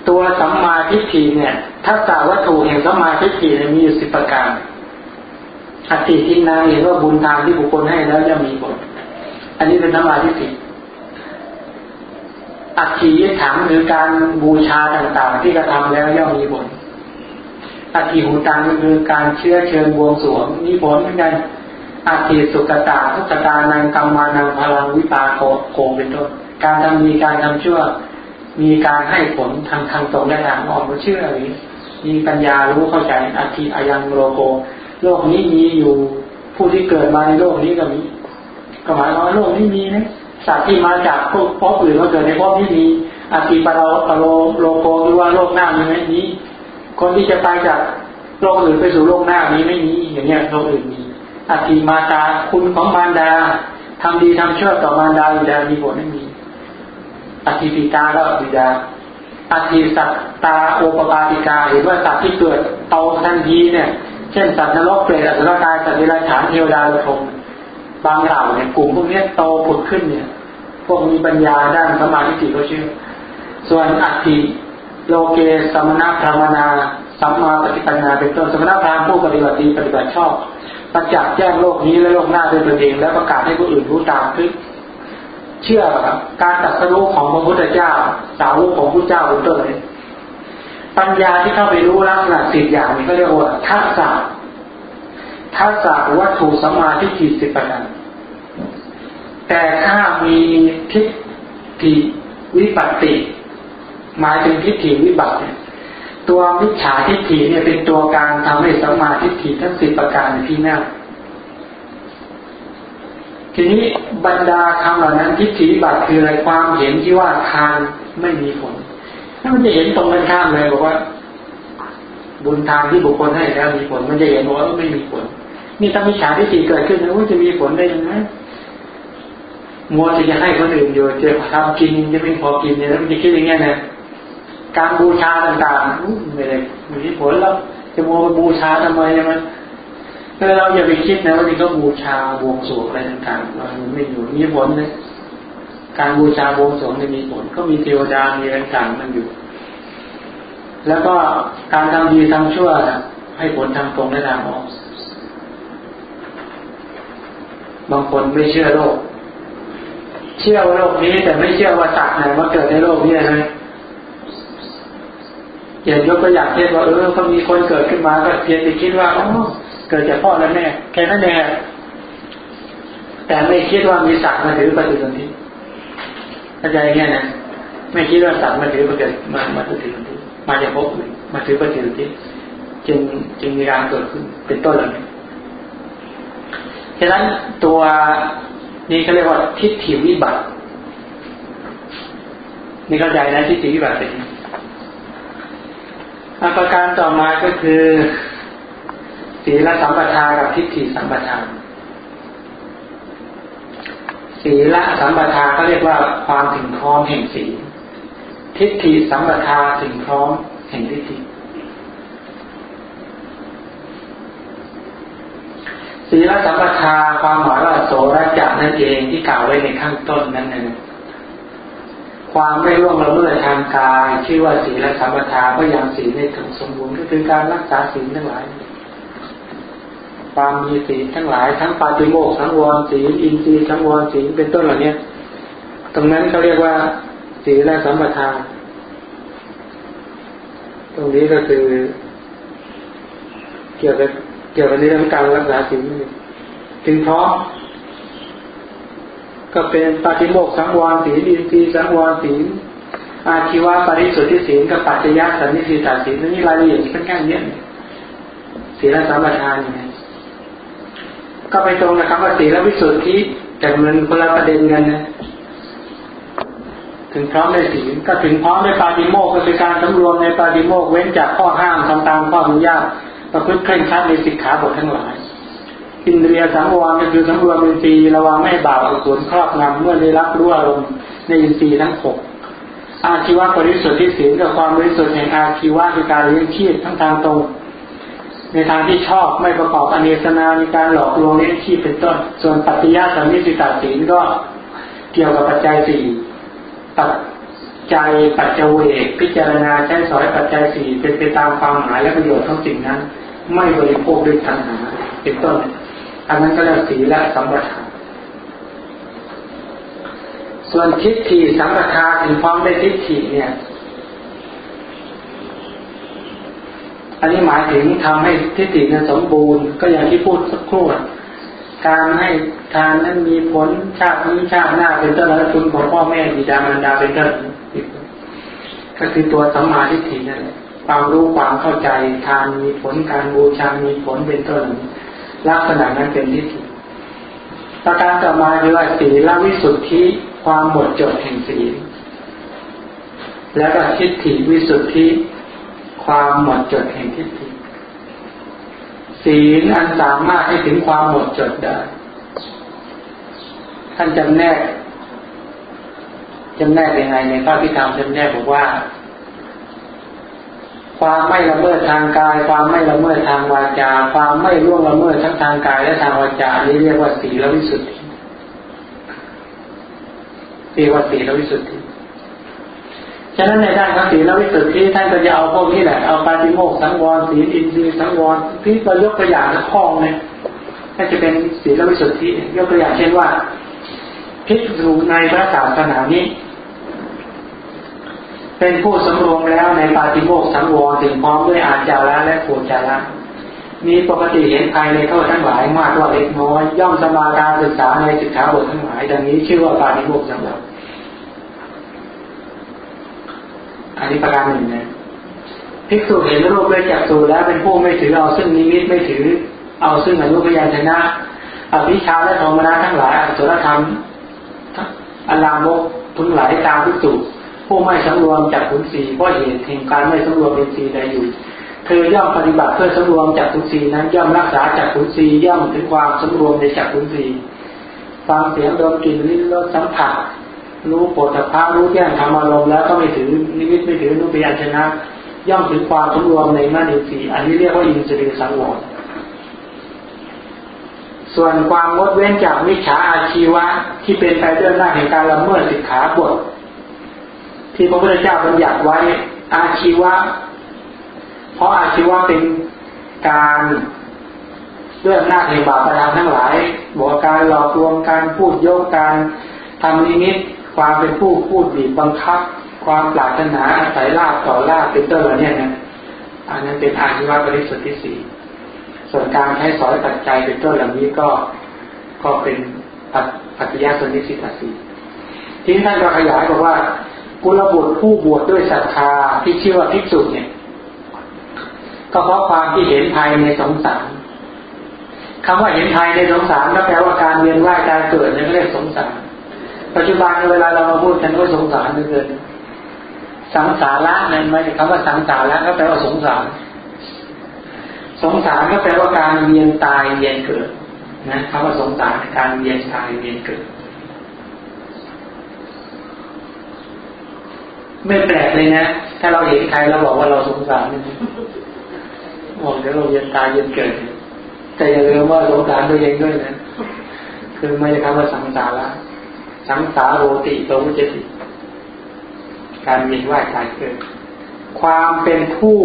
ตัวสัมมาทิฏฐิเนี่ยทักษะวัตถุแห่งสัมมาทิฏฐิเนี่ยมีอยู่สิบประการอติทินาเห็นว่าบุญทานที่บุคคลให้แล้วจะมีผลอันนี้เป็นสัมมาทิฏฐิอัตถิยถังหรือการบูชาต่างๆ ที่กระทำแล้วย่อมมีผล อาทิหูตังคือการเชื้อเชิญบวงสวงมีผลเหมือนกันอาทิสุกตาทุกตานังกรรมานังพลังวิปาโกโกเป็นต้นการทำมีการทำชั่ว มีการให้ผลทางทางตรงและทางอ้อมก็เชื่อหรือมีปัญญารู้เข้าใจอาทิอายังโลโก โลกนี้มีอยู่ผู้ที่เกิดมาในโลกนี้ก็มีก็หมายความว่าโลกนี้มีนะสัตว์ที่มาจากพวกพบอื่นมาเกิดในพบนี้มีอาทิปะโลปโลโลโกหรือว่าโลกหน้ามีไหมนี้ คนที่จะไปจากโลกอื่นไปสู่โลกหน้านี้ไม่มีอย่างเงี้ยโลกอื่นมีอธิมาตาคุณของมารดาทำดีทำชั่วต่อมารดาบิดามีผลไม่มีอธิปิตาก็บิดาอธิสัตตาโอปปาติกาเห็นว่าสัตว์ที่เกิดโตทันทีเนี่ย เช่นสัตว์นรกเปรตอสุรกายสัตว์เดรัจฉานเทวดาละทมบางเหล่าเนี่ยกลุ่มพวกนี้โตผุดขึ้นเนี่ย พวกมีปัญญาด้านสมาธิเขาเชื่อ ส่วนอธิ โลเกสมณพรามนาสัมมาปฏิปัญญาเป็นต้นสมณพราหมณ์ผู้ปฏิบัติดีปฏิบัติชอบประจักษ์แจ้งโลกนี้และโลกหน้าด้วยตนเองแล้วประกาศให้ผู้อื่นรู้ตามคือเชื่อการตัดสู้ของพระพุทธเจ้า สาวกของพระเจ้าเป็นต้นเลยปัญญาที่เข้าไปรู้ลักษณะสิบอย่างนี้ก็เรียกว่าทักษะทักษะวัตถุสมาธิจิตสิบประการแต่ถ้ามีทิฏฐิวิปัสติ หมายถึงทิฏฐิวิบัติตัวมิจฉาทิฏฐิเนี่ยเป็นตัวการทำให้สัมมาทิฏฐิทั้งสิบประการที่หน้าทีนี้บรรดาคำเหล่านั้นทิฏฐิบัติคืออะไรความเห็นที่ว่าทานไม่มีผลถ้ามันจะเห็นตรงกันข้ามเลยบอกว่า บุญทานที่บุคคลให้แล้วมีผล มันจะเห็นว่าไม่มีผล นี่ถ้ามิจฉาทิฏฐิเกิดขึ้นแล้วจะมีผลได้ยังไงมัวจะจะให้คนอื่นอยู่จะทำกินจะไม่พอกินเนี่ยแล้วมันจะคิดอย่างเงี้ยนะ การบูชาต่างๆไม่ได้มีผลแล้วจะมัวบูชาทำไมมันเออเราอย่าไปคิดนะว่าที่เขาบูชาบวงสรวงอะไรต่างๆมันไม่อยู่มีผลเลยการบูชาบวงสรวงจะมีผลก็มีเทวดามีอะไรต่างมันอยู่ แล้วก็การทำดีทำชั่วให้ผลทางตรงและทางออกบางคนไม่เชื่อโลก เชื่อว่าโลกนี้แต่ไม่เชื่อว่าสัตว์ไหนมาเกิดในโลกนี้นะอย่างยกตัวอย่างเช่นว่าเออเขามีคนเกิดขึ้นมาก็เพียงแต่คิดว่าอ๋อเกิดจากพ่อและแม่แค่นั้นเองแต่ไม่คิดว่ามีสัตว์มาถือปฏิสนธิเข้าใจเงี้ยนะไม่คิดว่าสัตว์มาถือปฏิมามาถือปฏิสนธิมาจากพบอื่นมาถือปฏิสนธิจึงจึงมีการเกิดขึ้นเป็นต้นเหล่านี้ฉะนั้นตัวนี้เขาเรียกว่าทิฏฐิวิบัตินี่เข้าใจนะทิฏฐิวิบัติเป็น ประการต่อมาก็คือศีลสัมปทากับทิฏฐิสัมปทาศีลสัมปทาเขาเรียกว่าความถึงพร้อมแห่งศีลทิฏฐิสัมปทาถึงพร้อมแห่งทิฏฐิศีลสัมปทาความหมายว่าโสรจักนั่นเองที่กล่าวไว้ในข้างต้นนั้นเอง ความไม่ร่วงละเมิดทางกายชื่อว่าศีลสัมปทาก็ยังศีลในถึงสมบูรณ์ก็คือการรักษาศีลทั้งหลาย ความมีศีลทั้งหลาย ทั้งปาติโมกทั้งวรศีลอินทรีย์ทั้งวรศีลเป็นต้นเหล่านี้ตรงนั้นเขาเรียกว่าศีลสัมปทาตรงนี้ก็คือ เกี่ยวกับเกี่ยวกับเรื่องการรักษาศีลถึงพร้อ ก็เป็นปฏิโมกสังวรศีลอินทรีย์สังวรศีลอาชีวะปริสุทธิศีลกับปัจจยสันนิสิตาศีลนี่รายละเอียดค่อนข้างเยอะศีลสัมปทานเนี่ยก็ไปตรงนะครับว่าศีลวิสุทธิแต่มันคนละประเด็นกันนะถึงพร้อมในศีลก็ถึงพร้อมในปาฏิโมกก็คือการสำรวมในปาฏิโมกเว้นจากข้อห้ามทำตามข้ออนุญาตประพฤติเคร่งครัดในสิกขาบททั้งหลาย อินเดียสังวรก็คือสังรวมอินทรีย์ระวังไม่บาปอกุศลครอบงำเมื่อได้รับรู้อารมณ์ในอินทรีย์ทั้งหกอาชีวะบริสุทธิ์ที่ศีลกับความบริสุทธิ์แห่งอาชีวะคือการเลี้ยงชีพทั้งทางตรง ในทางที่ชอบไม่ประกอบอเนสนาในการหลอกลวงเลี้ยงชีพเป็นต้น ส่วนปัจจยสัมมิสิตาศีลก็เกี่ยวกับปัจจัยสี่ปัจจัยปัจเจเวกพิจารณาใช้สอยปัจจัยสี่เป็นไปตามความหมายและประโยชน์ของสิ่งนั้น ไม่บริโภคด้วยตัณหาเป็นต้น อันนั้นก็เรียกศีลสัมปทานส่วนทิฏฐิสัมปทาถึงพร้อมได้ทิฏฐิเนี่ย อันนี้หมายถึงทำให้ทิฏฐินั้นสมบูรณ์ ก็อย่างที่พูดสักครู่การให้ทานนั้นมีผลชาตินี้ชาติหน้าเป็นต้นแล้วคุณของพ่อแม่บิดามารดาเป็นต้นก็คือตัวสัมมาทิฏฐินั่นแหละความรู้ความเข้าใจทานมีผลการบูชามีผลเป็นต้น ลักษณะนั้นเป็นทิฏฐิประการต่อมาคือว่าศีลวิสุทธิความหมดจดแห่งศีแล้วก็ทิฏฐิวิสุทธิความหมดจดแห่งทิฏฐิศีลอันสามารถให้ถึงความหมดจดได้ ท่านจำแนกจำแนกยังไงในพระพิธรรมจำแนกบอกว่า ความไม่ละเมิดทางกาย ความไม่ละเมิดทางวาจา ความไม่ล่วงละเมิดทั้งทางกายและทางวาจานี้เรียกว่าศีลวิสุทธิเรียกว่าศีลวิสุทธิฉะนั้นในด้านของศีลวิสุทธิท่านก็จะเอาพวกนี้แหละเอาปาฏิโมกสังวรศีอินทรีย์สังวรที่เรายกตัวอย่างข้อเนี่ยถ้าจะเป็นศีลวิสุทธิยกตัวอย่างเช่นว่าพิจูในพระศาสนานี้ เป็นผู้สำรวมแล้วในปาติโมกสังวรถึงพร้อมด้วยอาจาระและปูจาระมีปกติเห็นภายในโทษทั้งหลายมากกว่าเล็กน้อย ย่อมสมาการศึกษาในศึกษาบททั้งหลายดังนี้ชื่อว่าปาติโมกสังวรอันนี้ประการหนึ่งนะภิกษุเห็นรูปด้วยจักรสูแล้วเป็นผู้ไม่ถือเอาซึ่งนิมิตไม่ถือ เอาซึ่งอนุพยัญชนะอภิชาและธรรมนาทั้งหลายอสุรธรรมอลามกทุงหลายตามภิกษุ ผู้ไม่สำรวมจากขุนศีเพราะเหตุแห่งการไม่สำรวมเป็นศีใดอยู่ เธอย่อมปฏิบัติเพื่อสำรวมจากขุนศีนั้นย่อมรักษาจากขุนศีย่อมถึงความสำรวมในจากขุนศีฟังเสียงดมกลิ่นลิ้นรสสัมผัสรู้ปรดภารู้แจ้งธรรมารมแล้วก็ไม่ถือนิมิตไม่ถือนุปยัญชนะ ย่อมถึงความสำรวมในมานิสีอันนี้เรียกว่าอินทรีย์สังวรส่วนความงดเว้นจากมิจฉาอาชีวะที่เป็นไปด้วยหน้าแห่งการละเมิดสิกขาบท ที่พระพุทธเจ้าบัญญัติไว้ อาชีวะ เพราะอาชีวะเป็นการด้วยอำนาจแห่งบาปประทานทั้งหลายบอกการหลอกลวงการพูดโยกการทำนิมิต ความเป็นผู้พูดบีบบังคับ ความปรารถนาอาศัยลาบต่อลาบเป็นต้นเหล่านี้นะอันนั้นเป็นอาชีวะบริสุทธิ์ที่สี่ส่วนการใช้สอยปัจจัยเป็นต้นเหล่านี้ก็ก็เป็นปัจจัยส่วนนิสิตสีทีนี้ท่านก็ขยายบอกว่า กุลบุตรผู้บวชดด้วยศรัทธาที่ชื่อว่าภิกษุเนี่ย ก็เพราะความที่เห็นภายในสงสารคำว่าเห็นภายในสงสารก็แปลว่าการเวียนว่ายการเกิดนี่เรียกสงสาร ปัจจุบันเวลาเรามาพูดกันก็สงสารเกินสังสาระนั่นไหมคำว่าสังสาระก็แปลว่าสงสาร สงสารก็แปลว่าการเวียนตายเวียนเกิดนะคำว่าสงสารการเวียนตายเวียนเกิด ไม่แปลกเลยนะ ถ้าเราเห็นใครเราบอกว่าเราสงสารบอกเดี๋ยวเราเวียนตายเวียนเกิด แต่อย่าลืมว่าสงสารตัวเองด้วยนะ คือไม่ใช่คำว่าสังสาระสังสารโรติโตมุจติ การเวีว่ายตายเกิด ความเป็นผู้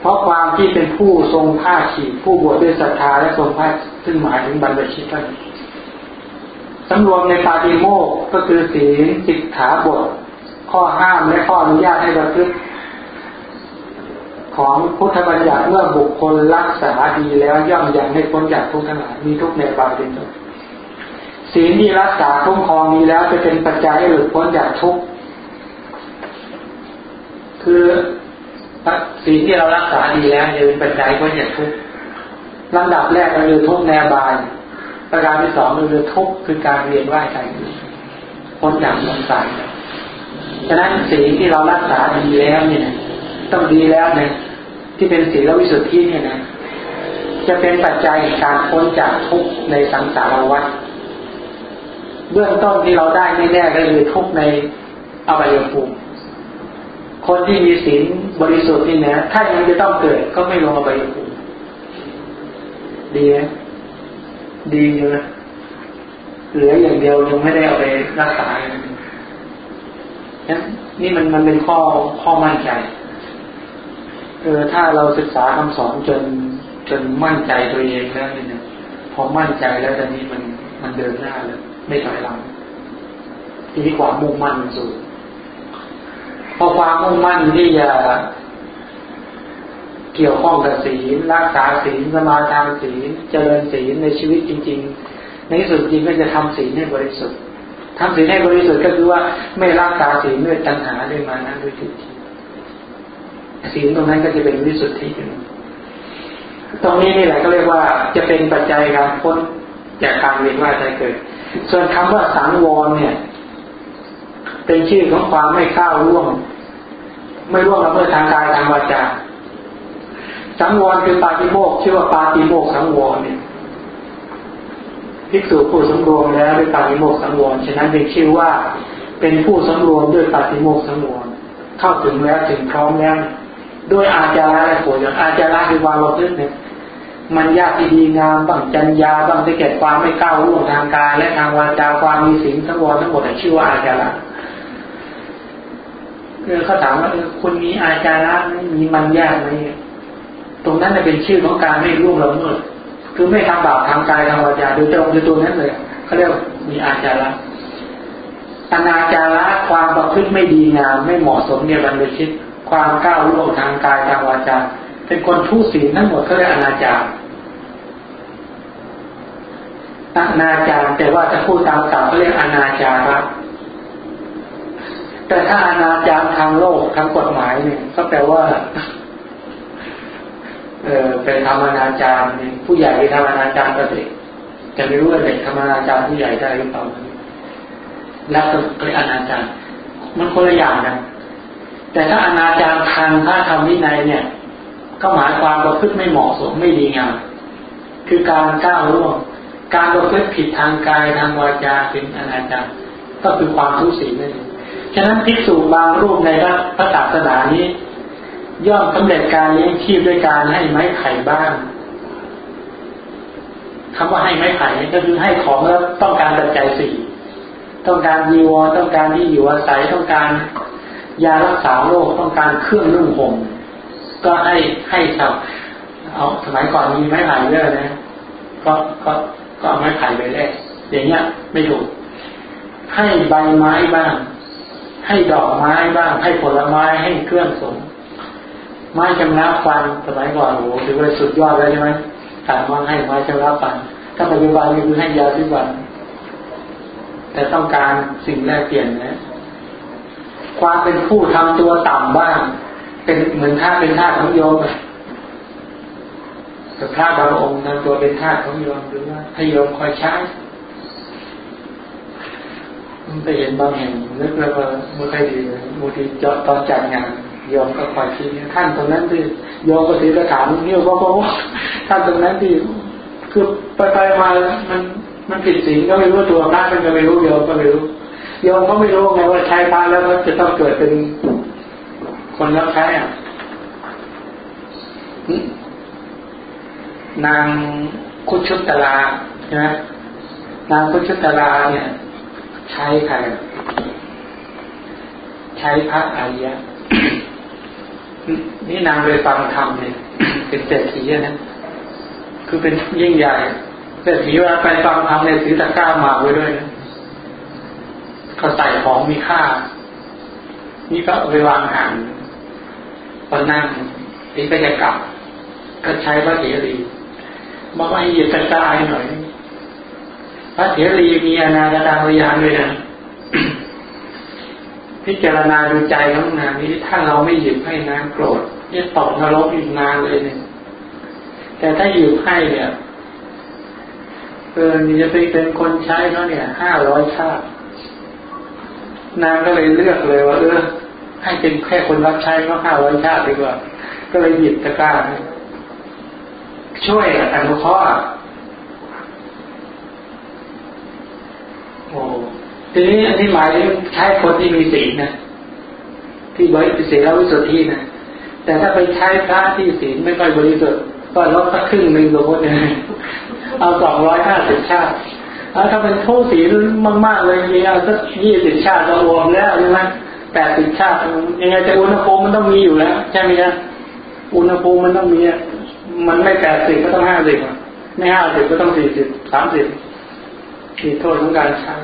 เพราะความที่เป็นผู้ทรงผ้าฉีผู้บวชด้วยศรัทธาและทรงผ้าซึ่งหมายถึงบรรพชิตท่านสำรวมในปาติโมกก็คือศีลสิกขาบท ข้อห้ามและข้ออนุญาตให้ประพฤติของพุทธบัญญัติเมื่อบุคคลรักษาดีแล้วย่อมยังให้พ้นจากทุกข์ทั้งหลายมีทุกในบาเป็นต้นศีลที่รักษาคุ้มครองนี้แล้วจะเป็นปัจจัยให้หลุดพ้นจากทุกข์คือสิ่งที่เรารักษาดีแล้วจะเป็นปัจจัยก็จะทุกข์ลำดับแรกก็คือทุกข์แนวบายประการที่สองก็คือทุกข์คือการเรียนว่ายใจพ้นจากสงสาร ฉะนั้นสิ่งที่เรารักษาดีแล้วเนี่ย ต้องดีแล้วเนี่ยที่เป็นศีลวิสุทธิเนี่ยนะจะเป็นปัจจัยการพ้นจากทุกข์ในสังสารวัฏเบื้องต้นที่เราได้ไม่แน่ก็คือทุกข์ในอบายภูมิคนที่มีศีลบริสุทธิ์นี่นะถ้ายังจะต้องเกิดก็ไม่ลงอบายภูมิดีไหมดีเลยเหลืออย่างเดียวยังไม่ได้เอาไปรักษา นั้นนี่มันมันเป็นข้อข้อมั่นใจเออถ้าเราศึกษาคำสอนจนจนมั่นใจตัวเองแล้วเนี่ยพอมั่นใจแล้วตอนนี้มันมันเดินหน้าแล้วไม่ถอยหลังทีนี้ความมุ่งมั่นสูงพอความมุ่งมั่นที่จะเกี่ยวข้องกับศีลรักษาศีลสมาทานศีลเจริญศีลในชีวิตจริง ๆ ในที่สุดจริงก็จะทำศีลให้บริสุทธิ์ ทำศีลให้บริสุทธิ์ก็คือว่าไม่รักษาศีลด้วยตัณหาด้วยมานะด้วยทิฏฐิศีลตรงนั้นก็จะเป็นวิสุทธิตรงนี้นี่แหละก็เรียกว่าจะเป็นปัจจัยการพ้นจากการเวียนว่ายตายเกิด ส่วนคำว่าสังวรเนี่ย เป็นชื่อของความไม่ก้าวล่วง ไม่ล่วงละเมิดทางกายทางวาจาสังวรคือปาติโมกชื่อว่าปาติโมกสังวรเนี่ย ภิกษุผู้สำรวมแล้วด้วยปาติโมกสังวรฉะนั้นเป็นชื่อว่า เป็นผู้สำรวมด้วยปาติโมกสังวรเข้าถึงแล้วถึงพร้อมแล้วด้วยอาจาระและผลอาจาระคือวามระพฤติเนี่ยมันยากที่ดีงามบ้างจัญญาบ้างที่เกิดความไม่ก้าวล่วงทางกายและทางวาจาความมีสิ่งทั้งวรทั้งหมดชื่อว่าอาจาระเออเขาถามว่าคุณมีอาจาระมีมันยากไหมตรงนั้นจะเป็นชื่อของการไม่ร่วงละเมิด คือไม่ทำบาปทางกายทางวาจาโดยตรงโดยตัวนั้นเลยเขาเรียกมีอาจาระอนาจาระความประพฤติไม่ดีงามไม่เหมาะสมในบรรลุชิต ความก้าวล่วงทางกายทางวาจาเป็นคนทุศีลทั้งหมดเขาเรียกอนาจารอนาจารแต่ว่าจะพูดตามศัพท์เขาเรียกอนาจาระแต่ถ้าอนาจารทางโลกทางกฎหมายเนี่ยก็แปลว่า เออเป็นธรรมนาจารผู้ใหญ่ไปทำอนาจารกับเด็กจะไม่รู้ว่าเด็กทำอนาจารผู้ใหญ่ได้หรือเปล่าแล้วก็เป็นอนาจารมันคนละอย่างนะแต่ถ้าอนาจารทางพระธรรมวินัยเนี่ย ก็หมายความว่าพึ่งไม่เหมาะสมไม่ดีงามคือการก้าวล่วงการประพฤติผิดทางกายทางวาจาเป็นอนาจารก็คือความทุศีลนั่นเองฉะนั้นภิกษุบางรูปในพระศาสนานี้ ย่อมสำเร็จการเลี้ยงชีพด้วยการให้ไม้ไผ่บ้างคำว่าให้ไม้ไผ่ก็คือให้ของแล้วต้องการปัจจัยสี่ต้องการยีวรต้องการที่อยู่อาศัยต้องการยารักษาโรคต้องการเครื่องนุ่งห่มก็ให้ให้สับเอาสมัยก่อนมีไม้ไผ่เยอะนะก็ก็ก็เอาไม้ไผ่ไปแลกอย่างเงี้ยไม่ถูก ให้ใบไม้บ้าง ให้ดอกไม้บ้าง ให้ผลไม้ให้เครื่องสม ไม้ชำระฟันสมัยก่อนโอ้โหถือว่าสุดยอดเลยใช่ไหมการว่าให้ไม้ชำระฟัน ถ้าปัจจุบันนี้คือให้ยาทุกวัน แต่ต้องการสิ่งแรกเปลี่ยนนะ ความเป็นผู้ทำตัวต่ำบ้าง เป็นเหมือนท่าเป็นท่าของโยมแต่พระบางองค์ทำตัวเป็นท่าของโยมหรือว่าให้โยมคอยใช้มันไปเห็นบางแห่งนึกแล้วก็ไม่ค่อยดีบางทีจตอนจัดงาน โยมก็คอยชี้ท่านตรงนั้นที่โยมก็ถือกระถางเนี่ยว่าเพราะว่าท่านตรงนั้นที่คือไปไปมามันมันผิดศีลก็ไม่รู้ตัวพระมันก็ไม่รู้โยมก็ไม่รู้โยมก็ไม่รู้ไงว่าใช้พระแล้วมันจะต้องเกิดเป็นคนรับใช้อะนางคุชุตลาใช่ไหมนางคุชุตลาเนี่ย ใช้ใครใช้พระอริยะ นี่นางไปฟังธรรมเนี่ย เป็นเศรษฐีนะคือเป็นยิ่งใหญ่เศรษฐีเวลาไปฟังธรรมเนี่ยถือตะกร้ามาไว้ด้วยนะเขาใส่ของมีค่า นี่ก็ไปวางห่างพอนั่งนี่ก็จะกลับ ก็ใช้พระเถรีบอกว่าให้หยิบตะกร้าให้หน่อยพระเถรีมีอนาคตาวิญญาณด้วยนะ พิจารณาดูใจของนางนี้ถ้าเราไม่หยิบให้นางโกรธเนี่ยตกนรกอีกนานเลยเนี่ยแต่ถ้าหยิบให้เนี่ยเออนี่จะไปเป็นคนใช้เขาเนี่ยห้าร้อยชาตินางก็เลยเลือกเลยว่าเออให้เป็นแค่คนรับใช้ก็ห้าร้อยชาติดีกว่า ก็เลยหยิบตะกร้าช่วยอนุเคราะห์โอ้ ทีนี้อันนี้หมายถึงใช้คนที่มีศีลนะที่บริสุทธิ์แล้ววิสุทธินะแต่ถ้าไปใช้พระที่ศีลไม่ค่อยบริสุทธิ์ก็ลดสักครึ่งหนึ่งสมมติเนี่ยเอาสองร้อยห้าสิบชาติแล้วถ้าเป็นผู้ศีลมาก ๆ เลยมีเอาสักยี่สิบชาติก็รวมแล้วใช่ไหมแปดสิบชาติยังไงจะอุณหภูมิมันต้องมีอยู่แล้วใช่ไหมครับอุณหภูมิมันต้องมีมันไม่แปดสิบก็ต้องห้าสิบไม่ห้าสิบก็ต้องสี่สิบสามสิบมีโทษของการใช้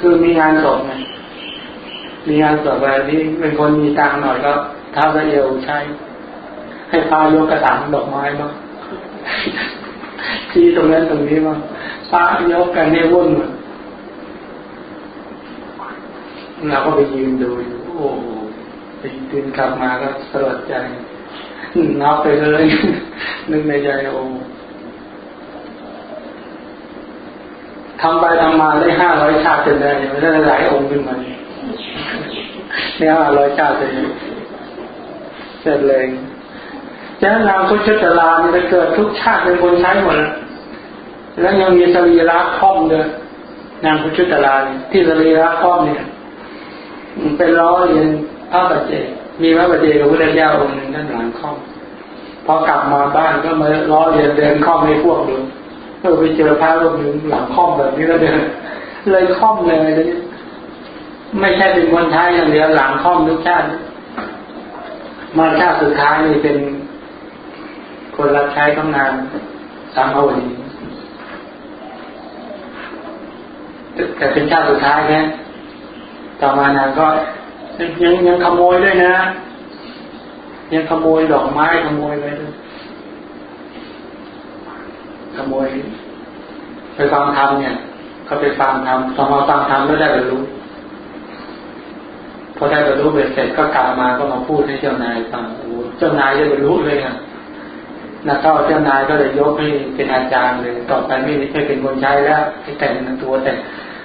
คือมีงานศพไงมีงานศพอะไรที่เป็นคนมีตังหน่อยก็เท้าระเอวใช้ให้พายกกระถางดอกไม้บ้างที่ตรงนั้นตรงนี้บ้างพายกกันให้วุ่นเราก็ไปยืนดูโอ้ไปตื่นกลับมาก็สลดใจนับไปเลยนึกในใจโอ้ ทำไปทำมาได้ห้าร้อยชาติเป็นได้ไม่ได้หลายองค์ขึ้นมาเนี่ยห้าร้อยชาติเป็นเสร็จเลยฉะนั้นนามพุทธจลามันจะเกิดทุกชาติเป็นคนใช้หมดแล้วยังมีสรีระคล่อมเลยนามพุทธจลาที่สรีระคล่อมเนี่ยเป็นร้อยเรียนพระปัจเจมีพระปัจเจกับพระเจ้าองค์หนึ่งท่านหลังคล่อมพอกลับมาบ้านก็มาล้อเรียนเดินคล่อมให้พวกดู เออไปเจอพระรูปหนึ่งหลังค่อมแบบนี้แล้วเดินเลยค่อมเลยเลยไม่ใช่เป็นคนใช้อย่างเดียวหลังค่อมทุกชาติมาชาติสุดท้ายนี่เป็นคนรับใช้ต้งงานสามภาวดีแต่เป็นชาติสุดท้ายนะต่อมานางก็ยังยังขโมยด้วยนะ ยังขโมยดอกไม้ขโมยอะไรด้วย ขโมยไปฟังธรรมเนี่ยไปก็ไปฟังธรรมพอมาฟังธรรมแล้วได้บรรลุพอได้บรรลุเสร็จก็กลับมาก็มาพูดให้เจ้านายฟังโอ้เจ้านายได้บรรลุเลยอะนักเก้าเจ้านายก็เลยยกให้เป็นอาจารย์เลย ต่อไปไม่ใช่เป็นคนใช้แล้วให้แต่งตัวแต่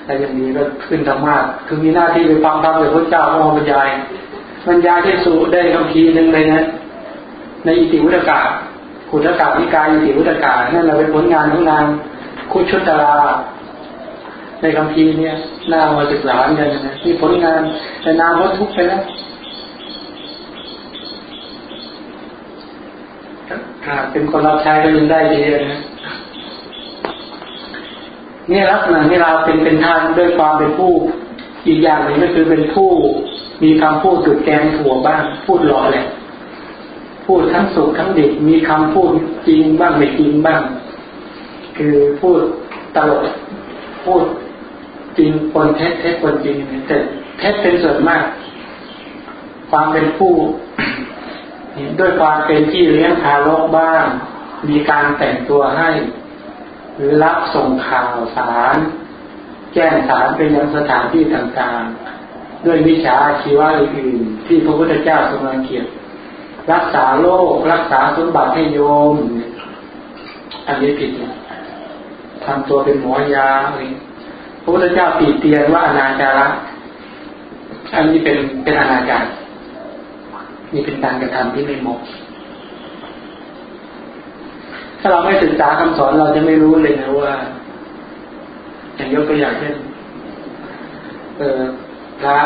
แต่ยังมีก็ขึ้นธรรมะคือมีหน้าที่ไปฟังธรรมจากพระเจ้ามาบรรยายบรรยายที่สุได้คำพีหนึ่งเลยนะ ในอิติวุตกา ขุตกาวิกายอิติวุตกานั่นเราเป็นผลงานของนางคุชุตราในคำพีเนี่ยน่ามาศึกษาเนี่ยนะที่ผลงานแต่นามวัตทุกไปแล้วเป็นคนรับใช้ก็ยังได้ดีนะนี่ลักษณะที่เราเป็นเป็นทานด้วยความเป็นผู้อีกอย่างหนึ่งก็คือเป็นผู้มีคำพูดจุดแกงถั่วบ้างพูดหล่อแหละ พูดทั้งสุขทั้งดิบมีคำพูดจริงบ้างไม่จริงบ้าง คือพูดตลกพูดจริงคนเท็จเท็จคนจริงแต่เท็จเป็นส่วนมาก ความเป็นผู้ด้วยความเป็นที่เลี้ยงทารกบ้าง มีการแต่งตัวให้ หรือรับส่งข่าวสาร แจ้งสารไปยังสถานที่ต่างๆ ด้วยวิชาชีวะอื่นๆที่พระพุทธเจ้าทรงรังเกียจ รักษาโลก รักษาสมบัติให้โยม อันนี้ผิดทำตัวเป็นหมอยาอะไรพระพุทธเจ้าตีเตียนว่าอนาจาระอันนี้เป็นเป็นอนาจารนี่เป็นการกระทำที่ไม่เหมาะถ้าเราไม่ศึกษาคำสอนเราจะไม่รู้เลยนะว่า อย่างยกตัวอย่างเช่นเออพระ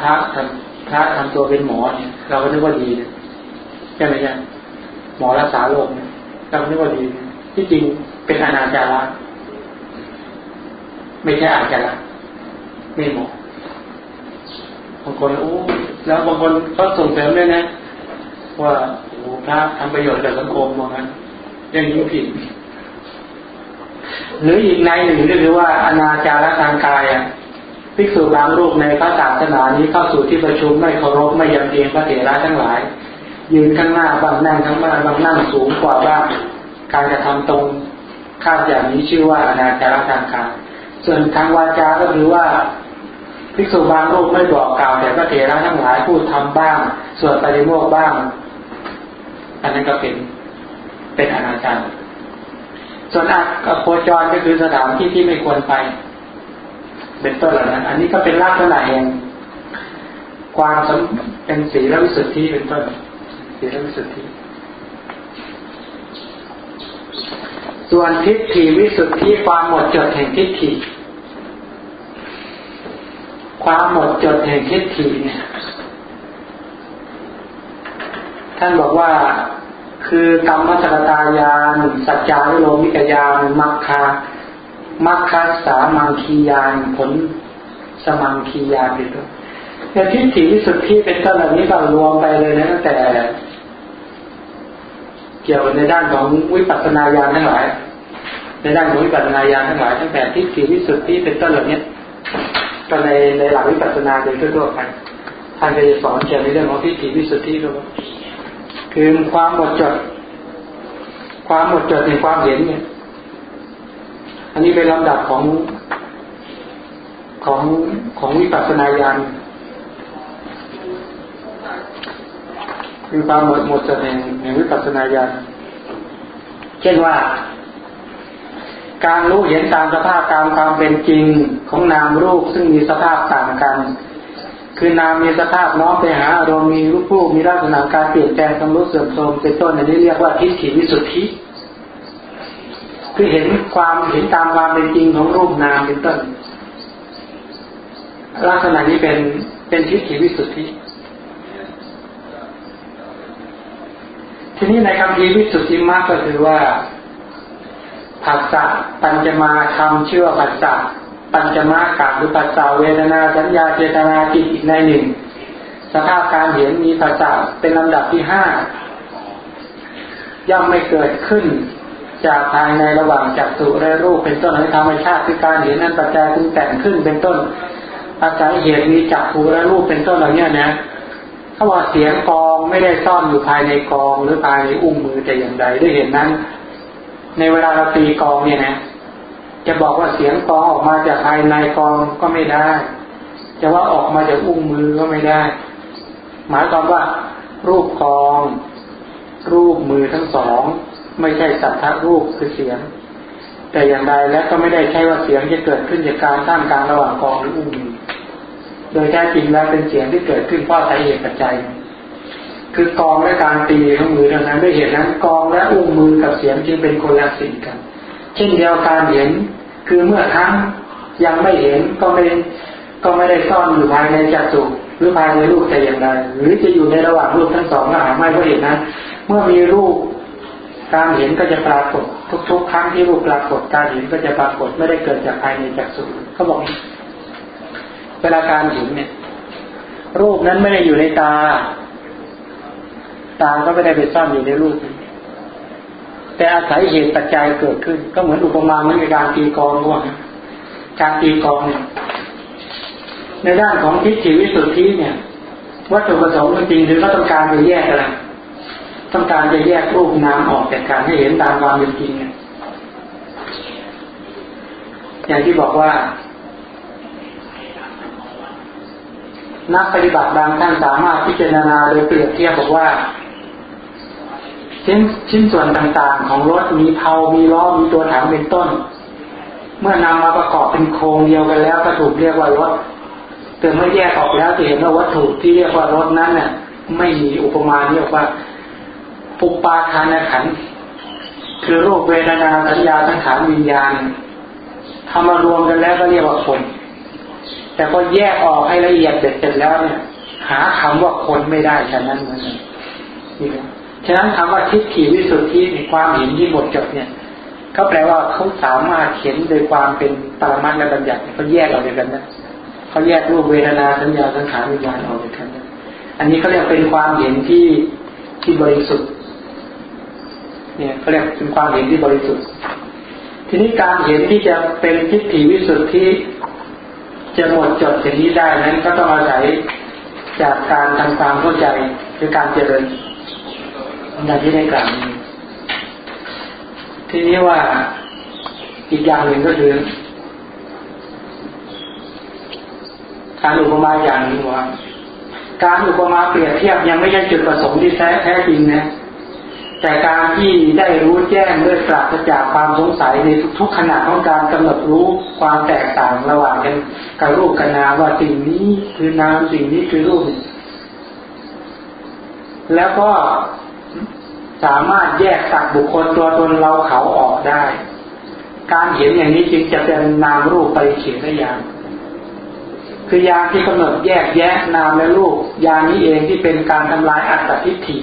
พระทำพระทำตัวเป็นหมอเนี่ย เราก็นึกว่าดีนะ ช่ไหมจ๊ะหมอรักษาโรคเนี่ยเราคิดว่าดีที่จริงเป็นอนาจาระไม่ใช่อาจาระไม่เหมาะบางคนโอ้แล้วบางคนก็ส่งเสริมด้วยนะ ว่าโอ้พระทำประโยชน์กับสังคมมองนั้นอย่างนี้ผิดหรืออีกในหนึ่งก็คือว่าอนาจารทางกายอะภิกษุบางรูปในพระศาสนานี้เข้าสู่ที่ประชุมไม่เคารพไม่ยำเกรงพระเถระทั้งหลาย ยืนข้างหน้าบางนั่งข้างหน้าบางนั่งสูงกว่าบ้างการกระทำตรงข้าอย่างนี้ชื่อว่าอนาจารทางกายส่วนทางวาจาก็คือว่าภิกษุบางรูปไม่บอกกล่าวแต่พระเถระทั้งหลายพูดทำบ้างส่วนปฏิโมกบ้าง อันนั้นก็เป็นเป็นอนาจารส่วนอักโคจรก็คือสถานที่ที่ไม่ควรไป เป็นต้นเหล่านั้น อันนี้ก็เป็นลักษณะแห่งความเป็นสีและวิสุทธิเป็นต้น ศีลวิสุทธิ ส่วนทิฏฐิวิสุทธิความหมดจดแห่งทิฏฐิ ความหมดจดแห่งทิฏฐิเนี่ยท่านบอกว่าคือกรรมสกตายาน สัจจาวิโลมิกยานมัคคามัคคาสามังคียานผลสมังคียานเป็นต้นในทิฏฐิวิสุทธิเป็นต้นเหล่านี้ก็รวมไปเลยนะตั้งแต่ เกี่ยวกับในด้านของวิปัสสนาญาณทั้งหลาย ในด้านของวิปัสสนาญาณทั้งหลายตั้งแต่ทิฏฐิวิสุทธิเป็นต้นเหล่านี้ก็ในในหลักวิปัสสนาโดยทั่วไปท่านจะสอนเกี่ยวในเรื่องของทิฏฐิวิสุทธิด้วยคือความหมดจด ความหมดจดในความเห็นเนี่ย อันนี้เป็นลำดับของของของวิปัสสนาญาณ คือความหมดหมดจดในในวิปัสสนาญาณเช่นว่า การรู้เห็นตามสภาพตามความเป็นจริงของนามรูปซึ่งมีสภาพต่างกัน คือนามมีสภาพน้อมไปหาอารมณ์มีรูปรูปมีลักษณะการเปลี่ยนแปลงสมรู้เสื่อมโทรมเป็นต้นอันนี้เรียกว่าทิฏฐิวิสุทธิคือเห็นความเห็นตามความเป็นจริงของรูปนามเป็นต้นลักษณะนี้เป็นเป็นทิฏฐิวิสุทธิ ทีนี้ในคำพีวิสุทธิมากก็คือว่าผัสสะปัญจมาคำเชื่อผัสสะปัญจมากาหรือปัสสาเวทนาสัญญาเจตนาจิตอีกในหนึ่ง สภาพการเห็นมีผัสสะเป็นลำดับที่ห้าย่อมไม่เกิดขึ้น จากภายในระหว่างจักสุและรูปเป็นต้นในธรรมชาติคือการเห็นนั้นปัจจัยปรุงแต่งขึ้นเป็นต้นอาศัยเหตุมีจักขูและรูปเป็นต้นเหล่านี้นะาว่าเสียงกองไม่ได้ซ่อนอยู่ภายในกองหรือภายในอุ้งมือแต่อย่างใดด้วยเหตุนั้น ในเวลาเราตีกองเนี่ยนะจะบอกว่าเสียงกองออกมาจากภายในกองก็ไม่ได้ จะว่าออกมาจากอุ้งมือก็ไม่ได้ หมายความว่า รูปกอง รูปมือทั้งสอง ไม่ใช่สัทธรูปคือเสียง แต่อย่างใดแล้วก็ไม่ได้ใช่ว่าเสียงจะเกิดขึ้นจากการตั้งกลางระหว่างกองหรืออุ้งมือ โดยแท้จริงแล้วเป็นเสียงที่เกิดขึ้นเพราะสาเหตุปัจจัย คือกองและการตีของมือเท่านั้นด้วยเหตุนั้นกองและอุ้งมือกับเสียงจึงเป็นคนละสิ่งกัน เช่นเดียวกันเห็น คือเมื่อครั้งยังไม่เห็นก็ไม่ก็ไม่ได้ซ่อนอยู่ภายในจักรุหรือภายในรูปแต่อย่างใดหรือจะอยู่ในระหว่างรูปทั้งสองก็หาไม่เพราะเหตุนั้น เมื่อมีรูปการเห็นก็จะปรากฏทุกๆ ครั้งที่รูปปรากฏการเห็นก็จะปรากฏไม่ได้เกิดจากภายในจักรุเขาบอก เวลาการเห็นเนี่ย รูปนั้นไม่ได้อยู่ในตา ตาก็ไม่ได้ไปซ่อนอยู่ในรูป แต่อาศัยเหตุปัจจัยเกิดขึ้น ก็เหมือนอุปมาเหมือนการตีกองว่าการตีกองเนี่ยในด้านของทิฏฐิวิสุทธิเนี่ยวัตถุประสงค์จริงคือเขาต้องการจะแยกอะไรต้องการจะแยกรูปนามออกจากการให้เห็นตามความเป็นจริงเนี่ยอย่างที่บอกว่า นักปฏิบัติบางท่านสามารถพิจารณาโดยเปรียบเทียบบอกว่า ชิ้นชิ้นส่วนต่างๆ ของรถมีเผามีล้อมีตัวถังเป็นต้น เมื่อนำมาประกอบเป็นโครงเดียวกันแล้วก็ถูกเรียกว่ารถแต่เมื่อแยกออกแล้วจะเห็นว่าวัตถุที่เรียกว่ารถนั้นเนี่ยไม่มีอุปมาเรียกว่าปุปปาทานขันคือรูปเวทนาสัญญาทั้งขานวิญญาณทำมารวมกันแล้วก็เรียกว่าคน แต่พอแยกออกให้ละเอียดเด็ดเสร็จแล้วเนี่ย หาคำว่าคนไม่ได้ฉะนั้นเหมือนกันนี่นะฉะนั้นคำว่าทิฏฐิวิสุทธิในความเห็นที่หมดจดเนี่ยเขาแปลว่าเขาสามารถเห็นโดยความเป็นปรมัตถ์และบัญญัติเขาแยกออกจากกันนะเขาแยกรูปเวทนาสัญญาสังขารวิญญาณออกจากกันนะอันนี้เขาเรียกเป็นความเห็นที่ที่บริสุทธิ์ เนี่ยเขาเรียกเป็นความเห็นที่บริสุทธิ์ ทีนี้การเห็นที่จะเป็นทิฏฐิวิสุทธิ จะหมดจดอย่งนี้ได้นั้นก็ต้องอาศัยจากการทำความเข้าใจคือการเจริญอย่างที่ได้กล่าวนี้ทีนี้ว่าอีกอย่างหนึ่งก็คือการอุปมาอย่างนึ่งว่าการอุปมาเปรียบเทียบยังไม่ใช่จุดประสงค์ที่แท้จริงนะ แต่การที่ได้รู้แจ้งด้วยปราศจากความสงสัยในทุกๆขณะของการกำหนดรู้ความแตกต่างระหว่างกันกับรูปกับนามว่าสิ่งนี้คือนามสิ่งนี้คือรูป แล้วก็สามารถแยกตัดบุคคลตัวตนเราเขาออกได้ การเห็นอย่างนี้จึงจะเป็นนามรูปไปเขียนได้ยางคือยางที่กำหนดแยกแยะนามและรูปยานี้เองที่เป็นการทำลายอัตติฐิ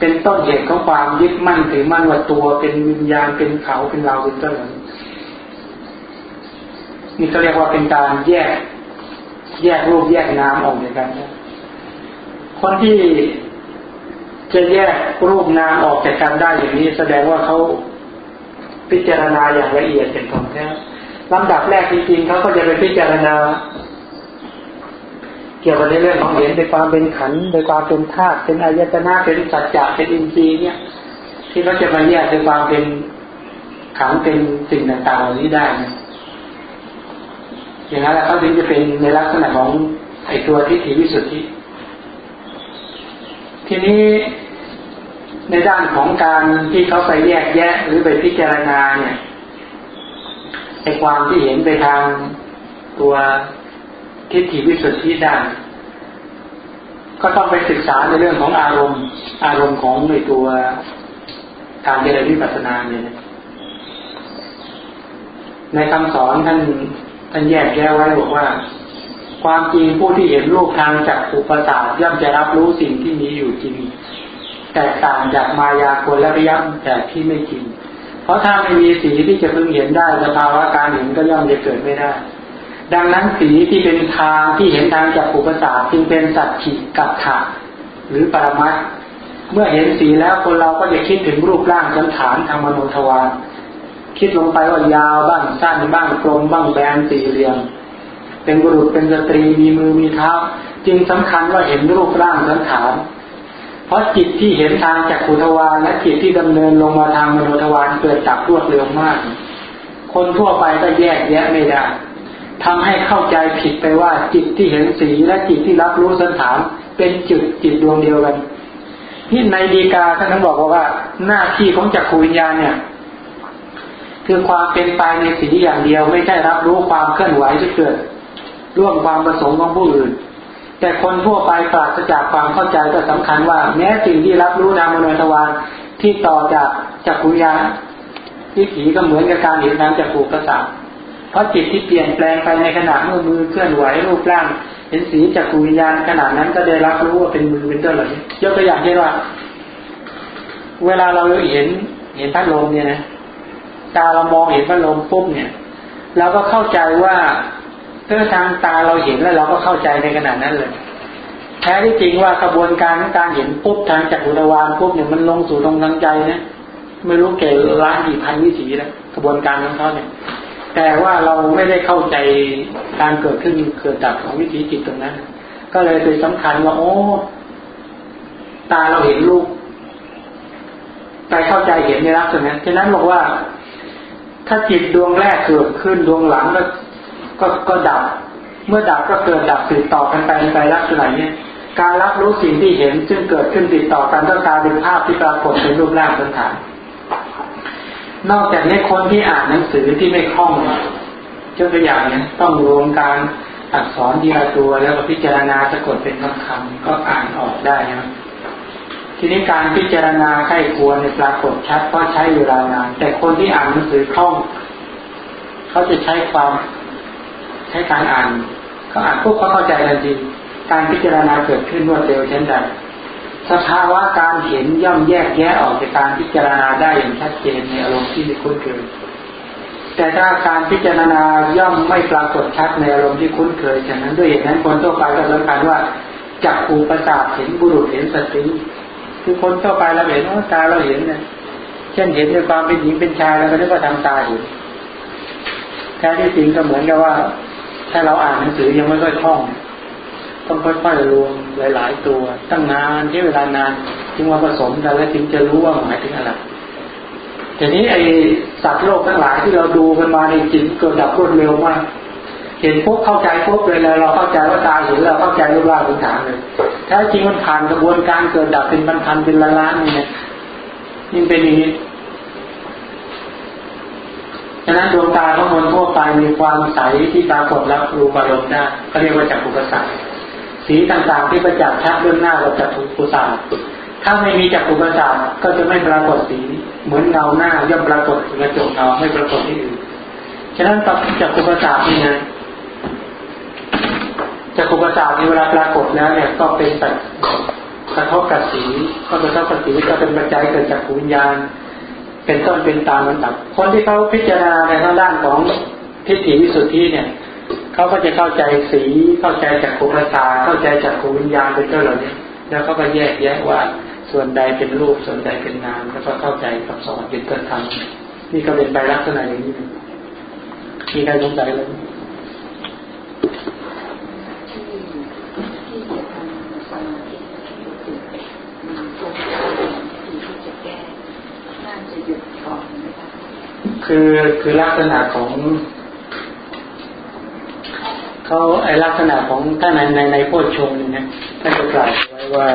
เป็นต้นเหตุของความยึดมั่นถือมั่นว่าตัวเป็นวิญญาณเป็นเขาเป็นเราเป็นต้นนี่ก็เรียกว่าเป็นการแยก แยกรูปแยกนามออกจากกันคนที่จะแยกรูปนามออกจากกันได้อย่างนี้ แสดงว่าเขาพิจารณาอย่างละเอียดเป็นของแท้ลำดับแรกจริงๆเขาก็จะไปพิจารณา เกี่ยวกับในเรื่องของเห็นในความเป็นขันในความเป็นธาตุเป็นอายตนะเป็นสัจจะเป็นอินทรีย์เนี่ย ที่เขาจะมาแยกในความเป็นขันเป็นสิ่งต่างๆเหล่านี้ได้นะอย่างนั้นแล้วเขาถึงจะเป็นในลักษณะของไอตัวทิฏฐิวิสุทธิทีนี้ในด้านของการที่เขาไปแยกแยะ หรือไปพิจารณาเนี่ยในความที่เห็นไปทางตัว ทิฏฐิวิสุทธิด้ ก็ต้องไปศึกษาในเรื่องของอารมณ์ อารมณ์ของในตัวการเจริญวิปัสสนาเนี่ยในคำสอนท่านท่านแยกแยะไว้บอกว่า ความจริงผู้ที่เห็นรูปทางจากอุปสาย่อมจะรับรู้สิ่งที่มีอยู่จริงแต่ต่างจากมายาคนและระยะแต่ที่ไม่จริง เพราะถ้าไม่มีสีที่จะพึงเห็นได้สภาวะการเห็นก็ย่อมจะเกิดไม่ได้ ดังนั้นสีที่เป็นทางที่เห็นทางจากอุปสาจึงเป็นสัจฉิกับถาหรือปรมัตเมื่อเห็นสีแล้วคนเราก็จะคิดถึงรูปร่างสันฐานทางมโนทวารคิดลงไปว่ายาวบ้างสั้นบ้างกลมบ้างแบนสี่เหลี่ยมเป็นบุรุษเป็นสตรีมีมือมีเท้า จึงสำคัญว่าเห็นรูปร่างสังขารเพราะจิตที่เห็นทางจากขุทวารและจิตที่ดำเนินลงมาทางมโนทวารเกิดจับรวดเร็วมาก คนทั่วไปก็แยกแยะไม่ได้ ทำให้เข้าใจผิดไปว่าจิตที่เห็นสีและจิตที่รับรู้สันฐานเป็นจุดจิตดวงเดียวกันที่ในดีกาท่านบอกว่าหน้าที่ของจักรวิญญาณเนี่ย คือความเป็นไปในสีอย่างเดียว ไม่ใช่รับรู้ความเคลื่อนไหวที่เกิด ร่วมความประสงค์ของผู้อื่น แต่คนทั่วไปปราศจากความเข้าใจก็สำคัญว่า แม้สิ่งที่รับรู้นามโนทวารที่ต่อจากจักรวิญญาณวิถีก็เหมือนกับการเห็นน้ำจากผูกประสา เพราะจิตที่เปลี่ยนแปลงไปในขณะเมื่อมือเคลื่อนไหวรูปร่าง เห็นสีจากกุวิญญาณขนาดนั้นก็ได้รับรู้ว่าเป็นมือเป็นต้นเหล่านี้ยกตัวอย่างเช่นว่า เวลาเราเห็นเห็นพัดลมเนี่ยนะตาเรามองเห็นพัดลมปุ๊บเนี่ยเราก็เข้าใจว่าเพื่อทางตาเราเห็นแล้วเราก็เข้าใจในขนาดนั้นเลยแท้ที่จริงว่ากระบวนการของการเห็นปุ๊บทางจักรุทวารปุ๊บเนี่ยมันลงสู่ตรงทางใจนะไม่รู้เก่ล้านกี่พันวิถีแล้วกระบวนการของเขาเนี่ย แต่ว่าเราไม่ได้เข้าใจการเกิดขึ้นเกิดดับของวิถีจิตตรงนั้น ก็เลยเป็นสำคัญว่าโอ้ตาเราเห็นรูปใจเข้าใจเห็นในลักษณะฉะนั้นบอกว่า ถ้าจิตดวงแรกเกิดขึ้นดวงหลังก็ก็ก็ดับ เมื่อดับก็เกิดดับติดต่อกันไปในลักษณะนี้การรับรู้สิ่งที่เห็น ซึ่งเกิดขึ้นติดต่อกันต้องการเป็นภาพที่ปรากฏเป็นรูปร่างสันฐาน นอกจากนี้คนที่อ่านหนังสือที่ไม่คล่องเช่นตัวอย่างเนี่ยต้องรวมการอักษรทีละตัวแล้วก็พิจารณาสะกดเป็นคำคำก็อ่านออกได้นะทีนี้การพิจารณาใครควรในปรากฏชัดเพราะใช้เวลานานแต่คนที่อ่านหนังสือคล่อง เขาจะใช้ความใช้การอ่านเขาอ่านปุ๊บเขาเข้าใจทันทีการพิจารณาเกิดขึ้นรวดเร็วเช่นใด สภาวะการเห็นย่อมแยกแยะออกจากการพิจารณาได้อย่างชัดเจนในอารมณ์ที่คุ้นเคย แต่ถ้าการพิจารณาย่อมไม่ปรากฏชัดในอารมณ์ที่คุ้นเคย ฉะนั้นด้วยเหตุนั้นคนทั่วไปก็สำคัญว่าจักขูประสาทเห็นบุรุษเห็นสตรีคือคนทั่วไปเราเห็นว่าตาเราเห็นเนี่ยเช่นเห็นในความเป็นหญิงเป็นชายแล้วก็นึกว่าทำตาเห็นแท้ที่จริงก็เหมือนกับว่า ถ้าเราอ่านหนังสือยังไม่ค่อยคล่อง ต้องค่อยๆรวมหลาย ๆ ตัว ตั้งนานใช้เวลานานจึงมาผสมกันแล้วจึงจะรู้ว่าหมายถึงอะไรทีนี้ไอสัตว์โลกทั้งหลายที่เราดูกันมาในจิตเกิดดับรวดเร็วมากเห็นปุ๊บเข้าใจปุ๊บเลยแล้วเราเข้าใจว่าตาเห็นเราเข้าใจรูปร่างพื้นฐานเลยแท้จริงมันผ่านกระบวนการเกิดดับเป็นพันๆเป็นล้านๆนี่นะยิ่เป็นอย่างนี้ฉะนั้นดวงตาของคนทั่วไปมีความใสที่ปรากฏรับรู้อารมณ์ได้ก็เรียกว่าจักรุประสาท สีต่างๆที่ประจักษ์ชัดเรื่องหน้าเราจักรุประสาทถ้าไม่มีจักรุประสาทก็จะไม่ปรากฏสีเหมือนเงาหน้าย่อมปรากฏกระจกเงาไม่ปรากฏที่อื่นฉะนั้นตับจักรุประสาทนี่นะจักรุประสาทในเวลาปรากฏแล้วเนี่ยก็เป็นแบบกระทบกับสีก็กระทบกับสีก็เป็นปัจจัยเกิดจากวิญญาณ เป็นต้นเป็นตามมันตับคนที่เขาพิจารณาในทางด้านของทิฏฐิวิสุทธิเนี่ย เขาก็จะเข้าใจสีเข้าใจจากขุประสาเข้าใจจากขุวิญญาณเป็นต้นเหล่านี้แล้วเขาก็แยกแยะว่าส่วนใดเป็นรูปส่วนใดเป็นนามแล้วก็เข้าใจกับสอนเป็นต้นธรรมนี่ก็เป็นไปลักษณะอย่างนี้มีใครสงสัยเลยคือคือลักษณะของ เขาไอลักษณะของท่านในในในโพชฌงค์เนี่ยท่านจะกล่าวไว้ว่า